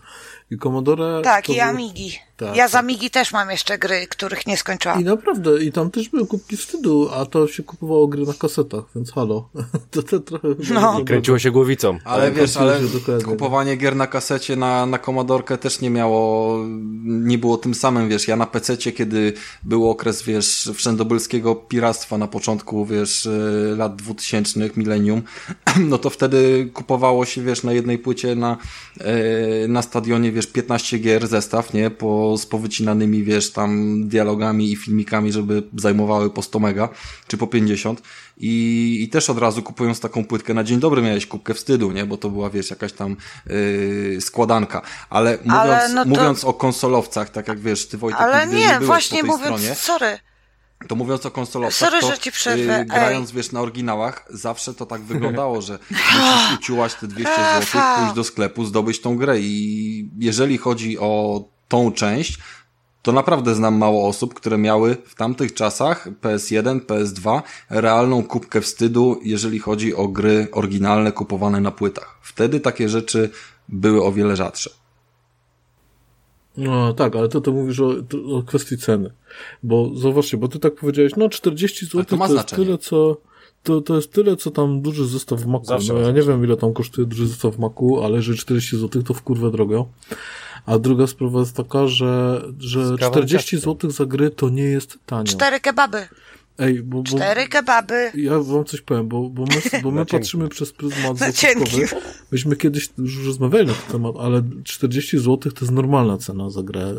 I Commodore... Tak, i Amigi. Tak, ja z tak. Amigi też mam jeszcze gry, których nie skończyłam. I naprawdę, i tam też były kubki wstydu, a to się kupowało gry na kasetach, więc halo. to, to trochę... No. I kręciło się głowicą. Ale wiesz, ale kupowanie gier na kasecie na, na Commodorkę też nie miało, nie było tym samym, wiesz, ja na PC-cie, kiedy był okres, wiesz, wszędobylskiego piractwa na początku, wiesz, e, lat dwutysięcznych, milenium, no to wtedy kupowało się, wiesz, na jednej płycie na, e, na stadionie, wiesz, 15 gier zestaw, nie, po z powycinanymi, wiesz, tam dialogami i filmikami, żeby zajmowały po 100 mega, czy po 50 i, i też od razu kupując taką płytkę na dzień dobry miałeś kubkę wstydu, nie, bo to była, wiesz, jakaś tam yy, składanka, ale mówiąc, ale no to... mówiąc o konsolowcach, tak jak wiesz, ty Wojtek, ale nie, nie właśnie mówiąc, stronie, sorry, to mówiąc o konsolowcach, Sorry, to, że ci przerwę. Yy, grając, wiesz, na oryginałach, zawsze to tak wyglądało, że musisz uciułać te 200 zł, pójść do sklepu, zdobyć tą grę. I jeżeli chodzi o tą część, to naprawdę znam mało osób, które miały w tamtych czasach PS1, PS2 realną kubkę wstydu, jeżeli chodzi o gry oryginalne kupowane na płytach. Wtedy takie rzeczy były o wiele rzadsze. No tak, ale to to mówisz o, o kwestii ceny. Bo zobaczcie, bo ty tak powiedziałeś, no 40 zł to, to jest tyle, co to, to jest tyle, co tam duży zestaw w Macu. no ja nie wiem, ile tam kosztuje duży zestaw w Macu, ale że 40 zł to w kurwę drogo. A druga sprawa jest taka, że, że 40 zł za gry to nie jest tanio. Cztery kebaby. Ej, bo, bo, Cztery kebaby. Ja wam coś powiem, bo, bo my, bo my patrzymy przez pryzmat złotówkowy. Myśmy kiedyś już rozmawiali na ten temat, ale 40 zł to jest normalna cena za grę.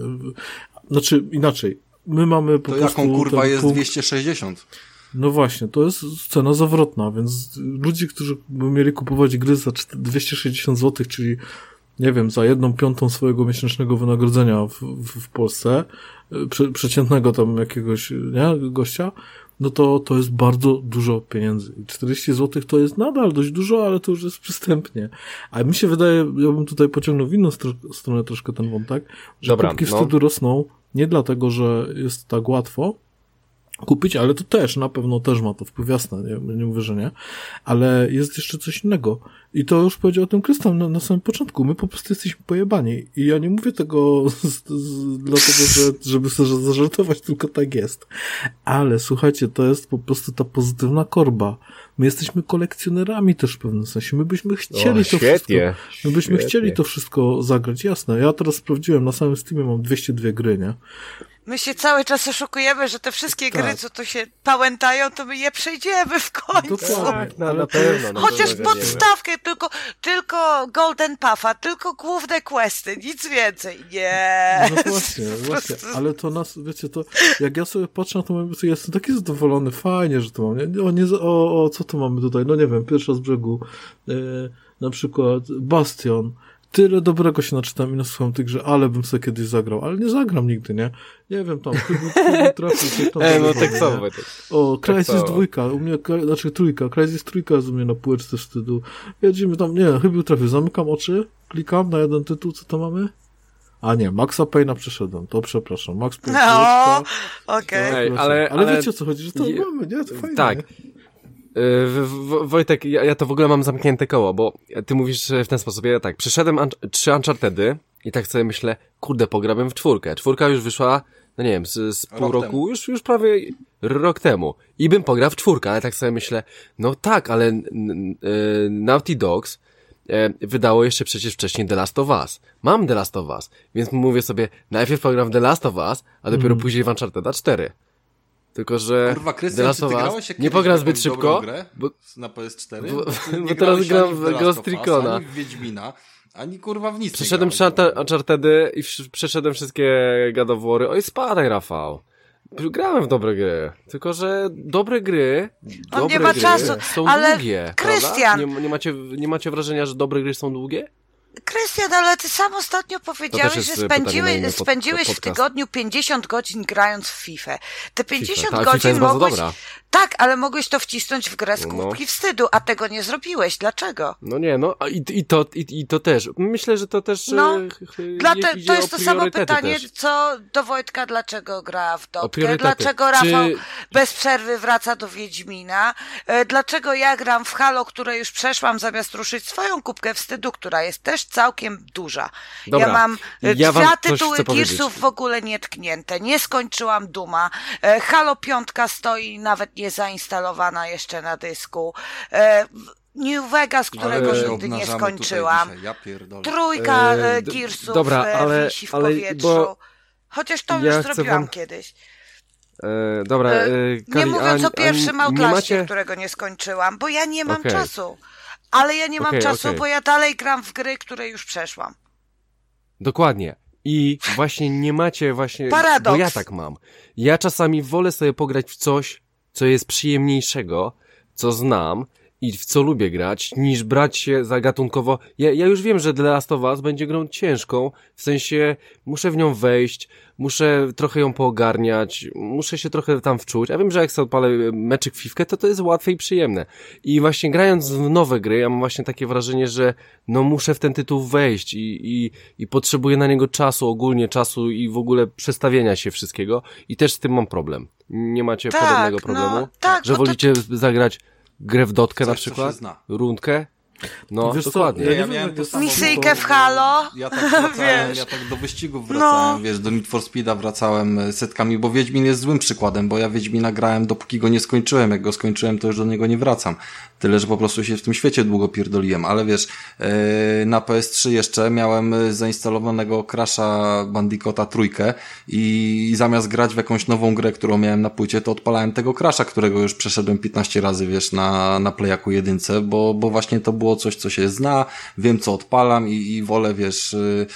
Znaczy, inaczej. My mamy po to prostu... jaką kurwa jest punkt... 260? No właśnie, to jest cena zawrotna, więc ludzie, którzy by mieli kupować gry za 260 zł, czyli nie wiem, za jedną piątą swojego miesięcznego wynagrodzenia w, w, w Polsce, y, prze, przeciętnego tam jakiegoś, nie, gościa, no to to jest bardzo dużo pieniędzy. 40 zł to jest nadal dość dużo, ale to już jest przystępnie. A mi się wydaje, ja bym tutaj pociągnął w inną stronę troszkę ten wątek, że Dobra, kubki no. wstydu rosną nie dlatego, że jest tak łatwo, kupić, ale to też na pewno też ma to wpływ, jasne, nie, nie mówię, że nie, ale jest jeszcze coś innego. I to już powiedział o tym Krystian na, na, samym początku, my po prostu jesteśmy pojebani. I ja nie mówię tego z, z, dlatego, że, żeby sobie zażartować, tylko tak jest, ale słuchajcie, to jest po prostu ta pozytywna korba, my jesteśmy kolekcjonerami też w pewnym sensie, my byśmy chcieli o, to wszystko, my byśmy świetnie. chcieli to wszystko zagrać, jasne, ja teraz sprawdziłem, na samym Steamie mam 202 gry, nie, My się cały czas oszukujemy, że te wszystkie tak. gry, co tu się pałętają, to my je przejdziemy w końcu. Tak, no, na pewno. No, Chociaż podstawkę, tylko, tylko Golden Puffa, tylko główne questy, nic więcej. Nie. No właśnie, właśnie. Ale to nas, wiecie, to jak ja sobie patrzę na to, ja jestem taki zadowolony, fajnie, że to mam. Nie, o, nie, o, o co co tu mamy tutaj? No nie wiem, pierwsza z brzegu, e, na przykład Bastion, tyle dobrego się naczytam i nasłucham tych grze, ale bym sobie kiedyś zagrał, ale nie zagram nigdy, nie? Nie wiem, tam, chyba trafił się tam. E, no tak samo. O, Crysis tak dwójka, u mnie, znaczy trójka, Crysis trójka jest u mnie na półeczce wstydu. Jedziemy tam, nie, chyba trafił, zamykam oczy, klikam na jeden tytuł, co to mamy? A nie, Maxa Payna przeszedłem, to przepraszam. Max Payne. No, okej. Okay. ale, ale, ale wiecie o co chodzi, że to je... mamy, nie? To fajnie. Tak. Yy, Wojtek, ja, ja to w ogóle mam zamknięte koło, bo ty mówisz w ten sposób, ja tak, przyszedłem un trzy Unchartedy i tak sobie myślę, kurde, pograłem w czwórkę. Czwórka już wyszła, no nie wiem, z, z pół rok roku, już, już prawie rok temu. I bym pograł w czwórkę, ale tak sobie myślę, no tak, ale Naughty Dogs e, wydało jeszcze przecież wcześniej The Last of Us. Mam The Last of Us, więc mówię sobie, najpierw pogram w The Last of Us, a dopiero mm. później w Uncharted 4. Tylko, że Kurwa, Krystian, czy ty grałeś nie pogram zbyt szybko, grę bo, na PS4? Bo, bo, bo teraz gram w Ghost Recona. Ani w Wiedźmina, ani kurwa w nic Przeszedłem Unchartedy i przeszedłem wszystkie God of War'y. Oj, spadaj, Rafał. Grałem w dobre gry, tylko że dobre gry, On dobre nie ma gry czasu, są ale długie, Krystian... Nie, nie, macie, nie macie wrażenia, że dobre gry są długie? Krystian, ale ty sam ostatnio powiedziałeś, że spędziłeś, spędziłeś w tygodniu 50 godzin grając w FIFA. Te 50 FIFA. Ta, godzin mogłeś... Tak, ale mogłeś to wcisnąć w grę z kubki no. wstydu, a tego nie zrobiłeś. Dlaczego? No nie, no i, i, to, i, i to też. Myślę, że to też no, e, dla te, To jest to samo pytanie, też. co do Wojtka, dlaczego gra w dopkę, dlaczego Rafał Czy... bez przerwy wraca do Wiedźmina, e, dlaczego ja gram w Halo, które już przeszłam, zamiast ruszyć swoją kubkę wstydu, która jest też całkiem duża. Dobra, ja mam e, ja dwa tytuły Gearsów w ogóle nietknięte, nie skończyłam Duma, Halo piątka stoi nawet nie zainstalowana jeszcze na dysku. E, New Vegas, którego ale nigdy nie skończyłam. Ja Trójka e, Gearsów dobra, e, ale, wisi w ale, powietrzu. Bo Chociaż to ja już zrobiłam wam... kiedyś. E, dobra, e, Kali, nie mówiąc a, o pierwszym Outlaście, macie... którego nie skończyłam, bo ja nie mam okay. czasu. Ale ja nie mam okay, czasu, okay. bo ja dalej gram w gry, które już przeszłam. Dokładnie. I właśnie nie macie właśnie... Paradoks. Bo ja tak mam. Ja czasami wolę sobie pograć w coś, co jest przyjemniejszego, co znam i w co lubię grać, niż brać się za gatunkowo. Ja, ja już wiem, że The Last of Us będzie grą ciężką, w sensie muszę w nią wejść, muszę trochę ją poogarniać, muszę się trochę tam wczuć. A wiem, że jak sobie odpalę meczyk fifkę, to to jest łatwe i przyjemne. I właśnie grając w nowe gry, ja mam właśnie takie wrażenie, że no muszę w ten tytuł wejść i, i, i potrzebuję na niego czasu, ogólnie czasu i w ogóle przestawienia się wszystkiego i też z tym mam problem. Nie macie tak, podobnego no, problemu? No, tak, że wolicie to... zagrać grę w dotkę na przykład? Rundkę? No, Wiesz dokładnie. Co, ja, ja miałem Misyjkę w Halo. Ja tak, wracałem, ja tak do wyścigów wracałem, no. wiesz, do Need for Speeda wracałem e, setkami, bo Wiedźmin jest złym przykładem, bo ja Wiedźmina grałem dopóki go nie skończyłem. Jak go skończyłem, to już do niego nie wracam. Tyle, że po prostu się w tym świecie długo pierdoliłem, ale wiesz, e, na PS3 jeszcze miałem e, zainstalowanego Crasha Bandicoota trójkę i zamiast grać w jakąś nową grę, którą miałem na płycie, to odpalałem tego Crasha, którego już przeszedłem 15 razy, wiesz, na, na Playaku jedynce, bo, bo właśnie to było coś, co się zna, wiem co odpalam i, i wolę, wiesz, y,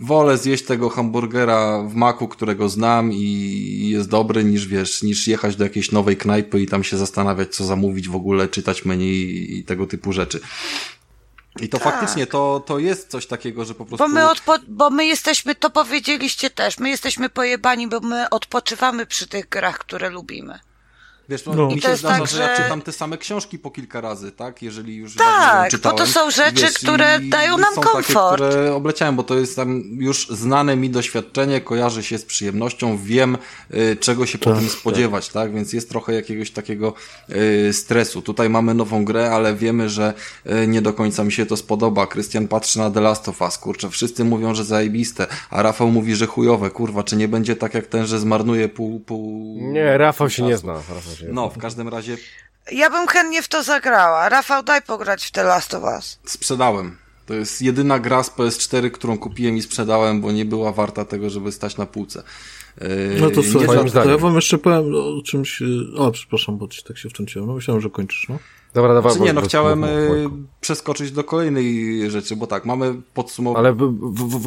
wolę zjeść tego hamburgera w maku, którego znam i jest dobry, niż wiesz, niż jechać do jakiejś nowej knajpy i tam się zastanawiać, co zamówić w ogóle, czytać menu i tego typu rzeczy. I to tak. faktycznie to, to jest coś takiego, że po prostu. Bo my, odpo- bo my jesteśmy, to powiedzieliście też, my jesteśmy pojebani, bo my odpoczywamy przy tych grach, które lubimy. Wiesz, no, no. mi się zdarza, tak, że... że ja czytam te same książki po kilka razy, tak? Jeżeli już Tak, czytałem, bo to są rzeczy, wiesz, które dają nam są komfort. Takie, które obleciałem, bo to jest tam już znane mi doświadczenie, kojarzy się z przyjemnością, wiem y, czego się tak, po tym spodziewać, tak. tak? Więc jest trochę jakiegoś takiego y, stresu. Tutaj mamy nową grę, ale wiemy, że y, nie do końca mi się to spodoba. Krystian patrzy na The Last of Us, kurczę, wszyscy mówią, że zajebiste, a Rafał mówi, że chujowe, kurwa, czy nie będzie tak jak ten, że zmarnuje pół, pół... Nie, Rafał się nie zna. Rafał no, w każdym razie... Ja bym chętnie w to zagrała. Rafał, daj pograć w The Last of Us. Sprzedałem. To jest jedyna gra z PS4, którą kupiłem i sprzedałem, bo nie była warta tego, żeby stać na półce. No to słuchaj, to ja wam jeszcze powiem o czymś... O, przepraszam, bo ci tak się wtrąciłem. No myślałem, że kończysz, no. Dobra, dobra. Znaczy, nie, no chciałem y, przeskoczyć do kolejnej rzeczy, bo tak, mamy podsumowanie. Ale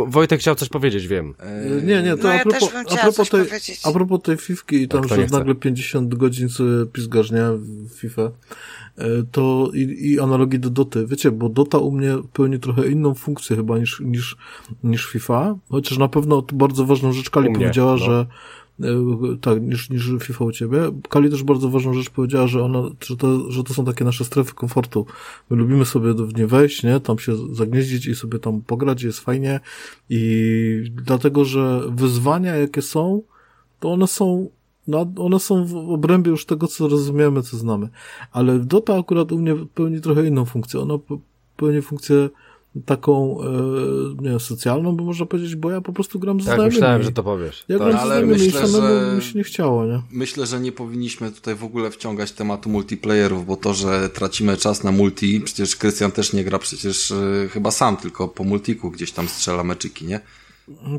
Wojtek chciał coś powiedzieć, wiem. E... Nie, nie, to no, a, propos, a, propos tej, a propos tej fifki i tam, że nagle 50 godzin sobie pizgasz, nie, w FIFA, e, to i, i analogii do Doty. Wiecie, bo Dota u mnie pełni trochę inną funkcję chyba niż, niż, niż FIFA, chociaż na pewno bardzo ważną rzecz Kali powiedziała, no. że tak, niż, niż FIFA u ciebie. Kali też bardzo ważną rzecz powiedziała, że ona, że to, że to są takie nasze strefy komfortu. My lubimy sobie w nie wejść, nie? Tam się zagnieździć i sobie tam pograć, jest fajnie i dlatego, że wyzwania jakie są, to one są no, one są w obrębie już tego, co rozumiemy, co znamy. Ale Dota akurat u mnie pełni trochę inną funkcję. Ona pełni funkcję taką, e, nie wiem, socjalną, by można powiedzieć, bo ja po prostu gram z tak, znajomymi. myślałem, że to powiesz. Ja gram ale myślę, że mi się nie chciało, nie? Myślę, że nie powinniśmy tutaj w ogóle wciągać tematu multiplayerów, bo to, że tracimy czas na multi, przecież Krystian też nie gra przecież y, chyba sam, tylko po multiku gdzieś tam strzela meczyki, nie?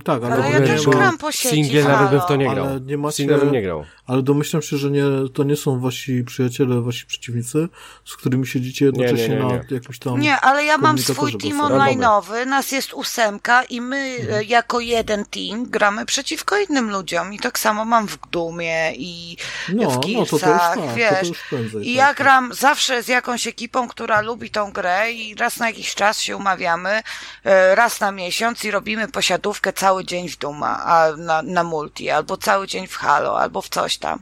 Tak, ale, ale ja też gram po sieci. Singiel nawet bym w to nie grał. Ale nie macie, Singiel bym nie grał. Ale domyślam się, że nie, to nie są wasi przyjaciele, wasi przeciwnicy, z którymi siedzicie jednocześnie nie, nie, nie, na jakimś tam Nie, ale ja mam swój team online'owy, nas jest ósemka i my mhm. E, jako jeden team gramy przeciwko innym ludziom i tak samo mam w Gdumie i no, w Gearsach, no, to to wiesz. To już prędzej, I tak, ja tak. gram zawsze z jakąś ekipą, która lubi tą grę i raz na jakiś czas się umawiamy, e, raz na miesiąc i robimy posiadówkę cały dzień w Duma, a na, na multi, albo cały dzień w Halo, albo w coś tam.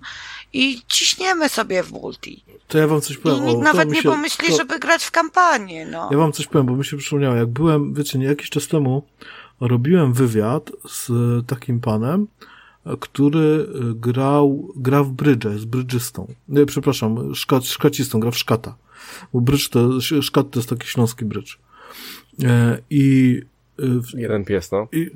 I ciśniemy sobie w multi. To ja wam coś powiem. I nikt nawet nie się, pomyśli, to... żeby grać w kampanię, no. Ja wam coś powiem, bo mi się przypomniało, jak byłem, wiecie, nie jakiś czas temu robiłem wywiad z takim panem, który grał, gra w brydże, jest brydżystą. Nie, przepraszam, szkat, szkacistą, gra w szkata. Bo brydż to, szkat to jest taki śląski brydż. E, I Jeden pies, no. I,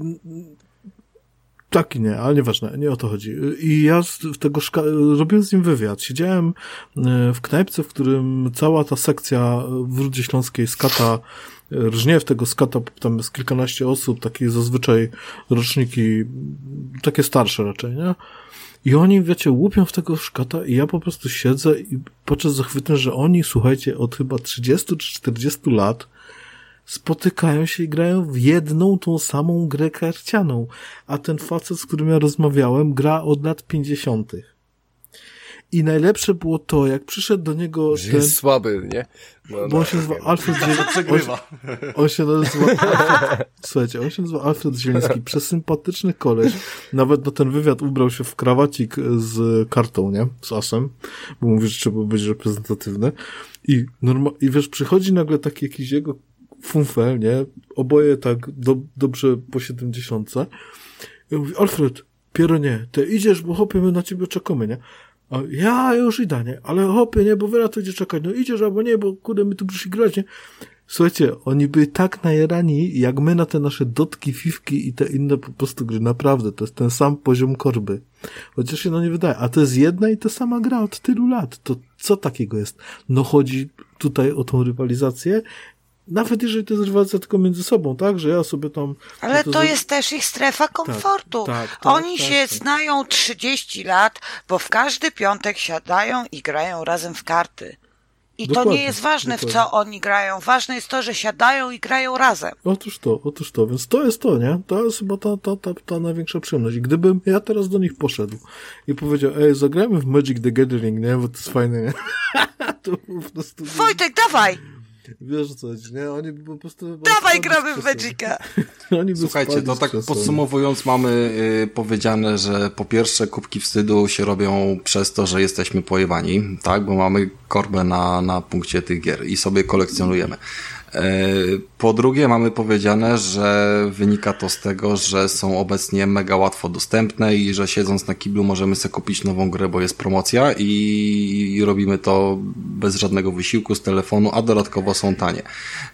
Taki nie, ale nieważne, nie o to chodzi. I ja z tego szka- robiłem z nim wywiad. Siedziałem e, w knajpce, w którym cała ta sekcja w Rudzie Śląskiej skata, e, Rżniew tego skata, tam jest kilkanaście osób, takie zazwyczaj roczniki, takie starsze raczej, nie? I oni, wiecie, łupią w tego szkata i ja po prostu siedzę i podczas zachwytem, że oni, słuchajcie, od chyba 30 czy 40 lat spotykają się i grają w jedną tą samą grę karcianą, a ten facet, z którym ja rozmawiałem, gra od lat 50. I najlepsze było to, jak przyszedł do niego Że ten... jest słaby, nie? No, bo on no, się nazywa Alfred Zieliński. On, on, się nazywa Alfred... Słuchajcie, on się nazywa Alfred Zieliński. Przesympatyczny koleś. Nawet na ten wywiad ubrał się w krawacik z kartą, nie? Z asem. Bo mówi, że trzeba być reprezentatywny. I, norma... I wiesz, przychodzi nagle taki jakiś jego funfel, nie? Oboje tak do, dobrze po siedemdziesiątce. I mówi, Alfred, Piero nie, ty idziesz, bo hopie, my na ciebie czekamy, nie? A ja już idę, nie? Ale hopie, nie, bo wyra to idzie czekać. No idziesz albo nie, bo kurde, my tu przyszli grać, nie? Słuchajcie, oni byli tak najerani, jak my na te nasze dotki, fifki i te inne po prostu gry. Naprawdę, to jest ten sam poziom korby. Chociaż się no nie wydaje. A to jest jedna i ta sama gra od tylu lat. To co takiego jest? No chodzi tutaj o tą rywalizację nawet jeżeli to jest rywalizacja tylko między sobą, tak, że ja sobie tam... Ale to, to jest też ich strefa tak, komfortu. Tak, tak, Oni tak, się tak. znają 30 lat, bo w każdy piątek siadają i grają razem w karty. I dokładnie, to nie jest ważne, dokładnie. w co oni grają. Ważne jest to, że siadają i grają razem. Otóż to, otóż to. Więc to jest to, nie? To jest chyba ta, ta, ta, ta największa przyjemność. I gdybym ja teraz do nich poszedł i powiedział, ej, zagrajmy w Magic the Gathering, nie? Bo to jest fajne, nie? to po prostu... Wojtek, dawaj! Wiesz co, nie? Oni po prostu... Dawaj gramy w Magica! Słuchajcie, to tak podsumowując mamy y, powiedziane, że po pierwsze kubki wstydu się robią przez to, że jesteśmy pojewani, tak? Bo mamy korbę na, na punkcie tych gier i sobie kolekcjonujemy. E, po drugie, mamy powiedziane, że wynika to z tego, że są obecnie mega łatwo dostępne i że siedząc na kiblu możemy sobie kupić nową grę, bo jest promocja i robimy to bez żadnego wysiłku z telefonu, a dodatkowo są tanie.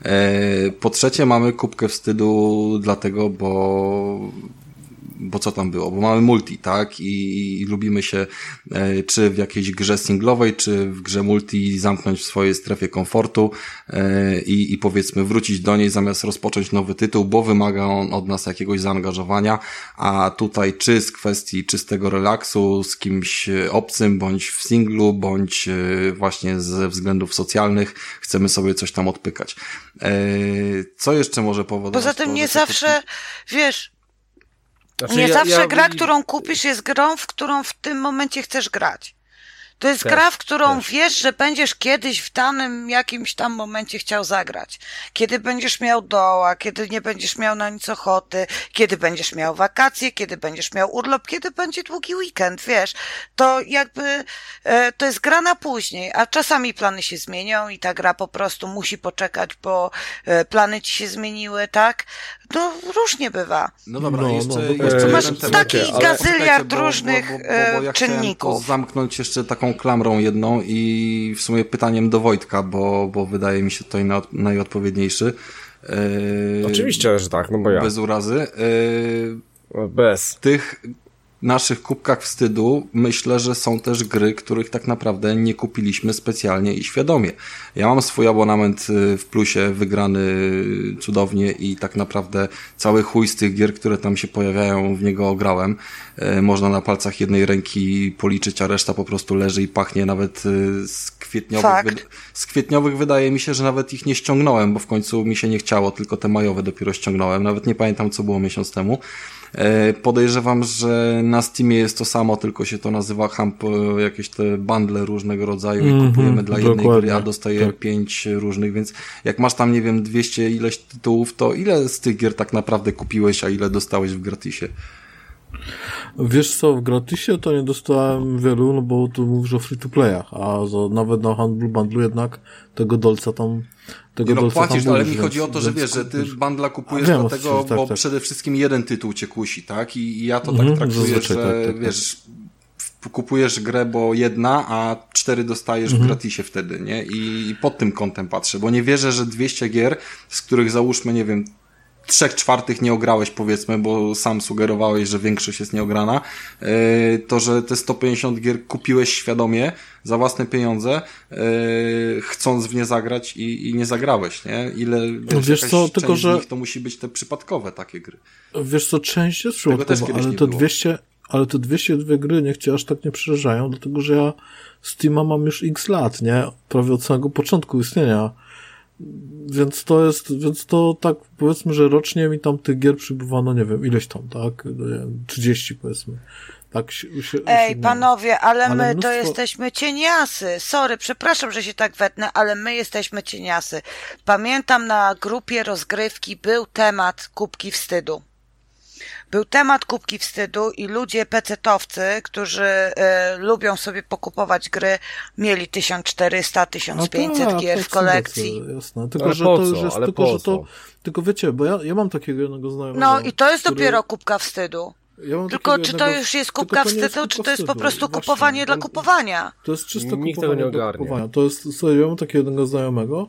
E, po trzecie, mamy kubkę wstydu dlatego, bo bo co tam było? Bo mamy multi, tak? I, i lubimy się e, czy w jakiejś grze singlowej, czy w grze multi zamknąć w swojej strefie komfortu e, i, i powiedzmy wrócić do niej zamiast rozpocząć nowy tytuł, bo wymaga on od nas jakiegoś zaangażowania, a tutaj czy z kwestii czystego relaksu, z kimś obcym, bądź w singlu, bądź e, właśnie ze względów socjalnych, chcemy sobie coś tam odpykać. E, co jeszcze może powodować? Poza tym nie zawsze, wiesz, znaczy, nie ja, zawsze ja... gra, którą kupisz, jest grą, w którą w tym momencie chcesz grać. To jest też, gra, w którą też. wiesz, że będziesz kiedyś w danym jakimś tam momencie chciał zagrać. Kiedy będziesz miał doła, kiedy nie będziesz miał na nic ochoty, kiedy będziesz miał wakacje, kiedy będziesz miał urlop, kiedy będzie długi weekend, wiesz. To jakby, e, to jest gra na później, a czasami plany się zmienią i ta gra po prostu musi poczekać, bo e, plany ci się zmieniły, tak? No, różnie bywa. No dobra, no, jeszcze, no, jeszcze masz taki gazyliard różnych bo, bo, bo, bo ja czynników. zamknąć jeszcze taką klamrą jedną i w sumie pytaniem do Wojtka, bo, bo wydaje mi się to najodpowiedniejszy. Yy, Oczywiście, że tak, no bo ja. Bez urazy. Yy, bez. Tych naszych kubkach wstydu myślę, że są też gry, których tak naprawdę nie kupiliśmy specjalnie i świadomie. Ja mam swój abonament y, w plusie wygrany cudownie i tak naprawdę cały chuj z tych gier, które tam się pojawiają, w niego ograłem. Y, można na palcach jednej ręki policzyć, a reszta po prostu leży i pachnie nawet y, z kwietniowych. Z kwietniowych wydaje mi się, że nawet ich nie ściągnąłem, bo w końcu mi się nie chciało, tylko te majowe dopiero ściągnąłem. Nawet nie pamiętam, co było miesiąc temu. E, podejrzewam, że na Steamie jest to samo, tylko się to nazywa Hump, e, jakieś te bundle różnego rodzaju mm -hmm, i mhm, kupujemy dla jednej gry, a dostaje tak. pięć różnych, więc jak masz tam, nie wiem, 200 ileś tytułów, to ile z tych gier tak naprawdę kupiłeś, a ile dostałeś w gratisie? Wiesz co, w gratisie to nie dostałem wielu, no bo tu mówisz o free-to-playach, a za, nawet na handlu bundlu jednak tego dolca tam tego nie no, płacisz, ale mi chodzi o to, że wiesz, że ty bandla kupujesz wiem, dlatego, tak, bo tak. przede wszystkim jeden tytuł cię kusi, tak? I, i ja to tak mhm, traktuję, że tak, tak, wiesz, kupujesz grę, bo jedna, a cztery dostajesz mhm. w gratisie wtedy, nie? I, I pod tym kątem patrzę, bo nie wierzę, że 200 gier, z których załóżmy, nie wiem, trzech czwartych nie ograłeś, powiedzmy, bo sam sugerowałeś, że większość jest nieograna, yy, to, że te 150 gier kupiłeś świadomie za własne pieniądze, yy, chcąc w nie zagrać i, i nie zagrałeś, nie? Ile, wiesz, no wiesz co, tylko że... to musi być te przypadkowe takie gry. Wiesz co, część jest przypadkowa, ale te 200, ale te 202 gry niech cię aż tak nie przerażają, dlatego że ja Steama mam już x lat, nie? Prawie od samego początku istnienia więc to jest, więc to tak powiedzmy, że rocznie mi tam tych gier przybywa, no nie wiem, ileś tam, tak? No nie wiem, 30 powiedzmy. Tak się, się, Ej, się panowie, ale, ale my mnóstwo... to jesteśmy cieniasy. Sorry, przepraszam, że się tak wetnę, ale my jesteśmy cieniasy. Pamiętam na grupie rozgrywki był temat kubki wstydu był temat kubki wstydu i ludzie pecetowcy, którzy y, lubią sobie pokupować gry, mieli 1400, 1500 no tak, gier w kolekcji. jasne. Tylko, ale że to już jest, ale tylko, że to, tylko wiecie, bo ja, ja mam takiego jednego znajomego. No i to jest który... dopiero kubka wstydu. Ja tylko czy to już jest kubka wstydu, jest czy to jest po prostu Właśnie, kupowanie dla kupowania? To jest czysto Nikt kupowanie tego nie ogarnia. Kupowania. To jest, słuchaj, ja mam takiego jednego znajomego,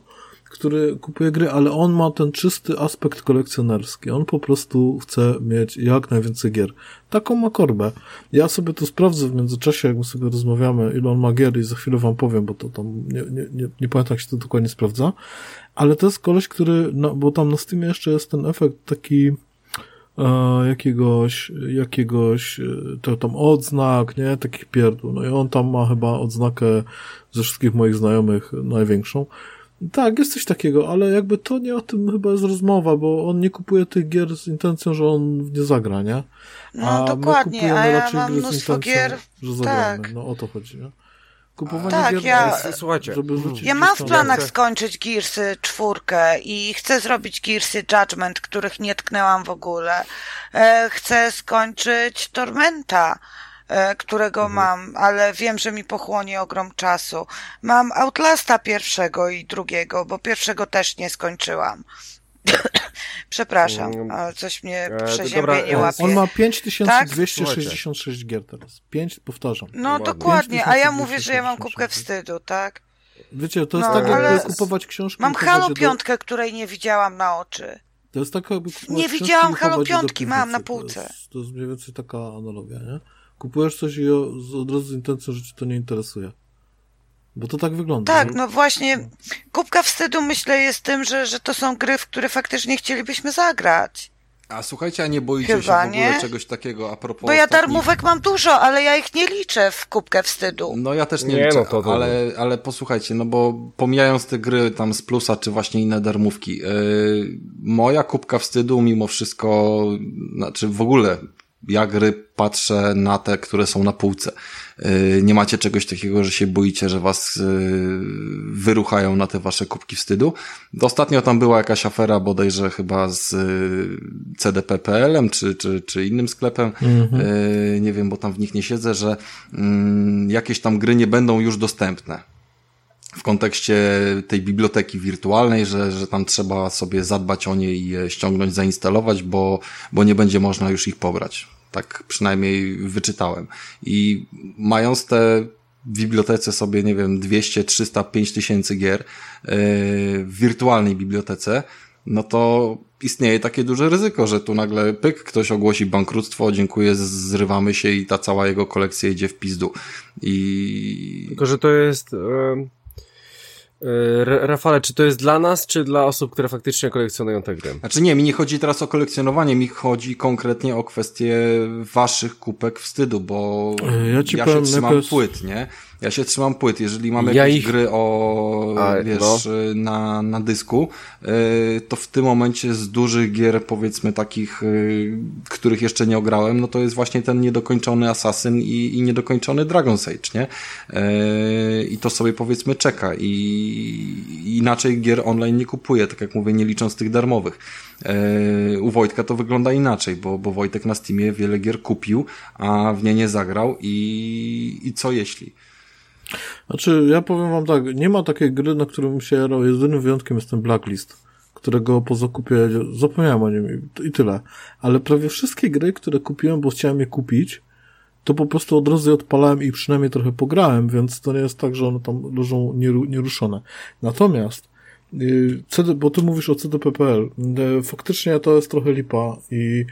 który kupuje gry, ale on ma ten czysty aspekt kolekcjonerski. On po prostu chce mieć jak najwięcej gier. Taką ma korbę. Ja sobie to sprawdzę w międzyczasie, jak my sobie rozmawiamy, ile on ma gier i za chwilę wam powiem, bo to tam nie, nie, nie, nie pamiętam, jak się to dokładnie sprawdza. Ale to jest koleś, który, no, bo tam na Steamie jeszcze jest ten efekt taki e, jakiegoś, jakiegoś e, to tam odznak, nie? Takich pierdół. No i on tam ma chyba odznakę ze wszystkich moich znajomych największą. Tak, jest coś takiego, ale jakby to nie o tym chyba jest rozmowa, bo on nie kupuje tych gier z intencją, że on w nie zagra, nie? No, a dokładnie, a ja mam mnóstwo gier, że zagramy. Tak. No o to chodzi, nie? Kupowanie tak, gier, ja, słuchajcie, żeby ja mam w planach skończyć Gearsy czwórkę i chcę zrobić Gearsy Judgment, których nie tknęłam w ogóle. E, chcę skończyć Tormenta. E, którego mhm. mam, ale wiem, że mi pochłonie ogrom czasu. Mam Outlasta pierwszego i drugiego, bo pierwszego też nie skończyłam. Przepraszam, mm, coś mnie e, przeziębienie łapie. On ma 5266 tak? gier teraz. 5, powtarzam. No dokładnie, a ja mówię, że ja mam kubkę wstydu, tak? Wiecie, to jest no, tak, jakby kupować książki. Mam Halo piątkę, do... której nie widziałam na oczy. To jest taka... Nie widziałam Halo piątki, mam na półce. To jest, to jest mniej więcej taka analogia, nie? Kupujesz coś i od razu z intencją, że ci to nie interesuje. Bo to tak wygląda. Tak, no właśnie, kubka wstydu myślę jest tym, że, że to są gry, w które faktycznie chcielibyśmy zagrać. A słuchajcie, a nie boicie Chyba, się w ogóle nie? czegoś takiego a propos Bo ja ostatnich... darmówek mam dużo, ale ja ich nie liczę w kubkę wstydu. No ja też nie, nie liczę, no to, to... Ale, ale posłuchajcie, no bo pomijając te gry tam z plusa, czy właśnie inne darmówki, yy, moja kubka wstydu mimo wszystko, znaczy w ogóle ja gry patrzę na te, które są na półce. Y, nie macie czegoś takiego, że się boicie, że was y, wyruchają na te wasze kubki wstydu. Ostatnio tam była jakaś afera bodajże chyba z y, CDP.pl-em czy, czy, czy innym sklepem. Mhm. Nie wiem, bo tam w nich nie siedzę, że mm, jakieś tam gry nie będą już dostępne w kontekście tej biblioteki wirtualnej, że, że tam trzeba sobie zadbać o nie i je ściągnąć, zainstalować, bo, bo nie będzie można już ich pobrać. Tak przynajmniej wyczytałem. I mając te w bibliotece sobie, nie wiem, 200, 300, 5 tysięcy gier yy, w wirtualnej bibliotece, no to istnieje takie duże ryzyko, że tu nagle pyk, ktoś ogłosi bankructwo, dziękuję, zrywamy się i ta cała jego kolekcja idzie w pizdu. I... Tylko, że to jest... Yy Rafale, czy to jest dla nas, czy dla osób, które faktycznie kolekcjonują tę grę? Znaczy nie, mi nie chodzi teraz o kolekcjonowanie, mi chodzi konkretnie o kwestię waszych kupek wstydu, bo e, ja, ci ja się trzymam płyt, nie? Ja się trzymam płyt. Jeżeli mamy ja jakieś ich... gry o, A, wiesz, no. na, na dysku, y, to w tym momencie z dużych gier, powiedzmy takich, y, których jeszcze nie ograłem, no to jest właśnie ten niedokończony Assassin i, i niedokończony Dragon's Age, nie? Y, I to sobie powiedzmy czeka i inaczej gier online nie kupuję, tak jak mówię, nie licząc tych darmowych. U Wojtka to wygląda inaczej, bo, bo Wojtek na Steamie wiele gier kupił, a w nie nie zagrał i, i co jeśli? Znaczy, ja powiem wam tak, nie ma takiej gry, na którym się jarał. Jedynym wyjątkiem jest ten Blacklist, którego po zakupie zapomniałem o nim i tyle. Ale prawie wszystkie gry, które kupiłem, bo chciałem je kupić, to po prostu od razu je odpalałem i przynajmniej trochę pograłem, więc to nie jest tak, że one tam leżą nieruszone. Natomiast y, CD, bo ty mówisz o CDPPL. Y, faktycznie to jest trochę lipa i,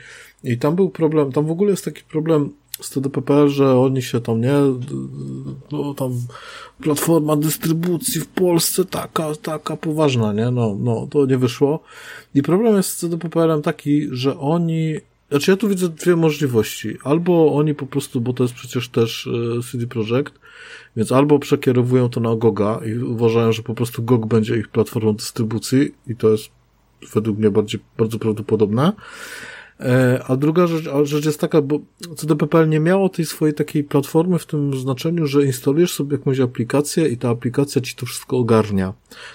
i tam był problem, tam w ogóle jest taki problem z TDPP, że oni się tam, nie, no tam platforma dystrybucji w Polsce taka, taka poważna, nie, no, no, to nie wyszło. I problem jest z CDPPL-em taki, że oni, znaczy ja tu widzę dwie możliwości. Albo oni po prostu, bo to jest przecież też e, CD Projekt, więc albo przekierowują to na Goga i uważają, że po prostu GOG będzie ich platformą dystrybucji i to jest według mnie bardziej, bardzo prawdopodobne, a druga rzecz, a rzecz jest taka, bo CDPPL nie miało tej swojej takiej platformy w tym znaczeniu, że instalujesz sobie jakąś aplikację i ta aplikacja ci to wszystko ogarnia.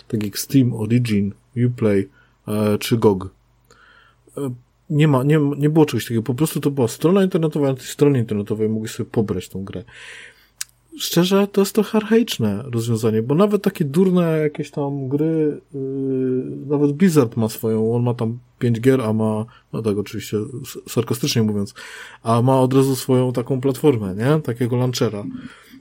Tak jak Steam, Origin, Uplay e, czy GOG. E, nie ma, nie, nie było czegoś takiego. Po prostu to była strona internetowa, na tej stronie internetowej mogłeś sobie pobrać tą grę szczerze, to jest trochę archaiczne rozwiązanie, bo nawet takie durne jakieś tam gry, yy, nawet Blizzard ma swoją, on ma tam 5 gier, a ma, no tak oczywiście sarkastycznie mówiąc, a ma od razu swoją taką platformę, nie? Takiego launchera.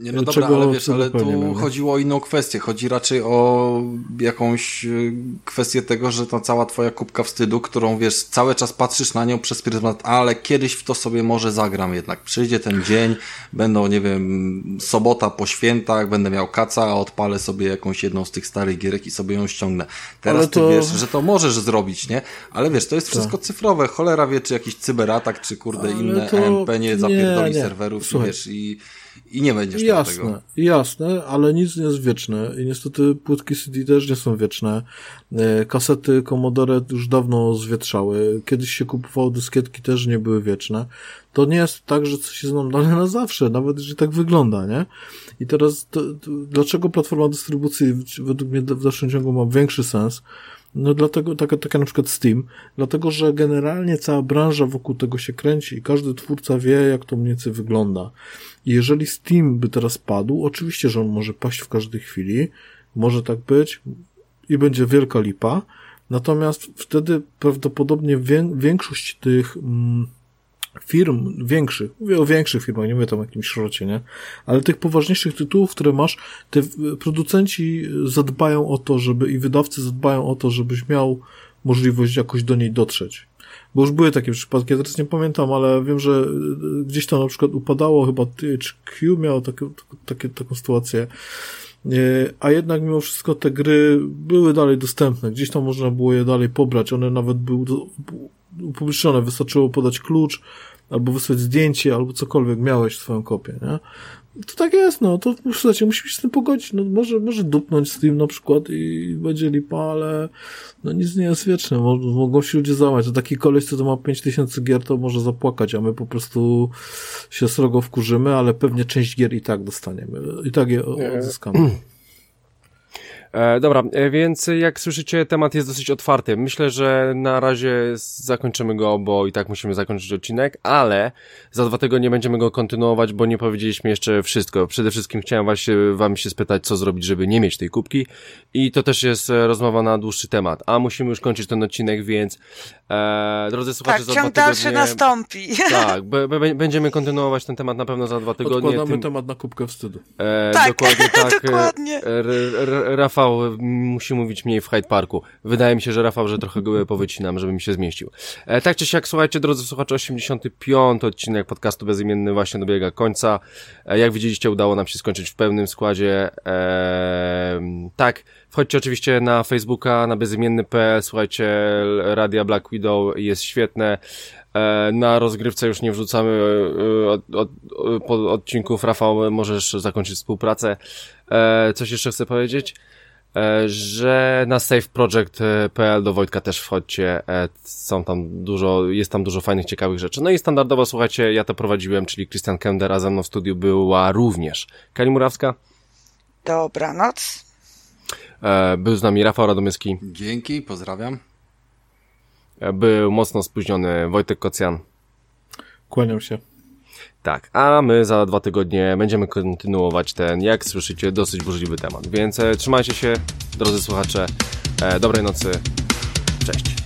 Nie, no dobra, ale wiesz, ale tu chodziło o inną kwestię. Chodzi raczej o jakąś y, kwestię tego, że ta cała twoja kubka wstydu, którą wiesz, cały czas patrzysz na nią przez pryzmat, ale kiedyś w to sobie może zagram jednak. Przyjdzie ten dzień, będą, nie wiem, sobota po świętach, będę miał kaca, a odpalę sobie jakąś jedną z tych starych gierek i sobie ją ściągnę. Teraz to... ty wiesz, że to możesz zrobić, nie? Ale wiesz, to jest tak. wszystko cyfrowe. Cholera wie, czy jakiś cyberatak, czy kurde ale inne to... Nie zapierdoli nie, nie. serwerów, Słuchaj. wiesz, i i nie będziesz Jasne, tego. jasne, ale nic nie jest wieczne i niestety płytki CD też nie są wieczne. E, kasety Commodore już dawno zwietrzały. Kiedyś się kupowało dyskietki, też nie były wieczne. To nie jest tak, że coś jest nam dane na zawsze, nawet jeżeli tak wygląda, nie? I teraz, to, to, dlaczego platforma dystrybucji według mnie w dalszym ciągu ma większy sens? No dlatego, taka, taka na przykład Steam, dlatego, że generalnie cała branża wokół tego się kręci i każdy twórca wie, jak to mniej więcej wygląda. I jeżeli Steam by teraz padł, oczywiście, że on może paść w każdej chwili, może tak być i będzie wielka lipa, natomiast wtedy prawdopodobnie większość tych mm, firm większych, mówię o większych firmach, nie mówię tam o jakimś szrocie, nie? Ale tych poważniejszych tytułów, które masz, te producenci zadbają o to, żeby i wydawcy zadbają o to, żebyś miał możliwość jakoś do niej dotrzeć. Bo już były takie przypadki, ja teraz nie pamiętam, ale wiem, że y, gdzieś to na przykład upadało, chyba THQ miało takie, takie, taką sytuację, a jednak mimo wszystko te gry były dalej dostępne, gdzieś tam można było je dalej pobrać, one nawet były upublicznione, wystarczyło podać klucz, albo wysłać zdjęcie, albo cokolwiek, miałeś swoją kopię, nie? To tak jest, no, to słuchajcie, musimy się z tym pogodzić, no, może, może dupnąć Steam na przykład i będzie lipa, ale no nic nie jest wieczne, mogą się ludzie załamać, to taki koleś, co to ma 5000 gier, to może zapłakać, a my po prostu się srogo wkurzymy, ale pewnie część gier i tak dostaniemy, i tak je odzyskamy. E, dobra, e, więc jak słyszycie, temat jest dosyć otwarty. Myślę, że na razie zakończymy go, bo i tak musimy zakończyć odcinek, ale za dwa tygodnie będziemy go kontynuować, bo nie powiedzieliśmy jeszcze wszystko. Przede wszystkim chciałem właśnie wam się spytać, co zrobić, żeby nie mieć tej kubki i to też jest e, rozmowa na dłuższy temat. A musimy już kończyć ten odcinek, więc e, drodzy słuchacze, tak, za dwa tygodnie... dalszy nastąpi. Tak, będziemy kontynuować ten temat na pewno za dwa tygodnie. Odkładamy tym... temat na kubkę wstydu. E, tak, dokładnie tak. dokładnie. Rafał Rafał musi mówić mniej w Hyde Parku. Wydaje mi się, że Rafał, że trochę go powycinam, żeby mi się zmieścił. E, tak czy siak, słuchajcie, drodzy słuchacze, 85 odcinek podcastu Bezimienny właśnie dobiega końca. E, jak widzieliście, udało nam się skończyć w pełnym składzie. E, tak, wchodźcie oczywiście na Facebooka, na bezimienny.pl, słuchajcie, Radia Black Widow jest świetne. E, na rozgrywce już nie wrzucamy e, od, od, od, odcinków. Rafał, możesz zakończyć współpracę. E, coś jeszcze chcę powiedzieć? Że na safeproject.pl do Wojtka też wchodźcie, są tam dużo, jest tam dużo fajnych, ciekawych rzeczy. No i standardowo, słuchajcie, ja to prowadziłem, czyli Christian Kender, a ze mną w studiu była również Kali Murawska. Dobranoc. E, był z nami Rafał Radomyski. Dzięki, pozdrawiam. Był mocno spóźniony Wojtek Kocjan. Kłaniam się. Tak, a my za dwa tygodnie będziemy kontynuować ten, jak słyszycie, dosyć burzliwy temat. Więc e, trzymajcie się, drodzy słuchacze. E, dobrej nocy. Cześć.